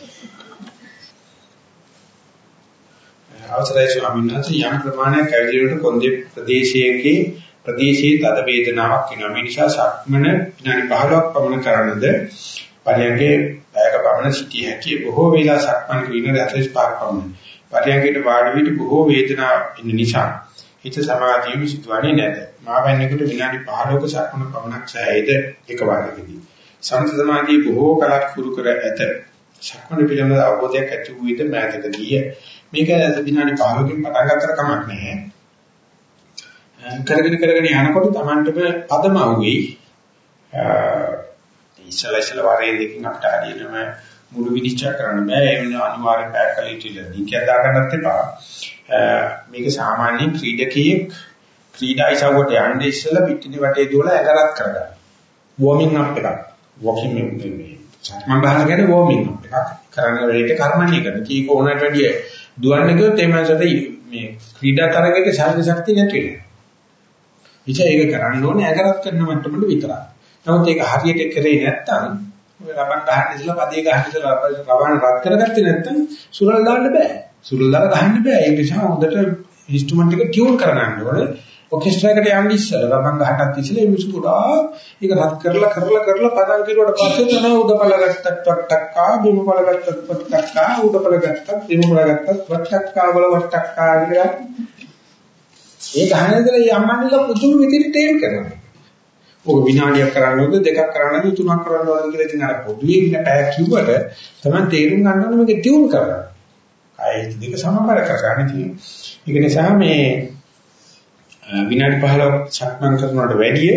අවසරයි ස්වාමීන් වහන්සේ යම් ප්‍රමාණයක් ඇවිදිනකොට කොන්දේ ප්‍රදේශයේකේ ප්‍රදේශයේ තද වේදනාවක් වෙනවා මේ නිසා සක්මන විනාඩි 15ක් පමණ කරනද පරියන්ගේ පැයක පමණ සිටිය හැකි බොහෝ වේලා සක්මන් කිරීම 45ක් පමණ පරියන්කේට වාඩි විට බොහෝ වේදනා ඉන්න නිසා හිත සමාධියම සිදුවන්නේ නැත. මා වන්නේකට විනාඩි 15ක සක්මන පමණක් සෑයේද එක වාරයකදී. සමථ සමාධිය බොහෝ කලක් කුරු කර ඇත. සක්මන පිළිබඳ අවබෝධයක් ඇති වූ විට මෑතකදී මේක විනාඩි 15කින් පටන් ගන්නතර කමක් නැහැ. කරගෙන කරගෙන යනකොට Tamanටම පදම අවුයි. ඉස්සලා ඉස්සලා වාරයේ දෙකකින් අපිට හරියටම මුළු විනිශ්චය කරන්න බෑ. ඒ වෙන අනිවාර්ය පැය කළ යුතු ඉලක්කයක් දාගන්නත් එපා. මේක සාමාන්‍ය ක්‍රීඩකයෙක් ක්‍රීඩා ඉසවුවට යන්නේ ඉස්සෙල්ලා පිටිනේ වටේ දුවලා ඇඟරත් කරගන්න. වෝමින් අප් එකක්. වොකින් මේ සක්මන් ගන්න කියන්නේ වෝමින් අප් එකක්. කරන්න වෙලෙට කර්මණිය කරන. කීක ඕනට වැඩිය දුවන්න ගියොත් ඒ මනසට මේ ක්‍රීඩා තරගයේ ශරීර ශක්තිය නැති වෙනවා. ඉතින් ඒක කරන්න ඕනේ ඇඟරත් කරන මට්ටමට විතරයි. නමුත් ඒක හරියට කරේ නැත්නම් ඔය රබන් ගහන්න ඉස්සලා පදේ ගහන්න ඉස්සලා රබන් රත් කරගත්තේ නැත්නම් සුරල් දාන්න බෑ. සුරල් දාලා ගහන්න බෑ. ඒ නිසා හොඳට ඉන්ස්ට්‍රුමන්ට් එක ටියුන් කරගන්න ඕනේ. ඔකෙස්ට්‍රා එකට යන්න ඉස්සලා රබන් ගහන්නත් ඉස්සලා මේ මිනිස්සු ගොඩාක් ඒක රත් කරලා කරලා කරලා පදන් කිරුවට පස්සේ තමයි උඩපල ගත්තක් වට්ටක්කා බිමපල ගත්තක් වට්ටක්කා උඩපල ගත්තක් බිමපල ගත්තක් වට්ටක්කා වල වට්ටක්කා කියලා. ඒ ගහනදලා යම්මන්ලා පුදුම විදිහට ටේම් කරනවා. ඔක විනාඩියක් කරන්නවද දෙකක් කරන්නවද තුනක් කරන්නවද කියලා ඉතින් අර පොදුවේ ඉන්න පැය කිව්වට තමයි තේරුම් ගන්න ඕනේ මේක ටියුන් කරගන්න. ආයෙත් දෙක සමබර කරගන්න තියෙනවා. ඒක නිසා මේ විනාඩි 15ක් සක්මන් කරනවට වැඩිය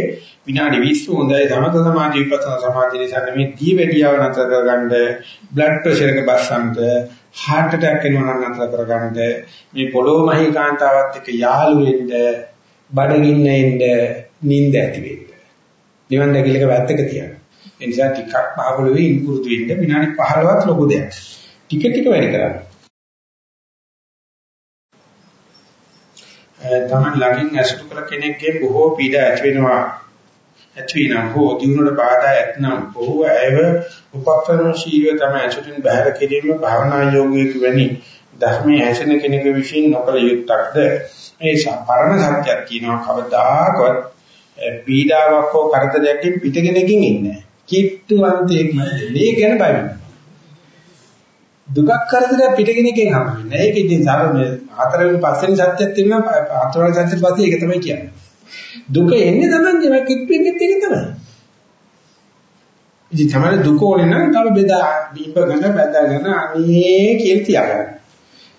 විනාඩි 20 හොඳයි සමත සමාධි විපස්සනා සමාධි නිසා මේ දී වැඩියව නතර කරගන්න බ්ලඩ් ප්‍රෙෂර් එක බස්සන්ට heart attack එනවා නම් නතර කරගන්න මේ පොළොව මහී කාන්තාවත් එක්ක යාළු වෙන්න බඩගින්න එන්න නිින්ද ඇති වෙන්න නිවන් දැකීලක වැත්තක තියන්න. ඒ නිසා ටිකක් පහවලුවේ ඉන්පුරුදු වෙන්න විනාඩි 15ක් ලොකු දෙයක්. ටික ටික වැඩි කරන්න. තමන් ළඟින් ඇසුරු කළ කෙනෙක්ගේ බොහෝ පීඩා ඇති වෙනවා. ඇති වෙනා හෝ දිනුනට බාධා ඇතනම් බොහෝ අයව උපක්‍රමශීලව තමයි ඇසුරින් බැහැර කිරීම භාවනා යෝගයක වැනි ධර්මයේ ඇසෙන කෙනෙකු විසින් නොකළ යුත්තක්ද මේ පරණ සත්‍යයක් කියනවා කවදාකවත් පීඩාවක් හෝ කරදරයකින් පිටගෙනකින් ඉන්නේ නැහැ. කිට්ටුවන්තයෙක් නෙන්නේ ගැන බය වෙනවා. දුකක් කරදරයක් පිටගෙනකින් හම්බෙන්නේ. ඒක ඉතින් සාමාන්‍ය හතරවෙනි පස්වෙනි සත්‍යයක් තියෙනවා හතරවෙනි සත්‍යෙත් පස්සේ ඒක තමයි කියන්නේ. දුක එන්නේ තමයි මේ කිට්ටුවෙන්ගෙත් ඒක තමයි. ඉතින් තමයි දුක ඕනේ නම් තව බෙදා බීපගෙන බෙදාගෙන අනේ කියලා තියාගන්න.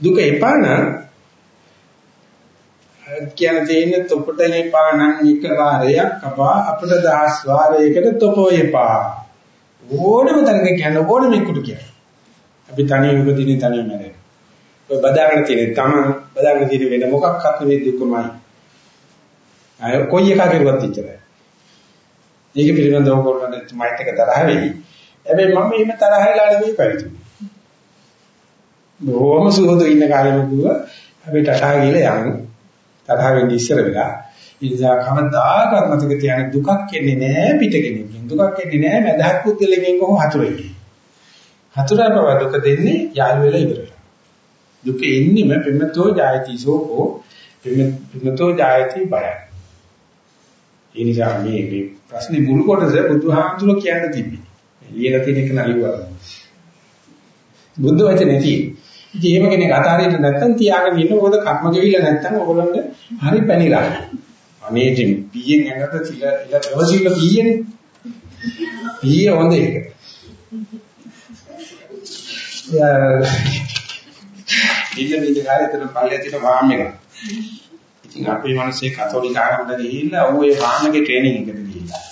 දුක එපා නම් කියන දෙන්නේ තොපටලේ පානං එක වාරයක් කපා අපිට දහස් වාරයකට තොපෝයපා ඕනම තරක කියන ඕනම එකට කියන අපි තනියම උපදිනේ තනියම මැරෙන ඔය බදාගෙන තියෙන තම බදාගෙන තියෙන වෙන මොකක්වත් නෙවෙයි දුකමයි අය කොයි එකක් කරුවත් ඉච්චරයි ඒක පිළිබඳව කොල්ලන්ට මයිට් එක තරහ වෙයි හැබැයි මම එහෙම තරහ වෙලා නෙවෙයි පැවිදි බොහොම සුහුදු ඉන්න කාලෙම කිව්වා අපි ටටා ගිහලා යමු තරහ වෙන්නේ ඉස්සර වෙලා. ඉතින් කවදාකවත් මතක තියාගන්න දුකක් එන්නේ නැහැ පිටකෙනකින්. දුකක් එන්නේ නැහැ මදහත් පුද්ගලෙකින් කොහොම හතුරෙකින්. හතුරා බව දුක දෙන්නේ යාළු වෙලා ඉවර වෙලා. දුක එන්නේම පෙමතෝ ජායති සෝකෝ පෙමතෝ ජායති බය. ඒ නිසා මේ මේ ප්‍රශ්නේ මුල් කොටස බුදුහාමුදුරුවෝ කියන්න තිබ්බේ. ලියලා තියෙන එක නලියුවා. බුද්ධ වචනේ තියෙන්නේ. ඉතින් එහෙම කෙනෙක් අතාරින්න නැත්නම් තියාගෙන ඉන්න මොකද කර්ම ගෙවිලා නැත්නම් ඕගොල්ලන්ට හරි පැනිරා. අනේ ඉතින් පීයෙන් ඇඟට සිල ඉල ප්‍රවසිල්ල පීයනේ. පීය හොඳ එක. යා ඉන්න ඉන්න කාලේ පල්ලේ තියෙන වාම් එක. ඉතින් අපේ මිනිස්සේ කතෝලික ආගමකට ගිහිල්ලා ඌ ඒ වාම් එකේ ට්‍රේනින් එකට ගිහිල්ලා.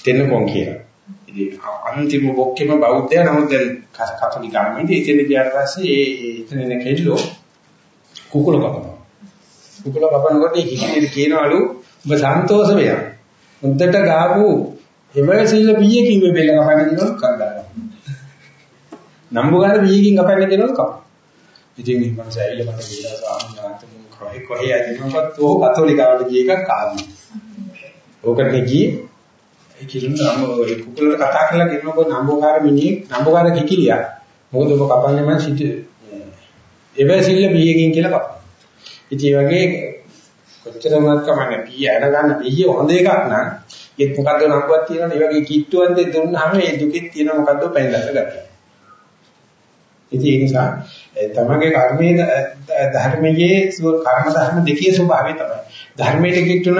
දෙන්නකොන් කියලා. ඉතින් අන්තිම බොක්කෙම බෞද්ධය නමුත් දැන් කතෝලික ආගමෙන් ඉතින් ගියාට පස්සේ ඒ එතන ඉන්න කෙල්ලෝ කුකුල කපනවා. කුකුල කපනකොට හිතේ කියනවලු ඔබ සන්තෝෂ වෙනවා. හොඳට ගාපු එවසිල්ල පීයකින් මේ බෙල්ල කපන්න කියනොත් කන්දානවා. නම්බු ගන්න පීයකින් කපන්න කියනොත් කපනවා. ඉතින් මේ මනස ඇවිල්ලා මට කියලා ස්වාමීන් වහන්සේ මම කොහේ කොහේ යදිනවත් ඕක කතෝලිකාවට ගිය එකක් කාරණා. ඕකට ගියේ ඒ කිරුණ නම්බු ඒ කුකුලට කතා කරලා කියනකොට නම්බුකාර මිනිහෙක් නම්බුකාර කිකිලියා. මොකද ඔබ කපන්නේ මම සිට එවසිල්ල පීයකින් කියලා කපනවා. ඉතින් වගේ කොච්චර වුණත් කමන්නේ පීය අර ගන්න පීය හොඳ එකක් නම් ඒත් මොකද්ද නම්බුවක් තියෙනවනේ ඒ වගේ කිට්ටුවක් දෙන්න දුන්නාම ඒ දුකෙත් තියෙන මොකද්ද පැනලා ගන්නවා. ඉතින් ඒ නිසා තමගේ කර්මයේ ධර්මයේ කර්ම ධර්ම දෙකේ ස්වභාවය තමයි. ධර්මයට කිට්ටුන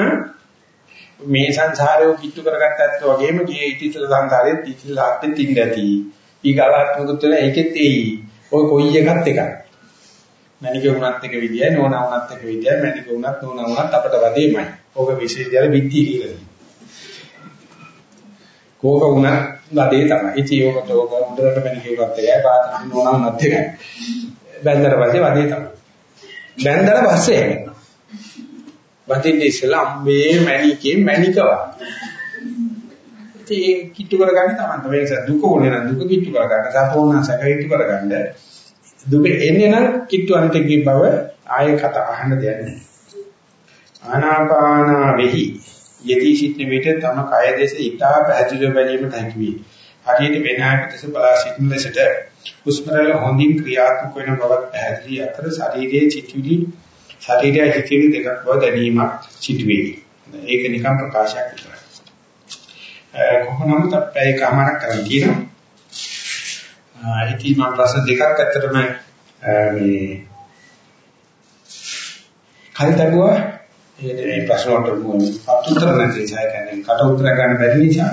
මේ සංසාරය කිට්ටු කරගත්තත් වගේම ගියේ ඉතිසල සංසාරයේ ඉතිසල ආත්මෙත් ඉඳ ඇති. ඊගාලාත්මකුත් වෙන ඒකෙත් එයි. ඔය කොයි එකත් එකයි. මණික වුණත් එක විදියයි නෝනා වුණත් එක විදියයි මණික වුණත් නෝනා වුණත් අපට වදේමයි. ඕක විශේෂයෙන් විත්ති කියලා. කෝක වුණත් වදේ තමයි. ඉතින් ඕක තෝක මුදලට මණික වුණත් එකයි පාත නෝනා වුණත් එකයි. බැන්දර පස්සේ වදේ තමයි. බැන්දර පස්සේ හැමෙනවා. වදින්නේ ඉස්සලා අම්මේ මණිකේ මණිකවා. ඉතින් කිට්ටු කරගන්න තමයි. ඒ නිසා දුක ඕනේ නම් දුක කිට්ටු කරගන්න. සපෝනා සැක කිට්ටු කරගන්න. දුක එන්නේ නම් කිට්ටු අන්තිකේ බව ආයෙ කතා අහන්න දෙයක් නැහැ. ආනාපාන වෙහි යටි සිටින විට තම කය දෙස ඊටා පැහැදිලිව බැලීමට හැකි වේ. හරියට වෙනායක දෙස බලා සිටින ලෙසට හුස්මරල හොඳින් ක්‍රියාත්මක වෙන බවක් පැහැදිලි අතර ශරීරයේ චිතුවිලි ශරීරයේ චිතුවිලි දෙකක් බව දැනීමක් සිදුවේ. ඒක නිකම් ප්‍රකාශයක් විතරයි. කොහොම නමුත් අපි ඒකමාරක් කරන් කියනවා. ඉතින් මම ප්‍රශ්න දෙකක් ඇත්තටම මේ කල්තගුවා ඒ ප්‍රශ්න වලට උත්තර නැති නිසා කියන්නේ කට උත්තර ගන්න බැරි නිසා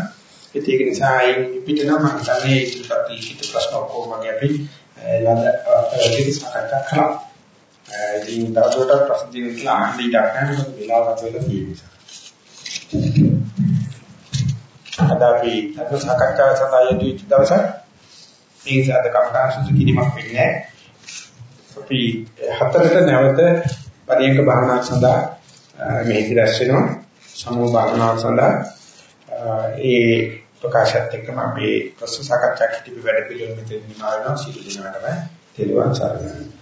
ඒක නිසා පිට නම් මම හිතන්නේ ඉතිපත් ලිඛිත ප්‍රශ්න ඔක්කොම වගේ අපි ලද අවස්ථාවේදී සාකච්ඡා කරා. ඉතින් තවදුරටත් ප්‍රශ්න දෙන්න කියලා ආන්න ඉඩ ගන්න මොකද වෙලාවත් වෙලා තියෙන නිසා. අද අපි අද සාකච්ඡාව සඳහා යෙදුණු දවසක් ඒ නිසා අද කමඨාන් සුසු කිරීමක් වෙන්නේ නැහැ. අපි හතරට නැවත පරියන්ක භාවනාව සඳහා මෙහි රැස් වෙනවා. සමූහ භාවනාව සඳහා ඒ ප්‍රකාශයත් එක්කම අපි ප්‍රශ්න සාකච්ඡා කිටි වැඩ පිළිවෙල මෙතන නිමා වෙනවා. සියලු දෙනාටම තෙරුවන් සරණයි.